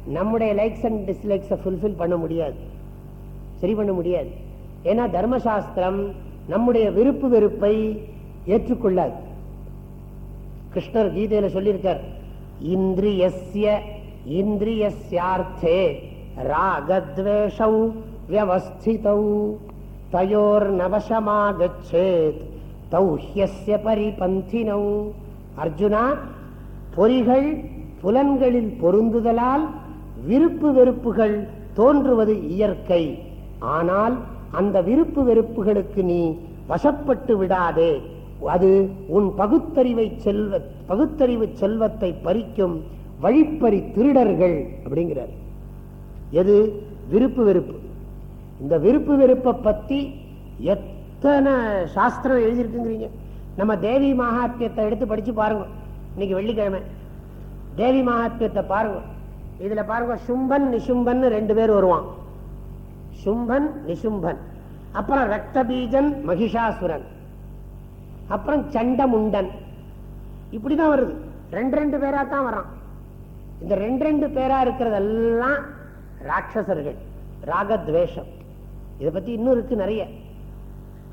நம்முடைய லைக்ஸ் அண்ட் டிஸ்லைக்ஸை ஃபுல்ஃபில் பண்ண முடியாது. சரி பண்ண முடியாது. ஏன்னா தர்மசாஸ்திரம் நம்முடைய விருப்பு வெறுப்பை ஏற்றுக்கொள்ளாது. கிருஷ்ணர் கீதையில சொல்லியிருக்கார் இந்திரியஸ்ய இந்திரியஸ்யார்த்தே ராகத்வேஷௌ வியவஸ்திதௌ தயோர் நவசமாகச்சேத் தௌஹ்யஸ்ய பரிபந்தினௌ. அர்ஜுனா பொறிகள் புலன்களில் பொருந்துதலால் விருப்பு வெறுப்புகள் தோன்றுவது இயற்கை. ஆனால் அந்த விருப்பு வெறுப்புகளுக்கு நீ வசப்பட்டு விடாதே. அது உன் பகுத்தறிவை செல்வ பகுத்தறிவு செல்வத்தை பறிக்கும் வழிப்பறி திருடர்கள் அப்படிங்கிறார். எது? விருப்பு வெறுப்பு. இந்த விருப்பு வெறுப்பை பத்தி எத்தனை சாஸ்திரம் எழுதியிருக்குங்கிறீங்க. நம்ம தேவி மகாத்மியத்தை எடுத்து படிச்சு பாருங்க. இன்னைக்கு வெள்ளிக்கிழமை. தேவி மகாத்மியத்தை பாருங்க. இதுல பாருங்க சும்பன் நிசும்பன் ரெண்டு பேர் வருவான். சும்பன் நிசும்பன். அப்புறம் ரக்தபீஜன் மகிஷாசுரன். அப்புறம் சண்டமுண்டன். இப்படிதான் வருது. ரெண்டு ரெண்டு பேரா தான் வரான். இந்த ரெண்டு ரெண்டு பேரா இருக்கிறதெல்லாம் ராட்சசர்கள். ராகத்வேஷம். இதை பத்தி இன்னும் இருக்கு நிறைய.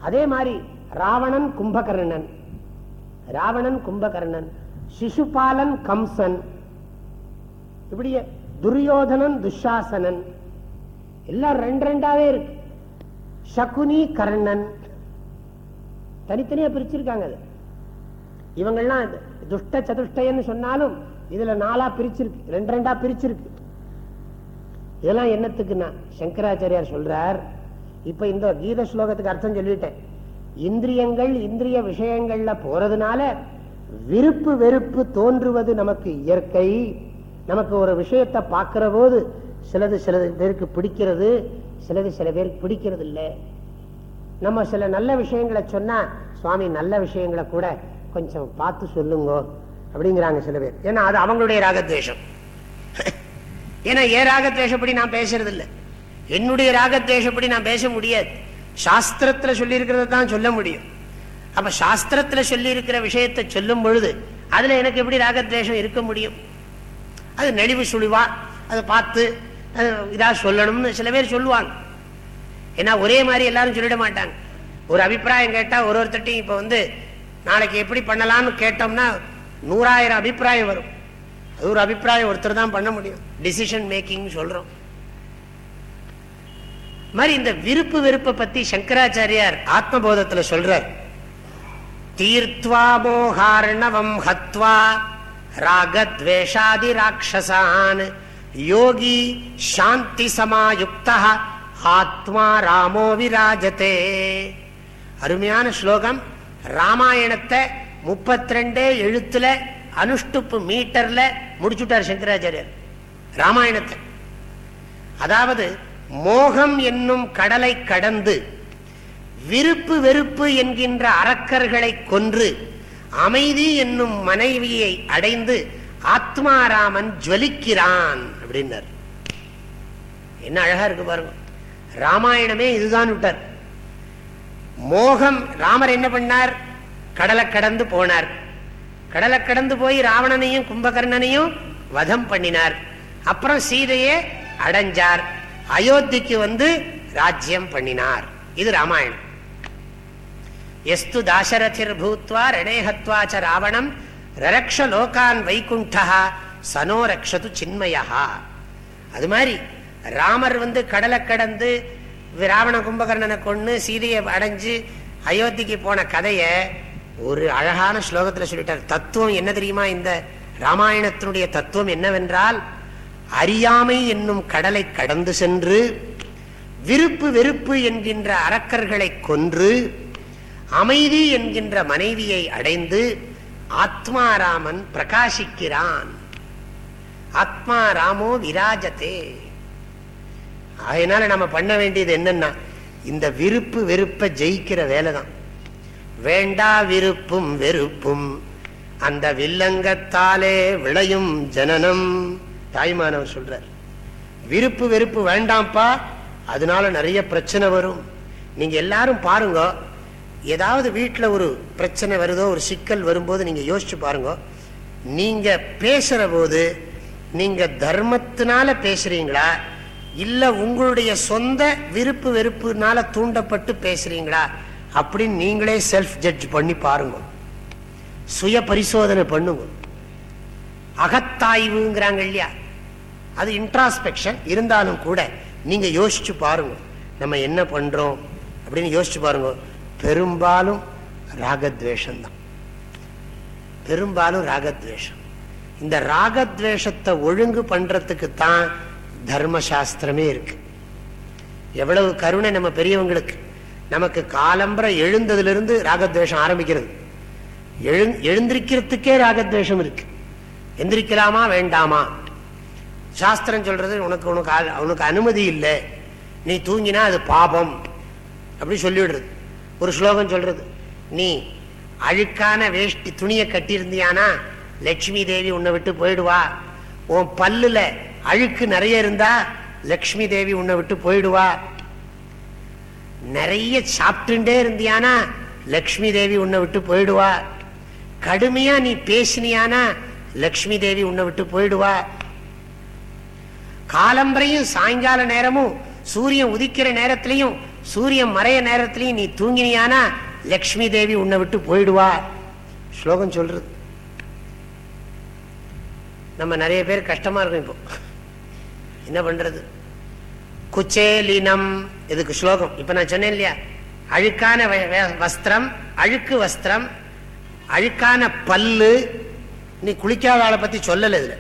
அதே மாதிரி ராவணன் கும்பகர்ணன். ராவணன் கும்பகர்ணன். சிசுபாலன் கம்சன். இப்படியே துரியோதனன் துஷாசனன். எல்லாம் ரெண்டு ரெண்டாவே இருக்கு. சகுனி கர்ணன். தனித்தனியா பிரிச்சிருக்காங்க அது. இவங்கெல்லாம் துஷ்ட சதுஷ்டயன்னு சொன்னாலும் இதுல நாலா பிரிச்சிருக்கு. ரெண்டு ரெண்டா பிரிச்சிருக்கு. இதெல்லாம் என்னத்துக்குன்னா சங்கராச்சாரியார் சொல்றார். இப்ப இந்த கீத ஸ்லோகத்துக்கு அர்த்தம் சொல்லிட்டேன். இந்திரியங்கள் இந்திரிய விஷயங்கள்ல போறதுனால விருப்பு வெறுப்பு தோன்றுவது நமக்கு இயற்கை. நமக்கு ஒரு விஷயத்தை பார்க்கிற போது சிலது சில பேருக்கு பிடிக்கிறது சிலது சில பேருக்கு பிடிக்கிறது இல்லை நம்ம சில நல்ல விஷயங்களை சொன்னா சுவாமி நல்ல விஷயங்களை கூட கொஞ்சம் பார்த்து சொல்லுங்கோ அப்படிங்கிறாங்க சில பேர். ஏன்னா அது அவங்களுடைய ராகத்வேஷம். ஏன்னா ஏன் ராகத்வேஷப்படி நான் பேசுறது இல்லை என்னுடைய ராகத்வேஷப்படி நான் பேச முடியாது. சாஸ்திரத்துல சொல்லியிருக்கிறத தான் சொல்ல முடியும். அப்போ சாஸ்திரத்துல சொல்லியிருக்கிற விஷயத்தை சொல்லும் பொழுது அதுல எனக்கு எப்படி ராகத்வேஷம் இருக்க முடியும்? அது நெளிவு சுழிவா அதை பார்த்து இதாக இதா சொல்லணும்னு சில பேர் சொல்லுவாங்க. ஏன்னா ஒரே மாதிரி எல்லாரும் சொல்லிட மாட்டாங்க. ஒரு அபிப்பிராயம் கேட்டா ஒரு ஒருத்தட்டையும் இப்ப வந்து நாளைக்கு எப்படி பண்ணலாம்னு கேட்டோம்னா நூறாயிரம் அபிப்பிராயம் வரும். அது ஒரு அபிப்பிராயம் ஒருத்தர் தான் பண்ண முடியும். டிசிஷன் மேக்கிங் சொல்றோம். மாதிரி இந்த விருப்பு வெறுப்பை பத்தி சங்கராச்சாரியார் ஆத்மபோதத்துல சொல்றார். தீர்த்வா மோகார்ணவம் ஹத்வா ராகத்வேஷாதி ராட்சசான். யோகி சாந்தி சமாயுக்தா ஆத்மா ராமோ விராஜதே அருமையான ஸ்லோகம். ராமாயணத்தை முப்பத்தி ரெண்டே எழுத்துல அனுஷ்டுப்பு மீட்டர்ல முடிச்சுட்டார் சங்கராச்சாரியர். ராமாயணத்தை. அதாவது மோகம் என்னும் கடலை கடந்து விருப்பு வெறுப்பு என்கின்ற அரக்கர்களை கொன்று அமைதி என்னும் மனைவியை அடைந்து ஆத்மாராமன் ஜுவலிக்கிறான் அப்படின்னார். என்ன அழகா இருக்கு பாருங்க. ராமாயணமே இதுதான் விட்டார். மோகம் ராமர் என்ன பண்ணார்? கடலை கடந்து போனார். கடலை கடந்து போய் ராவணனையும் கும்பகர்ணனையும் வதம் பண்ணினார். அப்புறம் சீதையே அடைஞ்சார். அயோத்திக்கு வந்து ராஜ்யம் பண்ணினார். இது ராமாயணம். எஸ்து தாசரதிர் பூத்வா ரணேஹத்வாச்ச ராவணம் ரரக்ஷ லோகான் வைகுண்டா சனோ ரக்ஷது சின்மயா. அது மாதிரி ராமர் வந்து கடலை கடந்து ராவண கும்பகர்ணனை கொண்டு சீதையை அடைஞ்சு அயோத்திக்கு போன கதையை ஒரு அழகான ஸ்லோகத்தில் சொல்லிட்டார். தத்துவம் என்ன தெரியுமா? இந்த ராமாயணத்தினுடைய தத்துவம் என்னவென்றால் அறியாமை என்னும் கடலை கடந்து சென்று விருப்பு வெறுப்பு என்கின்ற அரக்கர்களை கொன்று அமைதி என்கின்ற மனைவியை அடைந்து ஆத்மாராமன் பிரகாசிக்கிறான். ஆத்மா ராமோ விராஜத்தே அதனால நம்ம பண்ண வேண்டியது என்னன்னா இந்த விருப்பு வெறுப்பை ஜெயிக்கிற வேலை தான் வேண்டா விருப்பும் வெறுப்பும் அந்த வில்லங்கத்தாலே விளையும் ஜனனம் தாய்மானவர் சொல்றார். விருப்பு வெறுப்பு வேண்டாம்ப்பா அதனால நிறைய பிரச்சனை வரும். நீங்க எல்லாரும் பாருங்க ஏதாவது வீட்டில் ஒரு பிரச்சனை வருதோ ஒரு சிக்கல் வரும்போது நீங்க யோசிச்சு பாருங்க. நீங்க பேசுற போது நீங்க தர்மத்தினால பேசுறீங்களா? இல்ல உங்களுடைய சொந்த விருப்பு வெறுப்புனால தூண்டப்பட்டு பேசுறீங்களா? அப்படின்னு நீங்களே செல்ஃப் ஜட்ஜ் பண்ணி பாருங்க. சுய பரிசோதனை பண்ணுங்க. அகத்தாய்வுங்கிறாங்க இல்லையா? அது இன்ட்ராஸ்பெக்ஷன் இருந்தாலும் கூட நீங்க யோசிச்சு பாருங்க. நம்ம என்ன பண்றோம்? அப்படின்னு யோசிச்சு பாருங்க. பெரும்பாலும் ராகத்வேஷம் தான் பெரும்பாலும் ராகத்வேஷம். இந்த ராகத்வேஷத்தை ஒழுங்கு பண்றதுக்கு தான் தர்மசாஸ்திரமே இருக்கு. எவ்வளவு கருணை நம்ம பெரியவங்களுக்கு. நமக்கு காலம்பரை எழுந்ததிலிருந்து ராகத்வேஷம் ஆரம்பிக்கிறது. எழு எழுந்திருக்கிறதுக்கே ராகத்வேஷம் இருக்கு. எந்திரிக்கலாமா வேண்டாமா? சாஸ்திரம் சொல்றது உனக்கு உனக்கு உனக்கு அனுமதி இல்லை. நீ தூங்கினா அது பாபம். அப்படி சொல்லிவிடுறது. ஒரு ஸ்லோகம் சொல்றது நீ அழுக்கான வேஷ்டி துணியை கட்டியிருந்தியானா? லட்சுமி தேவி உன்னை விட்டு போயிடுவா. உன் பல்லுல அழுக்கு நிறைய இருந்தா லக்ஷ்மி தேவி உன்னை விட்டு போயிடுவா. நிறைய சாப்பிட்டுட்டே இருந்தியானா லக்ஷ்மி தேவி உன்னை விட்டு போயிடுவா. கடுமையா நீ பேசினியானா லக்ஷ்மி தேவி உன்னை விட்டு போயிடுவா. காலம்பரையும் சாயங்கால நேரமும் சூரியன் உதிக்கிற நேரத்திலையும் சூரியன் மறைய நேரத்திலையும் நீ தூங்கினியானா லக்ஷ்மி தேவி உன்னை விட்டு போயிடுவா. ஸ்லோகம் சொல்றது. நம்ம நிறைய பேர் கஷ்டமா இருக்கும் இப்போ. என்ன பண்றது? குச்சேலினம். இதுக்கு ஸ்லோகம். இப்ப நான் சொன்னேன் இல்லையா? அழுக்கான வஸ்திரம் அழுக்கு வஸ்திரம் அழுக்கான பல்லு. நீ குளிக்காத பத்தி சொல்லல இதுல.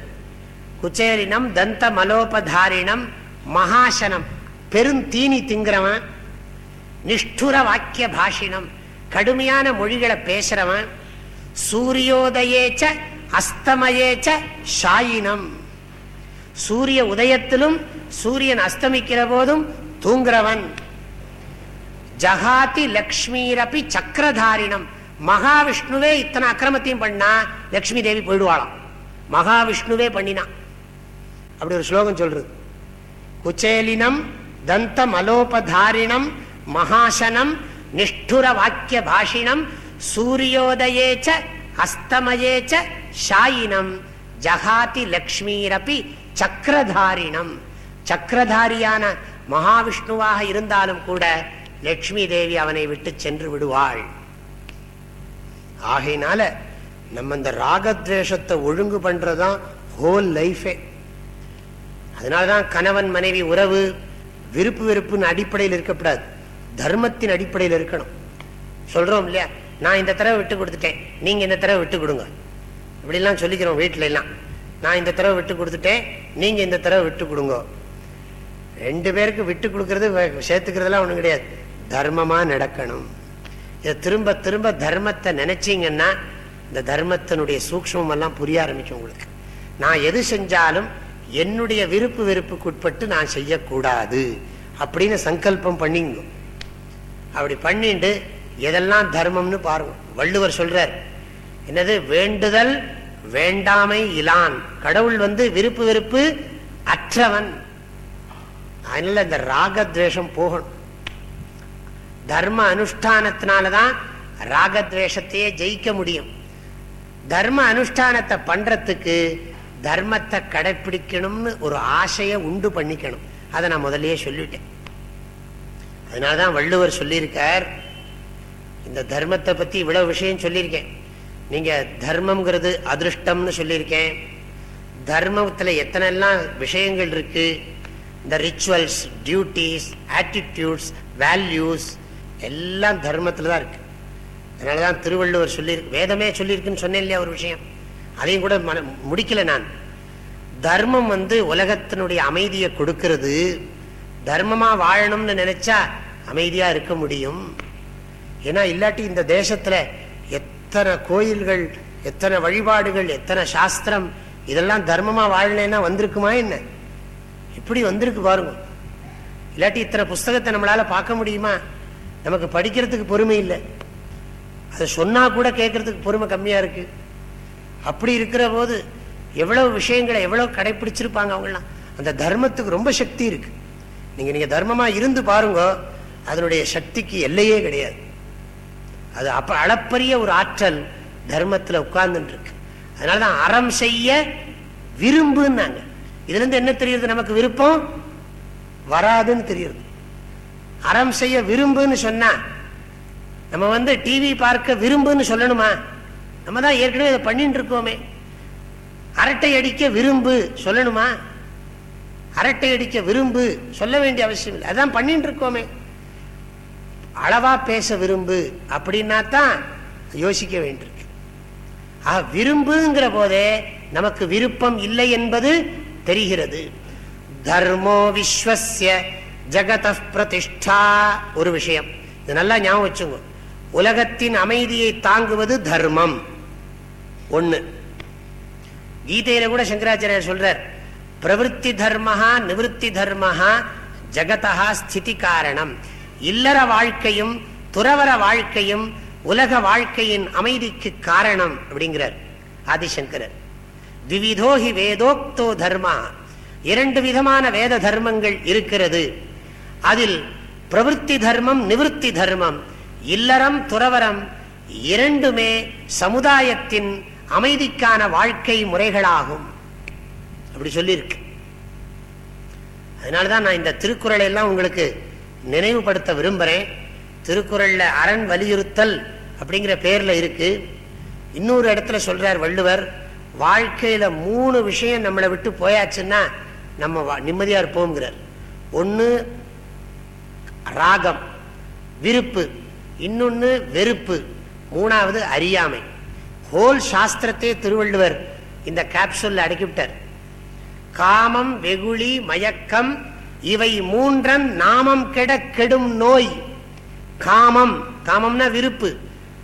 குச்சேலினம் தந்த மலோபதாரிணம் மகாசனம். பெருந்தீனி திங்கிறவன் நிஷ்டுர வாக்கிய பாஷினம் கடுமையான மொழிகளை பேசுறவன் சூரியோதயேச்ச அஸ்தமயேச்ச ஷாயினம். சூரிய உதயத்திலும் சூரியன் அஸ்தமிக்கிற போதும் தூங்குறவன். ஜகாதி லக்ஷ்மீரப்பி சக்கரதாரிணம் மகாவிஷ்ணுவே இத்தனை அக்கிரமத்தையும் பண்ணா லக்ஷ்மி தேவி போயிடுவாளாம். மகாவிஷ்ணுவே பண்ணினான் அப்படி ஒரு ஸ்லோகம் சொல்றது. குச்சேலினம் தந்த மலோபதாரிணம் மகாசனம் நிஷ்டுர வாக்கிய பாஷினம் சூரியோதயேச்ச அஸ்தமயேச்ச ஷாயினம் ஜகாதி லக்ஷ்மீரப்பி சக்கரதாரிணம் சக்கரதாரியான மகாவிஷ்ணுவாக இருந்தாலும் கூட லக்ஷ்மி தேவி அவனை விட்டு சென்று விடுவாள். ஆகையினால நம்ம இந்த ராகத்வேஷத்தை ஒழுங்கு பண்றதுதான் ஹோல் லைஃபே அதனாலதான் கணவன் மனைவி உறவு விருப்பு வெறுப்புன்னு அடிப்படையில் இருக்கக்கூடாது. தர்மத்தின் அடிப்படையில் இருக்கணும். சொல்றோம் இல்லையா? நான் இந்த தடவை விட்டு கொடுத்துட்டேன். நீங்க இந்த தடவை விட்டு கொடுங்க. இப்படிலாம் சொல்லிக்கிறோம் வீட்டுல எல்லாம். நான் இந்த தடவை விட்டு கொடுத்துட்டேன். நீங்க இந்த தடவை விட்டு கொடுங்க. ரெண்டு பேருக்கு விட்டு கொடுக்கறது சேர்த்துக்கிறதுலாம் ஒண்ணும் கிடையாது. தர்மமா நடக்கணும். இதை திரும்ப திரும்ப தர்மத்தை நினைச்சீங்கன்னா இந்த தர்மத்தினுடைய சூக்மம் எல்லாம் புரிய ஆரம்பிக்கும் உங்களுக்கு. நான் எது செஞ்சாலும் என்னுடைய விருப்பு வெறுப்புக்கு உட்பட்டு நான் செய்யக்கூடாது. அப்படின்னு சங்கல்பம் பண்ணிங்க. அப்படி பண்ணிட்டு எதெல்லாம் தர்மம்னு பாருங்க வள்ளுவர் சொல்றார் என்னது? வேண்டுதல் வேண்டாமை இலான். கடவுள் வந்து விருப்பு வெறுப்பு அற்றவன். அதனால இந்த ராகத்வேஷம் போகணும். தர்ம அனுஷ்டானத்தினாலதான் ராகத்வேஷத்தையே ஜெயிக்க முடியும். தர்ம அனுஷ்டானத்தை பண்றதுக்கு தர்மத்தை கடைபிடிக்கணும்னு ஒரு ஆசையை உண்டு பண்ணிக்கணும். அதை நான் முதல்லயே சொல்லிட்டேன். அதனாலதான் வள்ளுவர் சொல்லியிருக்கார் இந்த தர்மத்தை பற்றி இவ்வளோ விஷயம் சொல்லியிருக்கேன். நீங்கள் தர்மங்கிறது அதிருஷ்டம்னு சொல்லியிருக்கேன். தர்மத்தில் எத்தனை எல்லாம் விஷயங்கள் இருக்குது இந்த ரிச்சுவல்ஸ் டியூட்டிஸ் ஆட்டிடியூட்ஸ் வேல்யூஸ் எல்லாம் தர்மத்தில் தான் இருக்குது அதனால தான் திருவள்ளுவர் சொல்லியிருக்கு வேதமே சொல்லியிருக்குன்னு சொன்னேன் இல்லையா ஒரு விஷயம். அதையும் கூட முடிக்கல நான். தர்மம் வந்து உலகத்தினுடைய அமைதியை கொடுக்கறது. தர்மமாக வாழணும்னு நினச்சா அமைதியாக இருக்க முடியும். ஏன்னா இல்லாட்டி இந்த தேசத்துல எத்தனை கோயில்கள் எத்தனை வழிபாடுகள் எத்தனை சாஸ்திரம் இதெல்லாம் தர்மமா வாழலைன்னா வந்திருக்குமா என்ன? இப்படி வந்திருக்கு பாருங்க. இல்லாட்டி இத்தனை புஸ்தகத்தை நம்மளால பார்க்க முடியுமா? நமக்கு படிக்கிறதுக்கு பொறுமை இல்லை. அதை சொன்னா கூட கேட்கறதுக்கு பொறுமை கம்மியா இருக்கு. அப்படி இருக்கிற போது எவ்வளவு விஷயங்களை எவ்வளவு கடைபிடிச்சிருப்பாங்க அவங்களாம் அந்த தர்மத்துக்கு ரொம்ப சக்தி இருக்கு. நீங்க நீங்க தர்மமா இருந்து பாருங்க அதனுடைய சக்திக்கு எல்லையே கிடையாது. அது அப்ப அளப்பரிய ஒரு ஆற்றல் தர்மத்துல உட்கார்ந்துருக்கு அதனாலதான் அறம் செய்ய விரும்புனாங்க இதுல இருந்து என்ன தெரியுது நமக்கு விருப்பம்? வராதுன்னு தெரியுது. அறம் செய்ய விரும்புன்னு சொன்னா நம்ம வந்து டிவி பார்க்க விரும்புன்னு சொல்லணுமா? நம்ம தான் ஏற்கனவே இதை பண்ணிட்டு இருக்கோமே. அரட்டை அடிக்க விரும்பு சொல்லணுமா? அரட்டை அடிக்க விரும்பு சொல்ல வேண்டிய அவசியம் இல்லை. அதான் பண்ணிட்டு இருக்கோமே. அளவா பேச விரும்பு அப்படின்னா தான் யோசிக்க வேண்டியிருக்கு. ஆ விரும்புங்கிற போதே நமக்கு விருப்பம் இல்லை என்பது தெரிகிறது. தர்மோ விஸ்வசிய ஜகத பிரதிஷ்டா ஒரு விஷயம். இது நல்லா ஞாபகம் வச்சுங்க உலகத்தின் அமைதியை தாங்குவது தர்மம். ஒண்ணு. கீதையில கூட சங்கராச்சாரியர் சொல்றார் பிரவருத்தி தர்மஹா நிவத்தி தர்மஹா ஜகதா ஸ்திதி காரணம். இல்லற வாழ்க்கையும் துறவர வாழ்க்கையும் உலக வாழ்க்கையின் அமைதிக்கு காரணம் அப்படிங்கிறார் ஆதிசங்கரர். திவிதோஹி வேதோக்தோ தர்மா. இரண்டு விதமான வேத தர்மங்கள் இருக்கிறது. அதில் பிரவருத்தி தர்மம் நிவர்த்தி தர்மம் இல்லறம் துறவரம் இரண்டுமே சமுதாயத்தின் அமைதிக்கான வாழ்க்கை முறைகளாகும். அப்படி சொல்லியிருக்கு. அதனாலதான் நான் இந்த திருக்குறளை எல்லாம் உங்களுக்கு நினைவுபடுத்த விரும்புகிறேன் திருக்குறளில் அரண் வலியுறுத்தல் அப்படிங்கிற பேரில் இருக்கு. இன்னொரு இடத்துல சொல்கிறார் வள்ளுவர் வாழ்க்கையில் மூணு விஷயம் நம்மளை விட்டு போயாச்சுன்னா நம்ம நிம்மதியாக இருப்போங்கிறார் ஒன்று ராகம் விருப்பு இன்னொன்று வெறுப்பு மூணாவது அறியாமை. ஹோல் சாஸ்திரத்தையே திருவள்ளுவர் இந்த கேப்சூலில் அடக்கிவிட்டார் காமம் வெகுளி மயக்கம் இவை மூன்றன் நாமம் கெட கெடும் நோய். காமம் காமம்னா விருப்பு.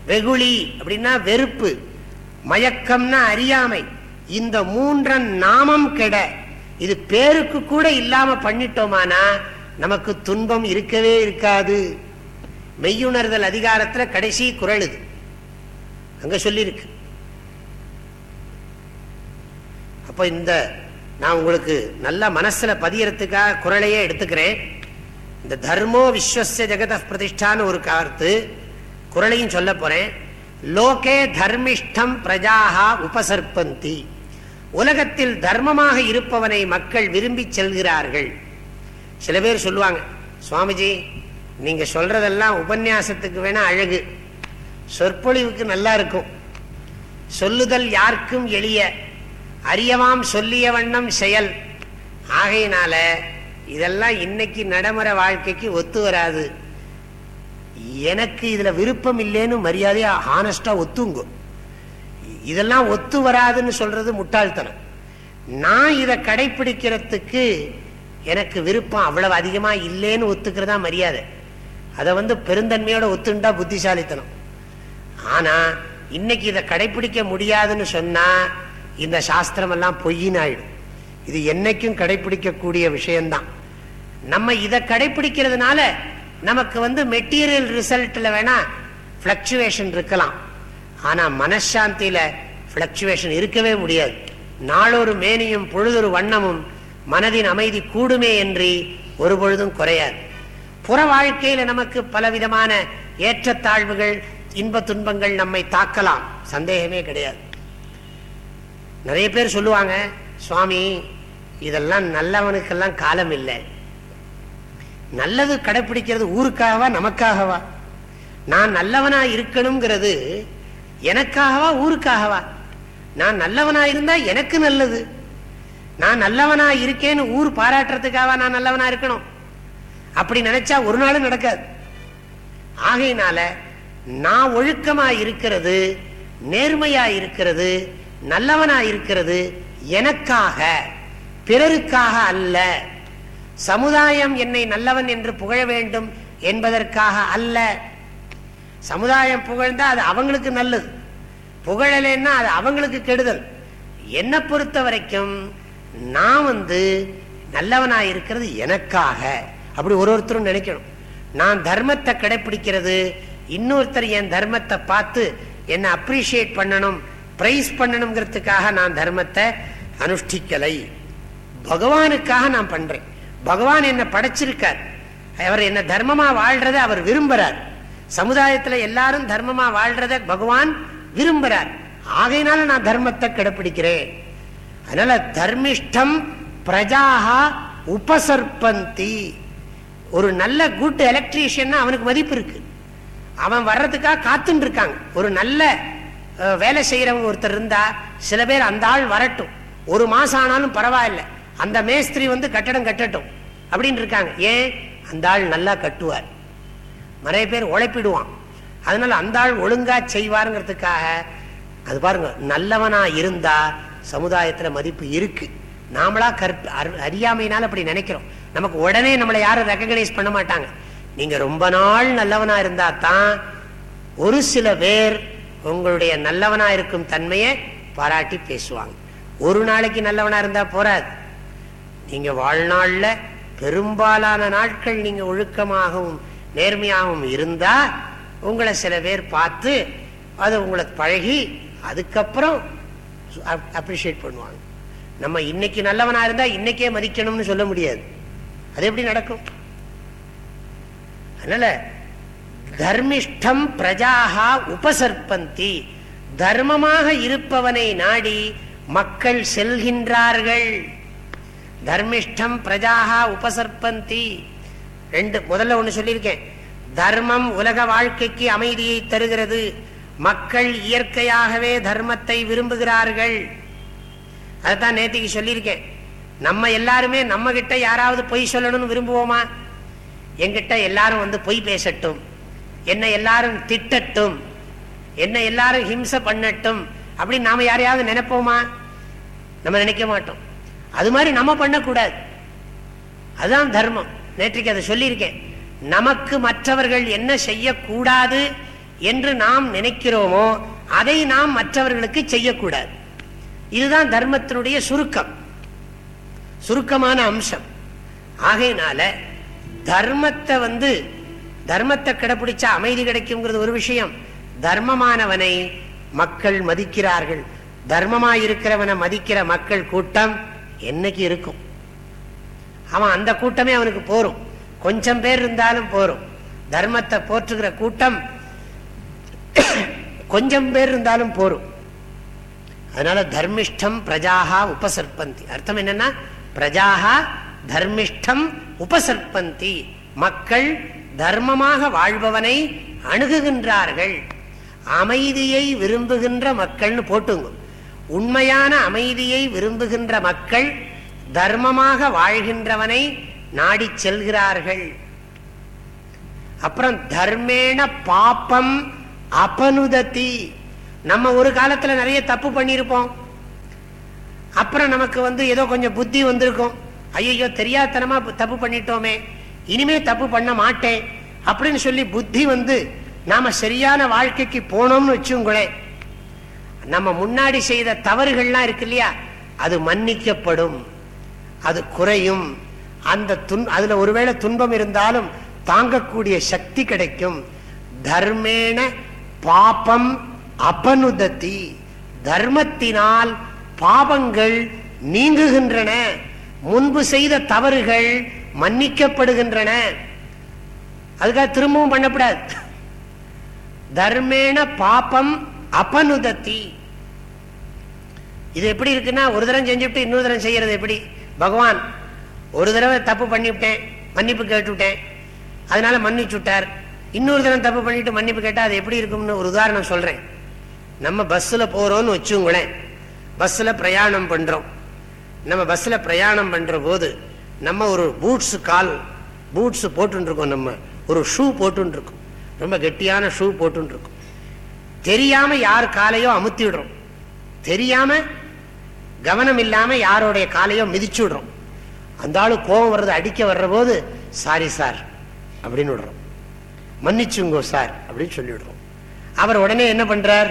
வெகுளி அப்படின்னா வெறுப்பு. மயக்கம்னா அறியாமை. இந்த மூன்றன் நாமம் கெட. இது பேருக்கு கூட இல்லாம பண்ணிட்டோமானா நமக்கு துன்பம் இருக்கவே இருக்காது. மெய்யுணர்தல் அதிகாரத்துல கடைசி குரல் இது. அங்க சொல்லியிருக்கு அப்ப இந்த நான் உங்களுக்கு நல்ல மனசுல பதியறதுக்காக குரலையே எடுத்துக்கிறேன். இந்த தர்மோ விஸ்வச ஜெகத பிரதிஷ்டான்னு ஒரு கருத்து குரலையும் சொல்ல போறேன். லோகே தர்மிஷ்டம் பிரஜாகா உபசர்பந்தி உலகத்தில் தர்மமாக இருப்பவனை மக்கள் விரும்பி செல்கிறார்கள். சில பேர் சொல்லுவாங்க சுவாமிஜி நீங்க சொல்றதெல்லாம் உபன்யாசத்துக்கு வேணா அழகு. சொற்பொழிவுக்கு நல்லா இருக்கும். சொல்லுதல் யாருக்கும் எளிய. அறியவாம் சொல்லிய வண்ணம் செயல். ஆகையினால இதெல்லாம் இன்னைக்கு நடைமுறை வாழ்க்கைக்கு ஒத்து வராது. எனக்கு இதுல விருப்பம் இல்லைன்னு மரியாதையா ஹானஸ்டா ஒத்துங்க. இதெல்லாம் ஒத்து வராதுன்னு சொல்றது முட்டாள்தனம். நான் இதை கடைபிடிக்கிறதுக்கு எனக்கு விருப்பம் அவ்வளவு அதிகமா இல்லைன்னு ஒத்துக்கிறதா மரியாதை. அதை வந்து பெருந்தன்மையோட ஒத்துண்டா புத்திசாலித்தனம். ஆனா இன்னைக்கு இதை கடைபிடிக்க முடியாதுன்னு சொன்னா இந்த சாஸ்திரம் எல்லாம் பொய்யின்னு ஆயிடும் இது என்னைக்கும் கடைபிடிக்கக்கூடிய விஷயம்தான். நம்ம இதை கடைபிடிக்கிறதுனால நமக்கு வந்து மெட்டீரியல் ரிசல்ட்ல வேணா பிளக்சுவேஷன் இருக்கலாம். ஆனா மனசாந்தியில பிளக்சுவேஷன் இருக்கவே முடியாது. நாளொரு மேனியும் பொழுதொரு வண்ணமும் மனதின் அமைதி கூடுமே என்று ஒரு பொழுதும் குறையாது. புற வாழ்க்கையில நமக்கு பலவிதமான ஏற்றத்தாழ்வுகள் இன்ப துன்பங்கள் நம்மை தாக்கலாம். சந்தேகமே கிடையாது. நிறைய பேர் சொல்லுவாங்க சுவாமி இதெல்லாம் நல்லவனுக்கெல்லாம் காலம் இல்லை. நல்லது கடைபிடிக்கிறது ஊருக்காகவா நமக்காகவா? நான் நல்லவனா இருக்கணுங்கிறது எனக்காகவா ஊருக்காகவா? நான் நல்லவனா இருந்தா எனக்கு நல்லது. நான் நல்லவனா இருக்கேன்னு ஊர் பாராட்டுறதுக்காக நான் நல்லவனா இருக்கணும்? அப்படி நினைச்சா ஒரு நாளும் நடக்காது. ஆகையினால நான் ஒழுக்கமா இருக்கிறது நேர்மையா இருக்கிறது நல்லவனா இருக்கிறது எனக்காக பிறருக்காக அல்ல. சமுதாயம் என்னை நல்லவன் என்று புகழ வேண்டும் என்பதற்காக அல்ல. சமுதாயம் புகழ்ந்தா அது அவங்களுக்கு நல்லது. புகழலைன்னா அது அவங்களுக்கு கெடுதல். என்னை பொறுத்த வரைக்கும் நான் வந்து நல்லவனா இருக்கிறது எனக்காக. அப்படி ஒரு ஒருத்தரும் நினைக்கணும். நான் தர்மத்தை கடைபிடிக்கிறது இன்னொருத்தர் என் தர்மத்தை பார்த்து என்னை அப்ரிஷியேட் பண்ணணும் பிரைஸ் பண்ணணுங்கிறதுக்காக நான் தர்மத்தை அனுஷ்டிக்கலை. பகவானுக்காக நான் பண்றேன். பகவான் என்ன படைச்சிருக்கார். அவர் என்ன தர்மமா வாழ்றத அவர் விரும்புறார். சமுதாயத்துல எல்லாரும் தர்மமா வாழ்றத பகவான் விரும்புறார். ஆகையினால நான் தர்மத்தை கடைபிடிக்கிறேன். அதனால தர்மிஷ்டம் பிரஜாகா உபசர்பந்தி ஒரு நல்ல குட் எலக்ட்ரீஷியன் அவனுக்கு மதிப்பு இருக்கு. அவன் வர்றதுக்காக காத்துட்டு இருக்காங்க. ஒரு நல்ல வேலை செய்யறவங்க ஒருத்தர் இருந்தா சில பேர் அந்த ஆள் வரட்டும். ஒரு மாசம் ஆனாலும் பரவாயில்ல. அந்த மேஸ்திரி வந்து கட்டடம் கட்டட்டும். அப்படின்னு இருக்காங்க. ஏன்? அந்த ஆள் நல்லா கட்டுவார். நிறைய பேர் உழைப்பிடுவான். அதனால அந்த ஆள் ஒழுங்கா செய்வாருங்கிறதுக்காக அது பாருங்க நல்லவனா இருந்தா சமுதாயத்துல மதிப்பு இருக்கு. நாமளா கற்ப அறியாமையினால அப்படி நினைக்கிறோம். நமக்கு உடனே நம்மளை யாரும் ரெக்கக்னைஸ் பண்ண மாட்டாங்க. நீங்க ரொம்ப நாள் நல்லவனா இருந்தா தான் ஒரு சில பேர் உங்களுடைய நல்லவனா இருக்கும் தன்மையை பாராட்டி பேசுவாங்க. ஒரு நாளைக்கு நல்லவனா இருந்தா போறாது. நீங்க வாழ்நாள்ல பெரும்பாலான நாட்கள் நீங்க ஒழுக்கமாகவும் நேர்மையாகவும் இருந்தா உங்களை சில பேர் பார்த்து அது உங்களை பழகி அதுக்கப்புறம் அப்ரிஷியேட் பண்ணுவாங்க. நம்ம இன்னைக்கு நல்லவனா இருந்தா இன்னைக்கே மதிக்கணும்னு சொல்ல முடியாது. அது எப்படி நடக்கும்? அதனால தர்மிஷ்டம் பிரஜாகா உபசர்பந்தி தர்மமாக இருப்பவனை நாடி மக்கள் செல்கின்றார்கள். தர்மிஷ்டம் பிரஜாகா உபசர்பந்தி ரெண்டு முதல்ல ஒன்று சொல்லியிருக்கேன். தர்மம் உலக வாழ்க்கைக்கு அமைதியை தருகிறது. மக்கள் இயற்கையாகவே தர்மத்தை விரும்புகிறார்கள். அதுதான் நேத்திக்கு சொல்லியிருக்கேன். நம்ம எல்லாருமே நம்ம கிட்ட யாராவது பொய் சொல்லணும்னு விரும்புவோமா? எங்கிட்ட எல்லாரும் வந்து பொய் பேசட்டும். என்ன எல்லாரும் திட்டட்டும். என்ன எல்லாரும் ஹிம்சை பண்ணட்டும் அப்படின்னு நாம யாரையாவது நினைப்போமா? நம்ம நினைக்க மாட்டோம். அது மாதிரி நம்ம பண்ணக்கூடாது. அதுதான் தர்மம். நேற்றுக்கு அதை சொல்லியிருக்கேன். நமக்கு மற்றவர்கள் என்ன செய்யக்கூடாது என்று நாம் நினைக்கிறோமோ அதை நாம் மற்றவர்களுக்கு செய்யக்கூடாது. இதுதான் தர்மத்தினுடைய சுருக்கம். சுருக்கமான அம்சம். ஆகையினால தர்மத்தை வந்து தர்மத்தை கடைபிடிச்சா அமைதி கிடைக்குங்கிறது ஒரு விஷயம். தர்மமானவனை மக்கள் மதிக்கிறார்கள். தர்மமாயிருக்கிறவனை மதிக்கிற மக்கள் கூட்டம் என்னைக்கு இருக்கும்? அவன் அந்த கூட்டமே அவனுக்கு போரும். கொஞ்சம் பேர் இருந்தாலும் போரும். தர்மத்தை போற்றுகிற கூட்டம் கொஞ்சம் பேர் இருந்தாலும் போரும். அதனால தர்மிஷ்டம் பிரஜாகா உபசர்பந்தி அர்த்தம் என்னன்னா பிரஜாகா தர்மிஷ்டம் உபசர்பந்தி மக்கள் தர்மமாக வாழ்பவனை அணுகுகின்றார்கள். அமைதியை விரும்புகின்ற மக்கள்னு போட்டுங்க. உண்மையான அமைதியை விரும்புகின்ற மக்கள் தர்மமாக வாழ்கின்றவனை நாடி செல்கிறார்கள். அப்புறம் தர்மேன பாப்பம் அபனுதத்தி நம்ம ஒரு காலத்துல நிறைய தப்பு பண்ணியிருப்போம். அப்புறம் நமக்கு வந்து ஏதோ கொஞ்சம் புத்தி வந்திருக்கும். ஐயோ தெரியாதனமா தப்பு பண்ணிட்டோமே. இனிமே தப்பு பண்ண மாட்டேன் அப்படின்னு சொல்லி புத்தி வந்து நாம சரியான வாழ்க்கைக்கு போனோம்னு வச்சுங்களேன் நம்ம முன்னாடி செய்த தவறுகள்லாம் இருக்கு இல்லையா அது மன்னிக்கப்படும் அது குறையும். அந்த துன் அதுல ஒருவேளை துன்பம் இருந்தாலும் தாங்கக்கூடிய சக்தி கிடைக்கும். தர்மேன பாபம் அபனுதத்தி தர்மத்தினால் பாபங்கள் நீங்குகின்றன. முன்பு செய்த தவறுகள் மன்னிக்கப்படுகின்றன. அதுக்காக திரும்பவும் பண்ணப்படாது. தர்மேன பாபம் அபனுதத்தி. இது எப்படி இருக்குன்னா ஒரு தரம் செஞ்சுட்டு இன்னொரு தரம் செய்யறது எப்படி? பகவான் ஒரு தடவை தப்பு பண்ணிவிட்டேன் மன்னிப்பு கேட்டுவிட்டேன் அதனால மன்னிச்சுட்டார் இன்னொரு தடவை தப்பு பண்ணிட்டு மன்னிப்பு கேட்டால் அது எப்படி இருக்கும்னு ஒரு உதாரணம் சொல்றேன். நம்ம பஸ்ஸில் போகிறோம்னு வச்சுங்களேன் பஸ்ஸில் பிரயாணம் பண்ணுறோம் நம்ம பஸ்ஸில் பிரயாணம் பண்ணுற போது நம்ம ஒரு பூட்ஸு கால் பூட்ஸு போட்டுருக்கோம் நம்ம. ஒரு ஷூ போட்டுருக்கோம் ரொம்ப கெட்டியான ஷூ போட்டுருக்கோம் தெரியாம யார் காலையோ அமுத்தி விடுறோம் தெரியாம கவனம் இல்லாம யாரோடைய காலையோ மிதிச்சு விடுறோம் அந்த ஆளு கோபம் வர்றது அடிக்க வர்ற போது சாரி சார் அப்படின்னு விடுறோம். மன்னிச்சுங்கோ சார் அப்படின்னு சொல்லிவிடுறோம். அவர் உடனே என்ன பண்றார்?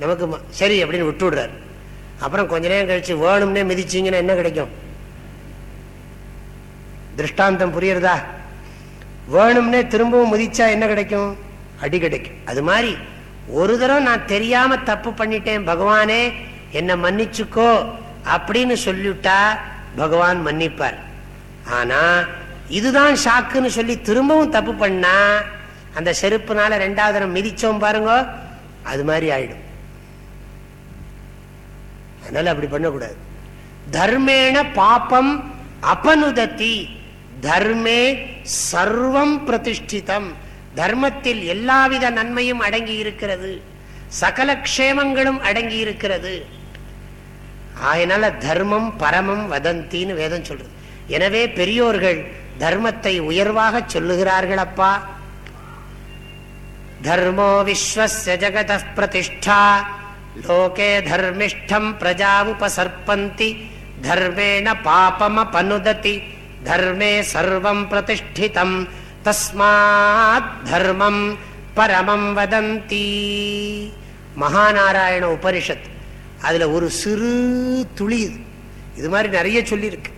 நமக்கு சரி அப்படின்னு விட்டு விடுறார் அப்புறம் கொஞ்ச நேரம் கழிச்சு வேணும்னே மிதிச்சிங்கன்னா என்ன கிடைக்கும்? திருஷ்டாந்தம் புரியுறதா வேணும்னே திரும்பவும் முதிச்சா என்ன கிடைக்கும்? அடி கிடைக்கும். அது மாதிரி ஒரு தடவை நான் தெரியாம தப்பு பண்ணிட்டேன் பகவானே என்ன மன்னிச்சுக்கோ அப்படின்னு சொல்லிவிட்டா பகவான் மன்னிப்பார். ஆனா இதுதான் ஷாக்குன்னு சொல்லி திரும்பவும் தப்பு பண்ணா அந்த செருப்புனால ரெண்டாவது தரம் மிதிச்சோம் பாருங்க அது மாதிரி ஆயிடும். அதனால அப்படி பண்ணக்கூடாது. தர்மேன பாப்பம் அபனுதத்தி தர்மே சர்வம் பிரதிஷ்டிதம். தர்மத்தில் எல்லாவித நன்மையும் அடங்கி இருக்கிறது சகல க்ஷேமங்களும் அடங்கி இருக்கிறது அதனால தர்மம் பரமம் வதந்தின்னு வேதம் சொல்றது. எனவே பெரியோர்கள் தர்மத்தை உயர்வாக சொல்லுகிறார்கள் அப்பா தர்மோ விஸ்வச ஜகத பிரதிஷ்டா. லோகே தர்மிஷ்டம் பிரஜா உபசர்பந்தி தர்மேண பாபம பனுததி தர்மே சர்வம் பிரதிஷ்டிதம் தஸ்மாத் தர்மம் பரமம் வதந்தி மகாநாராயண உபனிஷத் அதுல ஒரு சிறு துளி இது. மாதிரி நிறைய சொல்லியிருக்கு.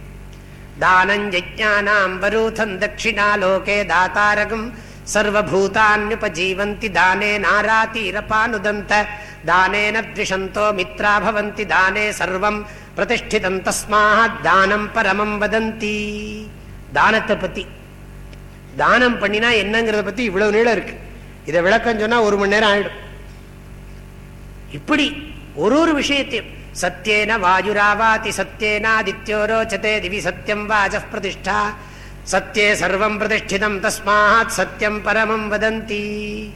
தானஞ்சஜானாம் வரூதம் தட்சிணா லோகே தாத்தாரகம் சர்வூதான்யுபஜீவந்தி தானே நாராதீரபானுதந்த தானேன த்விஷந்தோ மித்ரா பவந்தி தானே சர்வம் பிரதிஷ்டிதம் தஸ்மாத் தானம் பரமம் வதந்தி தானத்தை பத்தி. தானம் பண்ணினா என்னங்கிறத பத்தி இவ்வளவு நீளம் இருக்கு. இதை விளக்கம் சொன்னா ஒரு மணி நேரம் ஆயிடும். இப்படி ஒரு ஒரு விஷயத்தையும். சத்தியேன வாயுராவாதி சத்தியேனாதித்யோ ரோச்சதே திவி சத்தியம் வாஜ பிரதிஷ்டா. சத்தியே சர்வம் பிரதிஷ்டிதம் தஸ்மாத் சத்தியம் பரமம் வதந்தி.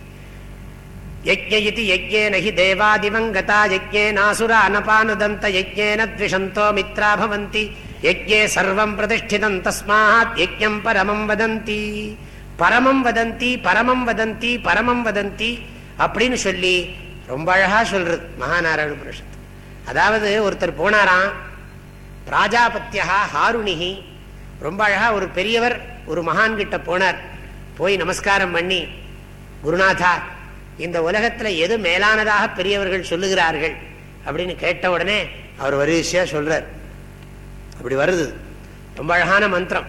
யஜ்யி இதி யஜ்ஞேன ஹி தேவாதிவங்கதா யஜ்ஞேனாசுரா அனபானுதந்த யஜ்ஞேன த்விஷந்தோ மித்ரா பவந்தி யஜ்ஞே சர்வம் பிரதிஷ்டிதம் தஸ்மாத் யஜ்யம் பரமம் வதந்தி. பரமம் வதந்தி பரமம் வதந்தி பரமம் வதந்தி அப்படின்னு சொல்லி ரொம்ப அழகா சொல்றது மகாநாராயண புருஷன். அதாவது ஒருத்தர் போனாராம் பிராஜாபத்தியா ஹாருணிகி ரொம்ப அழகா ஒரு பெரியவர் ஒரு மகான் கிட்ட போனார். போய் நமஸ்காரம் பண்ணி குருநாதா இந்த உலகத்துல எது மேலானதாக பெரியவர்கள் சொல்லுகிறார்கள் அப்படின்னு கேட்ட உடனே அவர் வரிசையா சொல்றார். அப்படி வருது. ரொம்ப அழகான மந்திரம்.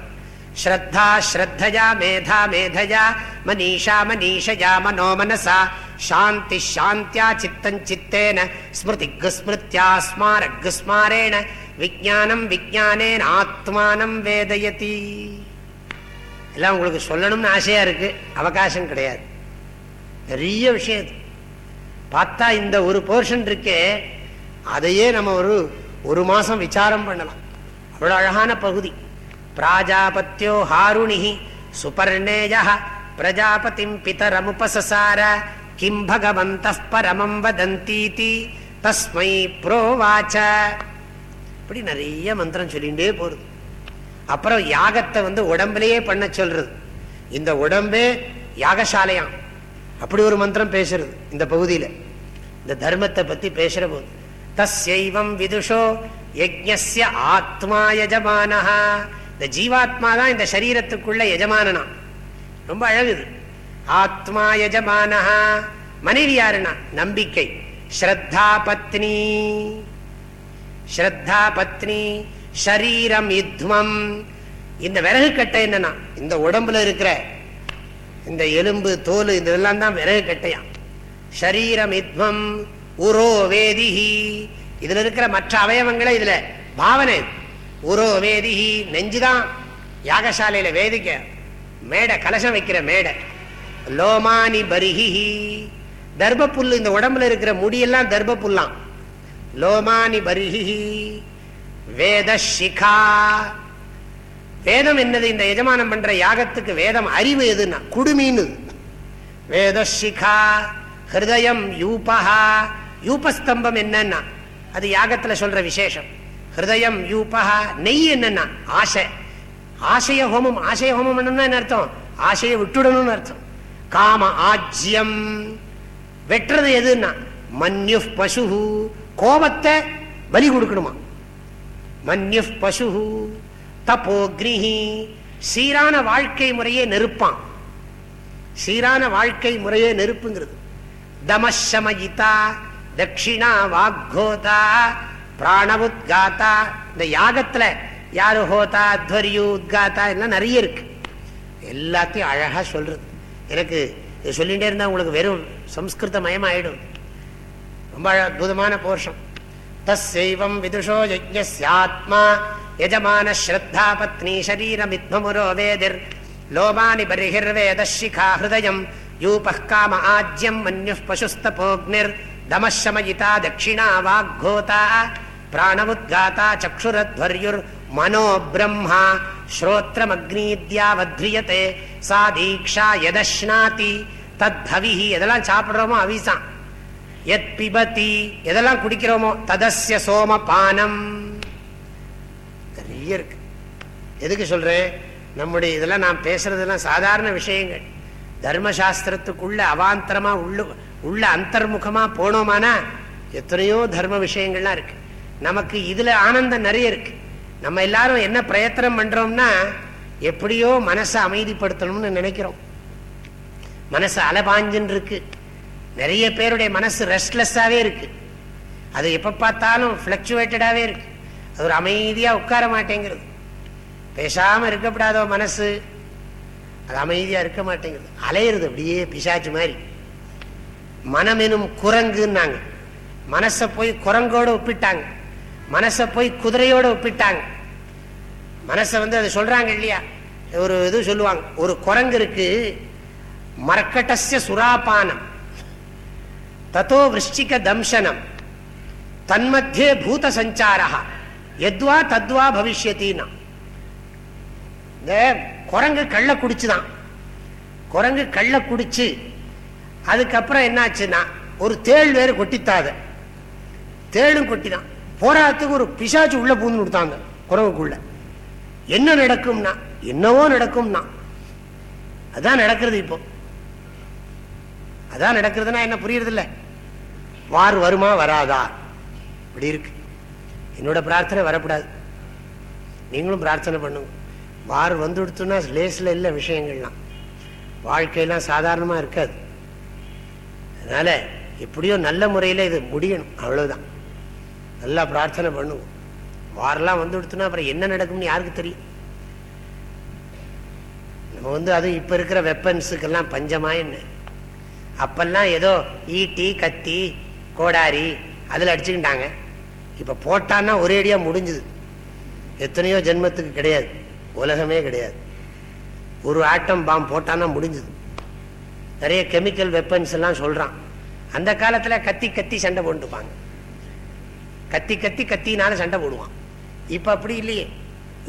ஸ்ரத்தா ஸ்ரத்தஜா மேதா மேதஜா மனிஷா மனிஷஜா மனோ மனசா சாந்தி சாந்தியா சித்தம் சித்தேன ஸ்மிருதிக்கு ஸ்மிருத்யா ஸ்மாரக்கு ஸ்மாரேண விஜானம் விஜானேன் ஆத்மானம் வேதயதி. எல்லாம் உங்களுக்கு சொல்லணும்னு ஆசையா இருக்கு. அவகாசம் கிடையாது. பெரிய விஷயம் பார்த்தா இந்த ஒரு போர்ஷன் இருக்கே அதையே நம்ம ஒரு ஒரு மாசம் விசாரம் பண்ணலாம். அவ்வளோ அழகான பகுதி. பிராஜாபத்தியோ ஹாருணி சுபர்ணேய பிரஜாபதிம் பிதரமுபசசார கிம் பகவந்த பரமம் வதந்தீதி தஸ்மை புரோவாச்ச. இப்படி நிறைய மந்திரம் சொல்லிகிட்டே போறது. அப்புறம் யாகத்தை வந்து உடம்புலயே பண்ண சொல்றது. இந்த உடம்பே யாகசாலையாம். அப்படி ஒரு மந்திரம் பேசுறது இந்த பகுதியில். இந்த தர்மத்தை பத்தி பேசுற போது தஸ்யைவம் விதுஷோ யஜ்ய ஆத்மா யஜமானஹா. இந்த ஜீவாத்மா தான் இந்த சரீரத்துக்குள்ள எஜமானனா ரொம்ப அழகுது. ஆத்மா யஜமானஹா. மனைவி யாருன்னா? நம்பிக்கை. ஸ்ரத்தா பத்னி. ஸ்ரத்தா பத்னி. ஷரீரம் யுத்மம். இந்த விறகு கட்டை என்னன்னா? இந்த உடம்புல இருக்கிற இந்த எலும்பு தோல் இதெல்லாம் தான் விறகு கட்டையா ஷரீரம் உரோ வேதிஹி. இதுல இருக்கிற மற்ற அவயவங்களை இதுல. பாவனை. உரோ வேதிஹி. நெஞ்சுதான் யாகசாலையில வேதிக்க. மேடை கலசம் வைக்கிற மேடை. லோமானி பரிஹி தர்ப இந்த உடம்புல இருக்கிற முடியெல்லாம் தர்ப்புல்லாம் லோமானி பரிஹி வேத சிகா வேதம் என்னது? இந்த எஜமானம் பண்ற யாகத்துக்கு வேதம் அறிவு எதுன்னா குடுமின்னு. வேதஷிகா ஹிருதயம் யூபஹா. யூபஸ்தம்பம் என்னன்னா அது யாகத்துல சொல்ற விசேஷம். ஹிருதயம் யூபஹா நெய் என்னன்னா ஆசை. ஆசைய ஹோமம் ஆசைய ஹோமம் என்ன அர்த்தம்? ஆசையை விட்டுடணும்னு அர்த்தம். காம ஆஜ்யம். வெட்டுறது எதுன்னா மன்யு பசு கோபத்தை பலி கொடுக்கணுமா? மன்யு பசு தப்போ கிரிஹி. சீரான வாழ்க்கை முறையே நெருப்பான். சீரான வாழ்க்கை முறையே நெருப்புங்கிறது. தமசமயிதா தட்சிணா வாக்கோதா பிராணவுத்காத்தா இந்த யாகத்துல யாரு ஹோதா துவரியு உத்காத்தா எல்லாம் நிறைய இருக்கு. எல்லாத்தையும் அழகா சொல்றது. எனக்கு இது சொல்லிட்டே இருந்தா உங்களுக்கு வெறும் சம்ஸ்கிருத மயமாயிடும் ரொம்ப அற்புதமான போர்ஷம் தஸ்யைவம் விதுஷோ யஜ்ஞாத்மா யஜமான ஸ்ரத்தா பத்னி சரீரமித்மமுரோ வேதிர் லோமானி பரிஹிர்வேதஷிகா ஹிருதயம் யூபः காம ஆஜ்யம் மன்யுः பசுஸ்தபோக்னிர் தமசமயிதா தட்சிணா வாக்கோதா பிராணமுத்காதா சக்ஷுரத்வர்யுர் மனோ பிரம்மா ஸ்ரோத்திரமக்னீத்யாவத்ரியதே சா தீக்ஷா எதஷ்னாதி தத்ஹவி எதெல்லாம் சாப்பிடுறோமோ அவிசான் எத் பிபதி எதெல்லாம் குடிக்கிறோமோ ததஸ்ய சோமபானம் நிறைய இருக்கு. எதுக்கு சொல்றேன்? நம்முடைய இதெல்லாம் நான் பேசுறதெல்லாம் சாதாரண விஷயங்கள். தர்மசாஸ்திரத்துக்குள்ள அவாந்தரமா உள்ள உள்ள அந்தர்முகமா போனோமானா எத்தனையோ தர்ம விஷயங்கள்லாம் இருக்கு. நமக்கு இதுல ஆனந்தம் நிறைய இருக்கு. நம்ம எல்லாரும் என்ன பிரயத்தனம் பண்றோம்னா எப்படியோ மனசை அமைதிப்படுத்தணும்னு நினைக்கிறோம். மனசு அலபாஞ்சின்னு இருக்கு. நிறைய பேருடைய மனசு ரெஸ்ட்லெஸ்ஸாகவே இருக்கு. அது எப்போ பார்த்தாலும் ஃப்ளக்சுவேட்டடாகவே இருக்கு. அது ஒரு அமைதியாக உட்கார மாட்டேங்கிறது. பேசாமல் இருக்கப்படாதோ மனசு அது அமைதியாக இருக்க மாட்டேங்குது அலையிறது அப்படியே பிசாச்சு மாதிரி. மனமெனும் குரங்குன்னாங்க. மனசை போய் குரங்கோட ஒப்பிட்டாங்க. மனசை போய் குதிரையோட ஒப்பிட்டாங்க. மனசை வந்து அதை சொல்கிறாங்க இல்லையா? ஒரு இது சொல்லுவாங்க. ஒரு குரங்கு இருக்கு. மர்க்கட்டசிய சுராபானம் தத்தோ விருஷ்டிக தம்சனம் தன்மத்தியே பூத சஞ்சாரா எத்வா தத்வா பவிஷ்யத்தின்னா இந்த குரங்கு கள்ள குடிச்சுதான். குரங்கு கள்ள குடிச்சு அதுக்கப்புறம் என்னாச்சுன்னா ஒரு தேள் வேறு கொட்டித்தாத தேளும் கொட்டிதான். போராட்டத்துக்கு ஒரு பிசாச்சு உள்ள பூந்து கொடுத்தாங்க குரங்குக்குள்ள. என்ன நடக்கும்னா என்னவோ நடக்கும்னா. அதான் நடக்கிறது இப்போ. அதான் நடக்கிறதுனா என்ன புரியறது இல்லை வார் வருமா வராதா? இப்படி இருக்கு. என்னோட பிரார்த்தனை வரக்கூடாது. நீங்களும் பிரார்த்தனை பண்ணுங்க. வார் வந்து கொடுத்தோன்னா லேஸில் இல்லை விஷயங்கள்லாம். வாழ்க்கையெல்லாம் சாதாரணமாக இருக்காது. அதனால் எப்படியோ நல்ல முறையில் இது முடியணும். அவ்வளோதான் நல்லா பிரார்த்தனை பண்ணுவோம் வாரெல்லாம் வந்து கொடுத்தோன்னா அப்புறம் என்ன நடக்கும்னு யாருக்கு தெரியும்? நம்ம வந்து அதுவும் இப்போ இருக்கிற வெப்பன்ஸுக்கெல்லாம் பஞ்சமாக என்ன? அப்பெல்லாம் ஏதோ ஈட்டி கத்தி கோடாரி அதில் அடிச்சுக்கிட்டாங்க. இப்போ போட்டான்னா ஒரேடியாக முடிஞ்சுது. எத்தனையோ ஜென்மத்துக்கு கிடையாது. உலகமே கிடையாது. ஒரு ஆட்டம் பாம் போட்டான்னா முடிஞ்சுது. நிறைய கெமிக்கல் வெப்பன்ஸ் எல்லாம் சொல்கிறான் அந்த காலத்தில் கத்தி கத்தி சண்டை போட்டுப்பாங்க. கத்தி கத்தி கத்தினால சண்டை போடுவான். இப்போ அப்படி இல்லையே.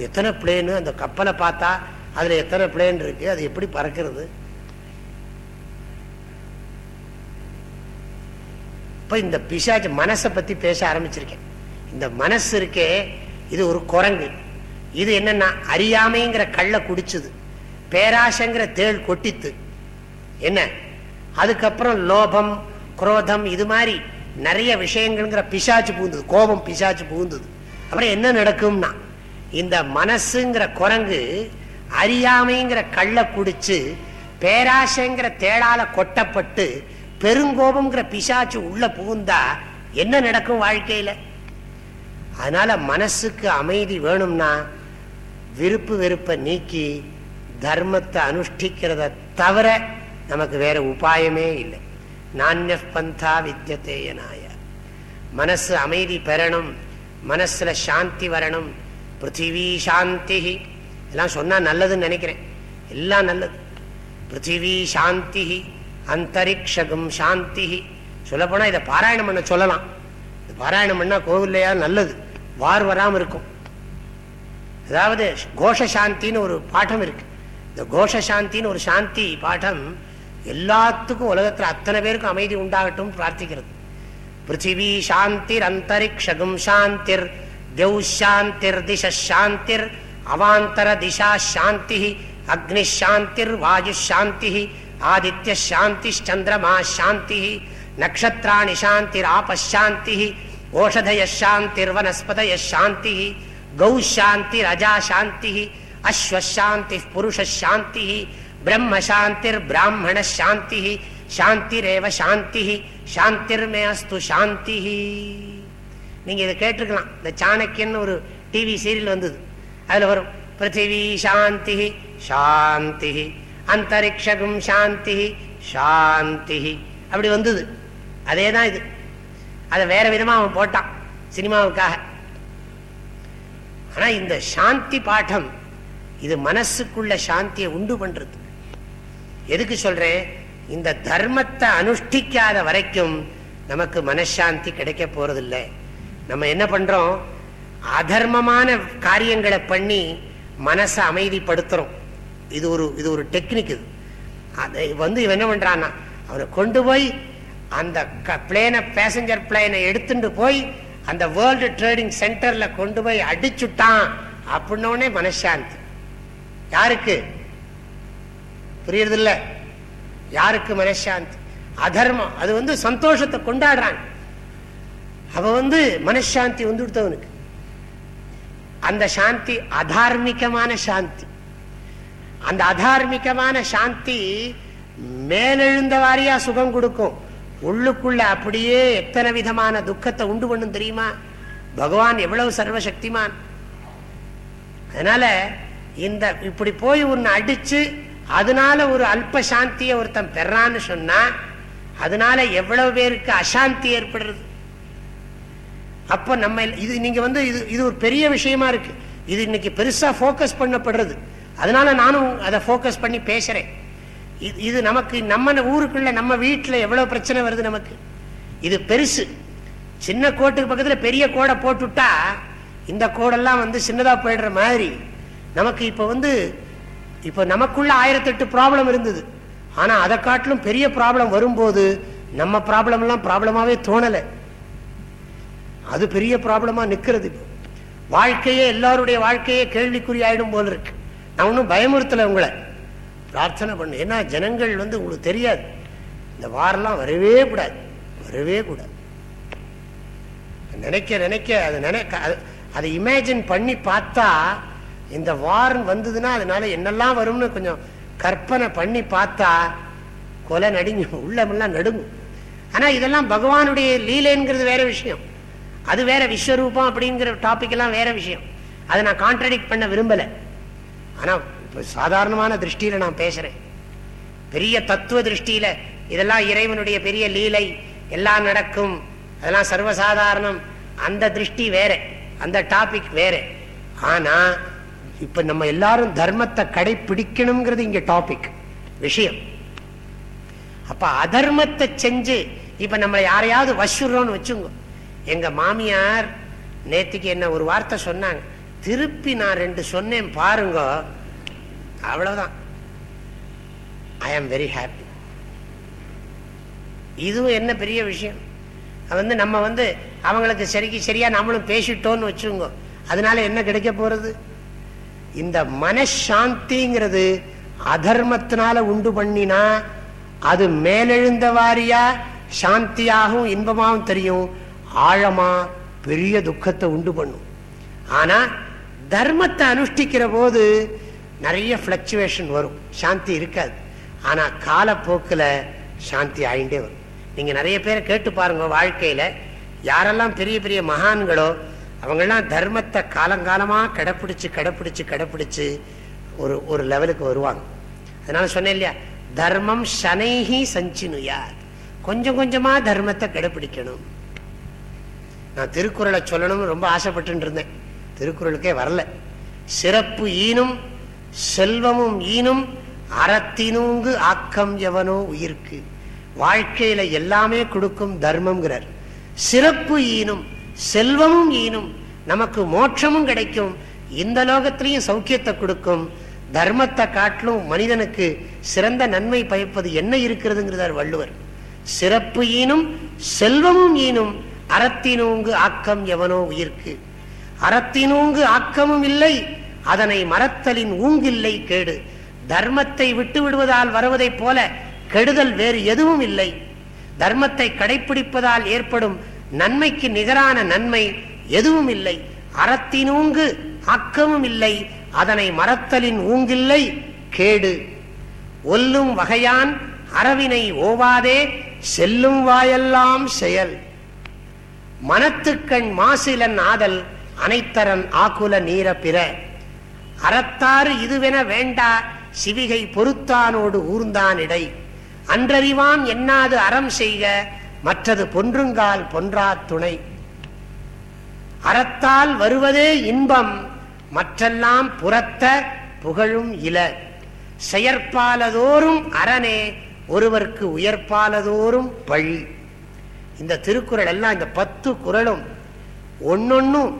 எத்தனை பிளேனு அந்த கப்பலை பார்த்தா அதில் எத்தனை பிளேன் இருக்குது அது எப்படி பறக்கிறது? இப்போ இந்த பிசாச்சு மனசை பத்தி பேச ஆரம்பிச்சிருக்கேன். இந்த மனசு இருக்கே இது ஒரு குரங்கு. இது என்னன்னா அறியாமைங்கிற கள்ள குடிச்சுது. பேராசங்கிற தேள் கொட்டித்து. என்ன? அதுக்கப்புறம் லோபம் குரோதம் இது மாதிரி நிறைய விஷயங்கள்ங்கிற பிசாச்சு பூந்தது. கோபம் பிசாச்சு பூந்தது. அப்புறம் என்ன நடக்கும்னா இந்த மனசுங்கிற குரங்கு அறியாமைங்கிற கள்ள குடிச்சு பேராசைங்கிற தேளால கொட்டப்பட்டு பெருங்கோபம்ங்கிற பிசாச்சு உள்ள புகுந்தா என்ன நடக்கும் வாழ்க்கையில? அதனால மனசுக்கு அமைதி வேணும்னா விருப்பு வெறுப்பை நீக்கி தர்மத்தை அனுஷ்டிக்கிறத தவிர நமக்கு வேற உபாயமே இல்லை. நானிய பந்தா வித்தியதேயனாய மனசு அமைதி பெறணும் மனசுல சாந்தி வரணும் பிருத்திவி சாந்தி எல்லாம் சொன்னா நல்லதுன்னு நினைக்கிறேன். எல்லாம் நல்லது. பிருத்திவி சாந்தி அந்தரிக்ஷகம் சாந்தி. சொல்லப்போனா இதை பாராயணம் பண்ண சொல்லலாம். பாராயணம் பண்ணா கோவில்லையா? நல்லது. வார் வராம இருக்கும். அதாவது கோஷ சாந்தின்னு ஒரு பாடம் இருக்கு. இந்த கோஷசாந்தின்னு ஒரு சாந்தி பாடம் எல்லாத்துக்கும் உலகத்துல அத்தனை பேருக்கும் அமைதி உண்டாகட்டும் பிரார்த்திக்கிறது. பிருத்திவி சாந்திர் அந்தரிக்ஷகம் சாந்திர் தெவ் சாந்திர் திச அவாந்தர திசா சாந்தி அக்னி சாந்திர் ஆதித்ய சாந்தி சந்திரமா சாந்தி நக்ஷத்ராணி சாந்திர் ஆபசாந்தி ஓஷதய சாந்திர் வனஸ்பதய சாந்தி கௌ சாந்தி ரஜா சாந்தி அஸ்வசாந்தி புருஷாந்தி சாந்தி பிராமண சாந்தி சாந்திரேவ சாந்தி சாந்திர்மே அஸ்து சாந்தி. நீங்க இதை கேட்டிருக்கலாம். இந்த சாணக்கியன்னு ஒரு டிவி சீரியல் வந்தது. அதுல வரும் பிருத்திவி சாந்தி சாந்தி. அந்தரிக்ஷகும் சாந்தி சாந்தி. அப்படி வந்தது. அதே தான் இது. அதை வேற விதமா அவன் போட்டான் சினிமாவுக்காக. ஆனா இந்த சாந்தி பாடம் இது மனசுக்குள்ள சாந்தியை உண்டு பண்றது. எதுக்கு சொல்றேன்? இந்த தர்மத்தை அனுஷ்டிக்காத வரைக்கும் நமக்கு மனசாந்தி கிடைக்க போறதில்லை. நம்ம என்ன பண்றோம்? அதர்மமான காரியங்களை பண்ணி மனசை அமைதிப்படுத்துறோம். இது ஒரு இது ஒரு டெக்னிக் இது. அதை வந்து இவன் என்ன பண்றான்னா அவனை கொண்டு போய் அந்த பிளேனை பேசஞ்சர் பிளேனை எடுத்துட்டு போய் அந்த வேர்ல்டு ட்ரேடிங் சென்டர்ல கொண்டு போய் அடிச்சுட்டான் அப்படின்னோடனே மனசாந்தி. யாருக்கு? புரியுறது இல்ல யாருக்கு மனசாந்தி? அதர்மம். அது வந்து சந்தோஷத்தை கொண்டாடுறான் அவ வந்து மனசாந்தி வந்து கொடுத்தவனுக்கு அந்த சாந்தி அதார்மிகமான சாந்தி. அந்த அதார்மிகமான சாந்தி மேலெழுந்த வாரியா சுகம் கொடுக்கும். உள்ளுக்குள்ள அப்படியே எத்தனை விதமான துக்கத்தை உண்டு பண்ணும் தெரியுமா? பகவான் எவ்வளவு சர்வசக்திமான். அதனால இந்த இப்படி போய் ஒன்னு அடிச்சு அதனால ஒரு அல்ப சாந்தியை ஒருத்தன் பெறான்னு சொன்னா அதனால எவ்வளவு பேருக்கு அசாந்தி ஏற்படுறது? அப்ப நம்ம இது நீங்க வந்து இது இது ஒரு பெரிய விஷயமா இருக்கு. இது இன்னைக்கு பெருசா போக்கஸ் பண்ணப்படுறது. அதனால நானும் அதை ஃபோக்கஸ் பண்ணி பேசுறேன். இது நமக்கு நம்ம ஊருக்குள்ள நம்ம வீட்டில் எவ்வளோ பிரச்சனை வருது நமக்கு? இது பெருசு. சின்ன கோட்டுக்கு பக்கத்தில் பெரிய கோடை போட்டுவிட்டா இந்த கோடெல்லாம் வந்து சின்னதாக போயிடுற மாதிரி. நமக்கு இப்போ வந்து இப்போ நமக்குள்ள ஆயிரத்தெட்டு ப்ராப்ளம் இருந்தது. ஆனால் அதை காட்டிலும் பெரிய ப்ராப்ளம் வரும்போது நம்ம ப்ராப்ளம் எல்லாம் தோணலை. அது பெரிய ப்ராப்ளமாக நிற்கிறது வாழ்க்கையே எல்லாருடைய வாழ்க்கையே கேள்விக்குறி ஆயிடும் போல இருக்கு. நான் ஒன்றும் பயமுறுத்தலை உங்களை. பிரார்த்தனை பண்ணு. ஏன்னா ஜனங்கள் வந்து உங்களுக்கு தெரியாது. இந்த வாரெல்லாம் வரவே கூடாது. வரவே கூடாது. நினைக்க நினைக்க அது நினைக்க அதை இமேஜின் பண்ணி பார்த்தா இந்த வார் வந்ததுன்னா அதனால என்னெல்லாம் வரும்னு கொஞ்சம் கற்பனை பண்ணி பார்த்தா கொலை நடுங்க உள்ளமெல்லாம் நடுங்கும். ஆனா இதெல்லாம் பகவானுடைய லீலைங்கிறது வேற விஷயம். அது வேற விஸ்வரூபம் அப்படிங்கிற டாபிக் எல்லாம் வேற விஷயம். அதை நான் கான்ட்ரடிக்ட் பண்ண விரும்பலை. ஆனா சாதாரணமான திருஷ்டியில நான் பேசுறேன். பெரிய தத்துவ திருஷ்டியில இதெல்லாம் இறைவனுடைய பெரிய லீலை எல்லாம் நடக்கும். அதெல்லாம் சர்வசாதாரணம். அந்த திருஷ்டி வேற. அந்த டாபிக் வேற. ஆனா இப்ப நம்ம எல்லாரும் தர்மத்தை கடைபிடிக்கணுங்கிறது இங்க டாபிக் விஷயம். அப்ப அதர்மத்தை செஞ்சு இப்ப நம்ம யாரையாவது வசுறோம்னு வச்சுங்க. எங்க மாமியார் நேத்துக்கு என்ன ஒரு வார்த்தை சொன்னாங்க. திருப்பி நான் ரெண்டு சொன்னேன் பாருங்க. அவ்வளவுதான். ஐ ஆம் வெரி ஹாப்பி இதுவும் என்ன பெரிய விஷயம்? வந்து நம்ம வந்து அவங்களுக்கு சரிக்கு சரியா நம்மளும் பேசிட்டோம்னு வச்சுங்க அதனால என்ன கிடைக்க போறது? இந்த மனசாந்திங்கிறது அதர்மத்தினால உண்டு பண்ணினா அது மேலெழுந்த வாரியா சாந்தியாகவும் இன்பமாகவும் தெரியும். ஆழமா பெரிய துக்கத்தை உண்டு பண்ணும். ஆனா தர்மத்தை அனுஷ்டிக்கிற போது நிறைய பிளக்சுவேஷன் வரும். சாந்தி இருக்காது. ஆனா காலப்போக்கில் சாந்தி ஆயிண்டே வரும். நீங்க நிறைய பேரை கேட்டு பாருங்க வாழ்க்கையில. யாரெல்லாம் பெரிய பெரிய மகான்களோ அவங்கெல்லாம் தர்மத்தை காலங்காலமா கடைப்பிடிச்சு கடைப்பிடிச்சு கடைப்பிடிச்சு ஒரு ஒரு லெவலுக்கு வருவாங்க. அதனால சொன்னேன் இல்லையா தர்மம் சனைஹி சஞ்சினுயார் கொஞ்சம் கொஞ்சமா தர்மத்தை கடைப்பிடிக்கணும். நான் திருக்குறளை சொல்லணும்னு ரொம்ப ஆசைப்பட்டு இருந்தேன். திருக்குறளுக்கே வரல. சிறப்பு ஈனும் செல்வமும் ஈனும் அறத்தினூங்கு ஆக்கம் எவனோ உயிர்க்கு. வாழ்க்கையில எல்லாமே கொடுக்கும் தர்மம்ங்கிறார். சிறப்பு ஈனும் செல்வமும் ஈனும் நமக்கு மோட்சமும் கிடைக்கும். இந்த லோகத்திலையும் சௌக்கியத்தை கொடுக்கும். தர்மத்தை காட்டிலும் மனிதனுக்கு சிறந்த நன்மை பயப்பது என்ன இருக்கிறதுங்கிறார் வள்ளுவர். சிறப்பு ஈனும் செல்வமும் ஈனும் அறத்தினூங்கு ஆக்கம் எவனோ உயிர்க்கு. அறத்தினூங்கு ஆக்கமும் இல்லை அதனை மறத்தலின் ஊங்கில்லை கேடு. தர்மத்தை விட்டு விடுவதால் வருவதைப் போல கெடுதல் வேறு எதுவும் இல்லை. தர்மத்தை கடைபிடிப்பதால் ஏற்படும் நன்மைக்கு நிகரான நன்மை எதுவும் இல்லை. அறத்தினூங்கு ஆக்கமும் இல்லை அதனை மறத்தலின் ஊங்கில்லை கேடு. ஒல்லும் வகையான் அறவினை ஓவாதே செல்லும் வாயெல்லாம் செயல். மனத்துக்கண் மாசிலன் ஆதல் அனைத்தரன் ஆக்குல நீர பிற. அறத்தாறு இதுவென வேண்டா சிவிகை பொறுத்தானோடு ஊர்ந்தான் இடை. அன்றறிவான் என்னாது அறம் செய்க மற்றது பொன்றுங்கால் பொன்றா துணை. அறத்தால் வருவதே இன்பம் மற்றெல்லாம் புறத்த புகழும் இல. செயற்பாலதோறும் அரணே ஒருவருக்கு உயர்ப்பாலதோறும் பழி. இந்த திருக்குறள் எல்லாம் இந்த பத்து குரலும் ஒன்னொன்னும்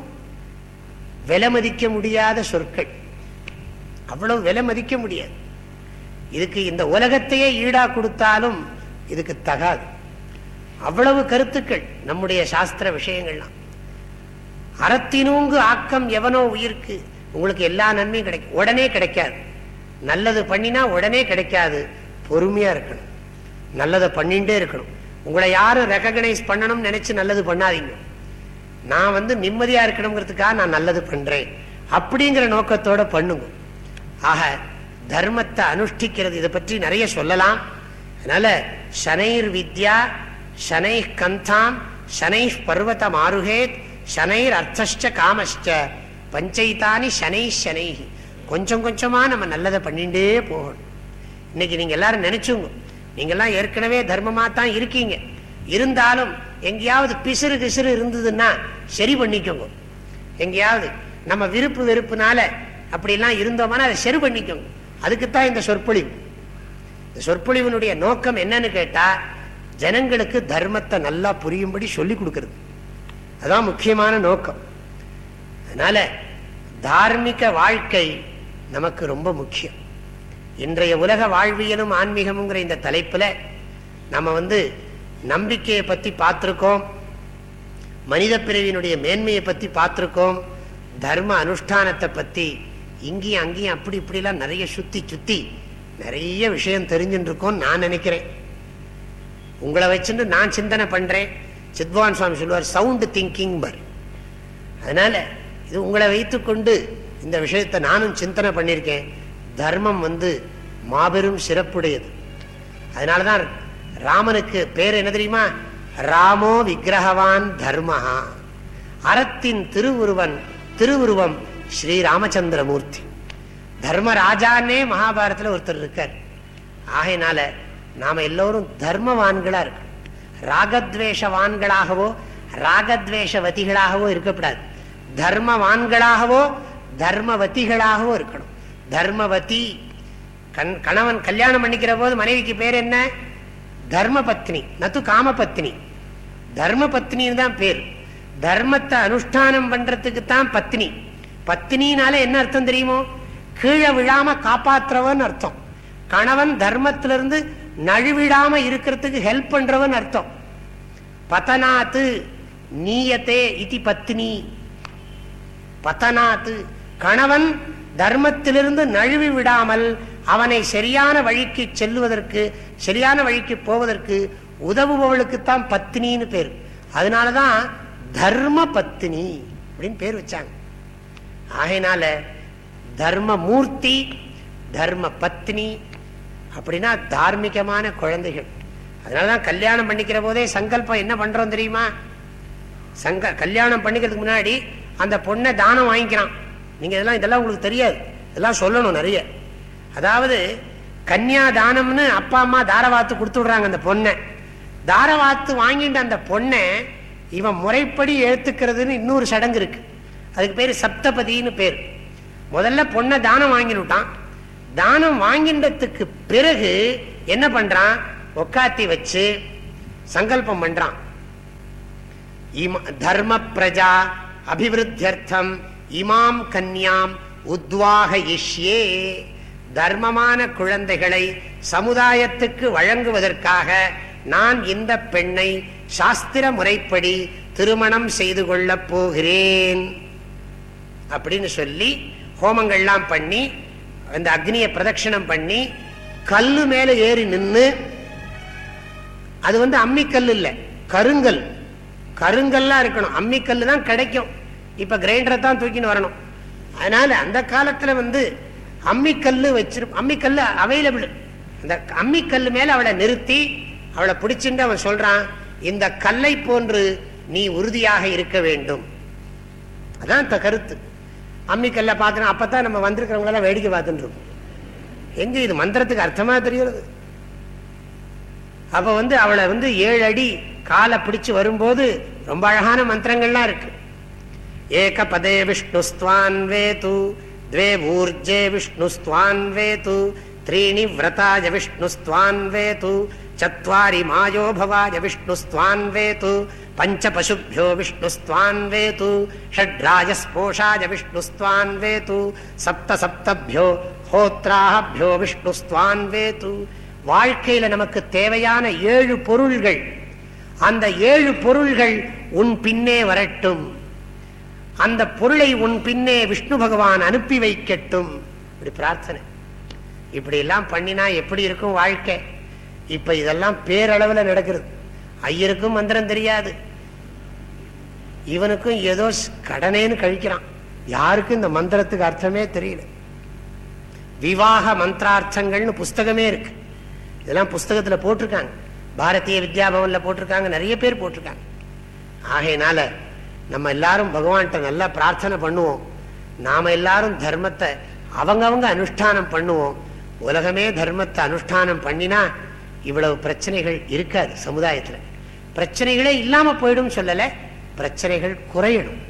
விலை மதிக்க முடியாத சொற்கள். அவ்வளவு விலை மதிக்க முடியாது. இதுக்கு இந்த உலகத்தையே ஈடா கொடுத்தாலும் இதுக்கு தகாது. அவ்வளவு கருத்துக்கள் நம்முடைய சாஸ்திர விஷயங்கள்லாம். அறத்தினூங்கு ஆக்கம் எவனோ உயிர்க்கு உங்களுக்கு எல்லா நன்மையும் கிடைக்கும். உடனே கிடைக்காது. நல்லது பண்ணினா உடனே கிடைக்காது. பொறுமையா இருக்கணும். நல்லதை பண்ணிட்டே இருக்கணும். உங்களை யாரும் ரெக்கக்னைஸ் பண்ணணும்னு நினைச்சு நல்லது பண்ணாதீங்க. நான் வந்து நிம்மதியா இருக்கணுங்கிறதுக்காக நான் நல்லது பண்றேன். அப்படிங்கிற நோக்கத்தோட பண்ணுங்க. ஆக தர்மத்தை அனுஷ்டிக்கிறது இதை பற்றி நிறைய சொல்லலாம். அதனால சனைர் வித்யா சனை கந்தாம் சனை பர்வத மாருகேத் சனைர் அர்த்தஷ்ட காமஷ்ட பஞ்சைத்தானி சனை சனை கொஞ்சம் கொஞ்சமா நம்ம நல்லதை பண்ணிட்டே போகணும். இன்னைக்கு நீங்க எல்லாரும் நினைச்சுங்க. நீங்கெல்லாம் ஏற்கனவே தர்மமா தான் இருக்கீங்க. இருந்தாலும் எங்கேயாவது பிசுறு கிசுறு இருந்ததுன்னா சரி பண்ணிக்கோங்க. எங்கேயாவது நம்ம விருப்பு வெறுப்புனால அப்படிலாம் இருந்தோம்னா அதை சரி பண்ணிக்கோங்க. அதுக்குத்தான் இந்த சொற்பொழிவு. இந்த சொற்பொழிவுனுடைய நோக்கம் என்னன்னு கேட்டா ஜனங்களுக்கு தர்மத்தை நல்லா புரியும்படி சொல்லி கொடுக்கறது. அதான் முக்கியமான நோக்கம். அதனால தார்மீக வாழ்க்கை நமக்கு ரொம்ப முக்கியம். இன்றைய உலக வாழ்வியலும் ஆன்மீகமுங்கிற இந்த தலைப்புல நம்ம வந்து நம்பிக்கையை பற்றி பார்த்துருக்கோம். மனித பிரிவினுடைய மேன்மையை பற்றி பார்த்துருக்கோம். தர்ம அனுஷ்டானத்தை பற்றி இங்கேயும் அங்கேயும் அப்படி இப்படிலாம் நிறைய சுத்தி சுத்தி நிறைய விஷயம் தெரிஞ்சுட்டு இருக்கோம்னு நான் நினைக்கிறேன். உங்களை வச்சுட்டு நான் சிந்தனை பண்ணுறேன் சித்வான் சுவாமி சொல்லுவார் சவுண்டு திங்கிங் பர் அதனால இது உங்களை வைத்துக்கொண்டு இந்த விஷயத்தை நானும் சிந்தனை பண்ணியிருக்கேன். தர்மம் வந்து மாபெரும் சிறப்புடையது. அதனால தான் ராமனுக்கு பேர் என்ன தெரியுமா? ராமோ விக்கிரகவான் தர்மஹா அறத்தின் திருவுருவன் திருவுருவம் ஸ்ரீ ராமச்சந்திரமூர்த்தி. தர்மராஜானே மகாபாரத்தில் ஒருத்தர் இருக்கார். ஆகையினால நாம எல்லோரும் தர்மவான்களா இருக்கணும். ராகத்வேஷவான்களாகவோ ராகத்வேஷவதிகளாகவோ இருக்கக்கூடாது. தர்மவான்களாகவோ தர்மவதிகளாகவோ இருக்கணும். தர்மவதி கண் கணவன் கல்யாணம் பண்ணிக்கிற போது மனைவிக்கு பேர் என்ன? தர்ம பத்னி நத்து காம பத்னி தர்ம பத்னின்னு தான் பேர். தர்மத்தை அனுஷ்டானம் பண்றதுக்கு தான் பத்னி. பத்னினால என்ன அர்த்தம் தெரியுமோ? கீழே விழாம காப்பாற்றுறவன் அர்த்தம். கணவன் தர்மத்திலிருந்து நழுவிடாம இருக்கிறதுக்கு ஹெல்ப் பண்றவன் அர்த்தம். பதனாத்து நீயத்தே இத்தி பத்னி. பதனாத்து கணவன் தர்மத்திலிருந்து நழுவி விடாமல் அவனை சரியான வழிக்கு செல்லுவதற்கு சரியான வழிக்கு போவதற்கு உதவுபவளுக்குத்தான் பத்தினின்னு பேர். அதனாலதான் தர்ம பத்தினி அப்படின்னு பேர் வச்சாங்க. ஆகையினால தர்ம மூர்த்தி தர்ம பத்னி அப்படின்னா தார்மீகமான குழந்தைகள். அதனாலதான் கல்யாணம் பண்ணிக்கிற போதே சங்கல்பம் என்ன பண்றோம் தெரியுமா? சங்க கல்யாணம் பண்ணிக்கிறதுக்கு முன்னாடி அந்த பொண்ணை தானம் வாங்கிக்கிறான். நீங்க இதெல்லாம் இதெல்லாம் உங்களுக்கு தெரியாது. இதெல்லாம் சொல்லணும் நிறைய. அதாவது கன்யா தானம்னு அப்பா அம்மா தாரவாத்து கொடுத்து விடுறாங்க அந்த பொண்ணை. தாரவாத்து வாங்கிட்டு அந்த பொண்ணை இவன் முறைப்படி எழுத்துக்கிறதுன்னு இன்னொரு சடங்கு இருக்கு. அதுக்கு பேர் சப்தபதினு பேர். முதல்ல பொண்ணை தானம் வாங்கிவிட்டான் தானம் வாங்கின்றதுக்கு பிறகு என்ன பண்றான்? உக்காத்தி வச்சு சங்கல்பம் பண்றான். தர்ம பிரஜா அபிவிருத்தியர்த்தம் இமாம் கன்யாம் உத்வாக இஷ்யே. தர்மமான குழந்தைகளை சமுதாயத்துக்கு வழங்குவதற்காக நான் இந்த பெண்ணை சாஸ்திர முறைப்படி திருமணம் செய்து கொள்ளப் போகிறேன். அப்படின்னு சொல்லி ஹோமங்கள்லாம் பண்ணி அந்த அக்னியை பிரதட்சிணம் பண்ணி கல்லு மேல ஏறி நின்று அது வந்து அம்மிக்கல் இல்லை கருங்கல். கருங்கல்லாம் இருக்கணும். அம்மிக்கல் தான் கிடைக்கும். இப்ப கிரைண்டரை தான் தூக்கின்னு வரணும். அதனால அந்த காலத்துல வந்து அம்மிக்கல்லு வச்சிரு அம்மிக்கல்லு அவைலபிள் அந்த அம்மிக்கல்லு மேல அவளை நிறுத்தி அவளை பிடிச்சுட்டு அவன் சொல்றான் இந்த கல்லை போன்று நீ உறுதியாக இருக்க வேண்டும். அதான் கருத்து. அம்மிக்கல்ல பார்க்கணும் அப்பதான் நம்ம வந்திருக்கிறவங்க எல்லாம் வேடிக்கை பார்த்துட்டு இருக்கோம் எங்க இது மந்திரத்துக்கு அர்த்தமா தெரியுது அப்ப வந்து அவளை வந்து ஏழு அடி காலை பிடிச்சு வரும்போது ரொம்ப அழகான மந்திரங்கள்லாம் இருக்கு. ஏக பதே விஷ்ணுஸ்துவான் வேது द्वे ऊर्जे विष्णुस्त्वान्वेतु त्रीणि व्रताय विष्णुस्त्वान्वेतु चत्वारि मायो भवाय विष्णुस्त्वान्वेतु पञ्च पशुभ्यो विष्णुस्त्वान्वेतु षड्राजस्पोषाय विष्णुस्त्वान्वेतु सप्त सप्तभ्यो ஹோத்ராஹியோ விஷ்ணுஸ்துவான்வேத்து வாழ்க்கையில நமக்கு தேவையான ஏழு பொருள்கள் அந்த ஏழு பொருள்கள் உன் பின்னே வரட்டும் அந்த பொருளை உன் பின்னே விஷ்ணு பகவான் அனுப்பி வைக்கட்டும். இப்படி பிரார்த்தனை. இப்படி எல்லாம் பண்ணினா எப்படி இருக்கும் வாழ்க்கை? இப்ப இதெல்லாம் பேரளவுல நடக்கிறது ஐயருக்கும் மந்திரம் தெரியாது. இவனுக்கும் ஏதோ கடனேன்னு கழிக்கிறான். யாருக்கும் இந்த மந்திரத்துக்கு அர்த்தமே தெரியல. விவாக மந்திரார்த்தங்கள்னு புஸ்தகமே இருக்கு. இதெல்லாம் புஸ்தகத்துல போட்டிருக்காங்க. பாரதிய வித்யாபவன்ல போட்டிருக்காங்க. நிறைய பேர் போட்டிருக்காங்க. ஆகையினால நம்ம எல்லாரும் பகவான்கிட்ட நல்லா பிரார்த்தனை பண்ணுவோம். நாம எல்லாரும் தர்மத்தை அவங்கவங்க அனுஷ்டானம் பண்ணுவோம். உலகமே தர்மத்தை அனுஷ்டானம் பண்ணினா இவ்வளவு பிரச்சனைகள் இருக்காது சமுதாயத்தில். பிரச்சனைகளே இல்லாம போயிடும் சொல்லலை பிரச்சனைகள் குறையணும்.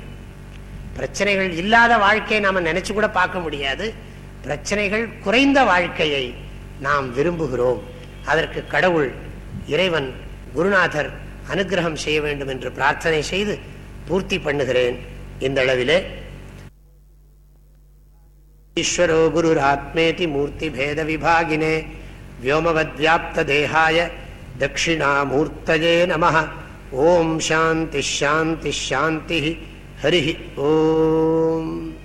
பிரச்சனைகள் இல்லாத வாழ்க்கையை நாம நினைச்சு கூட பார்க்க முடியாது. பிரச்சனைகள் குறைந்த வாழ்க்கையை நாம் விரும்புகிறோம். அதற்கு கடவுள் இறைவன் குருநாதர் அனுகிரகம் செய்ய வேண்டும் என்று பிரார்த்தனை செய்து பூர்த்தி பண்ணுகிறேன் இந்த அளவிலே ஈஸ்வரோ குரு ஆத்மேதி மூர்த்தி பேத விபாகினே. வியோமவத்யாப்த தேகாய தட்சிணாமூர்த்தஜே நம. ஓம் சாந்தி ஷாந்தி ஷாந்தி ஹரி ஓம்.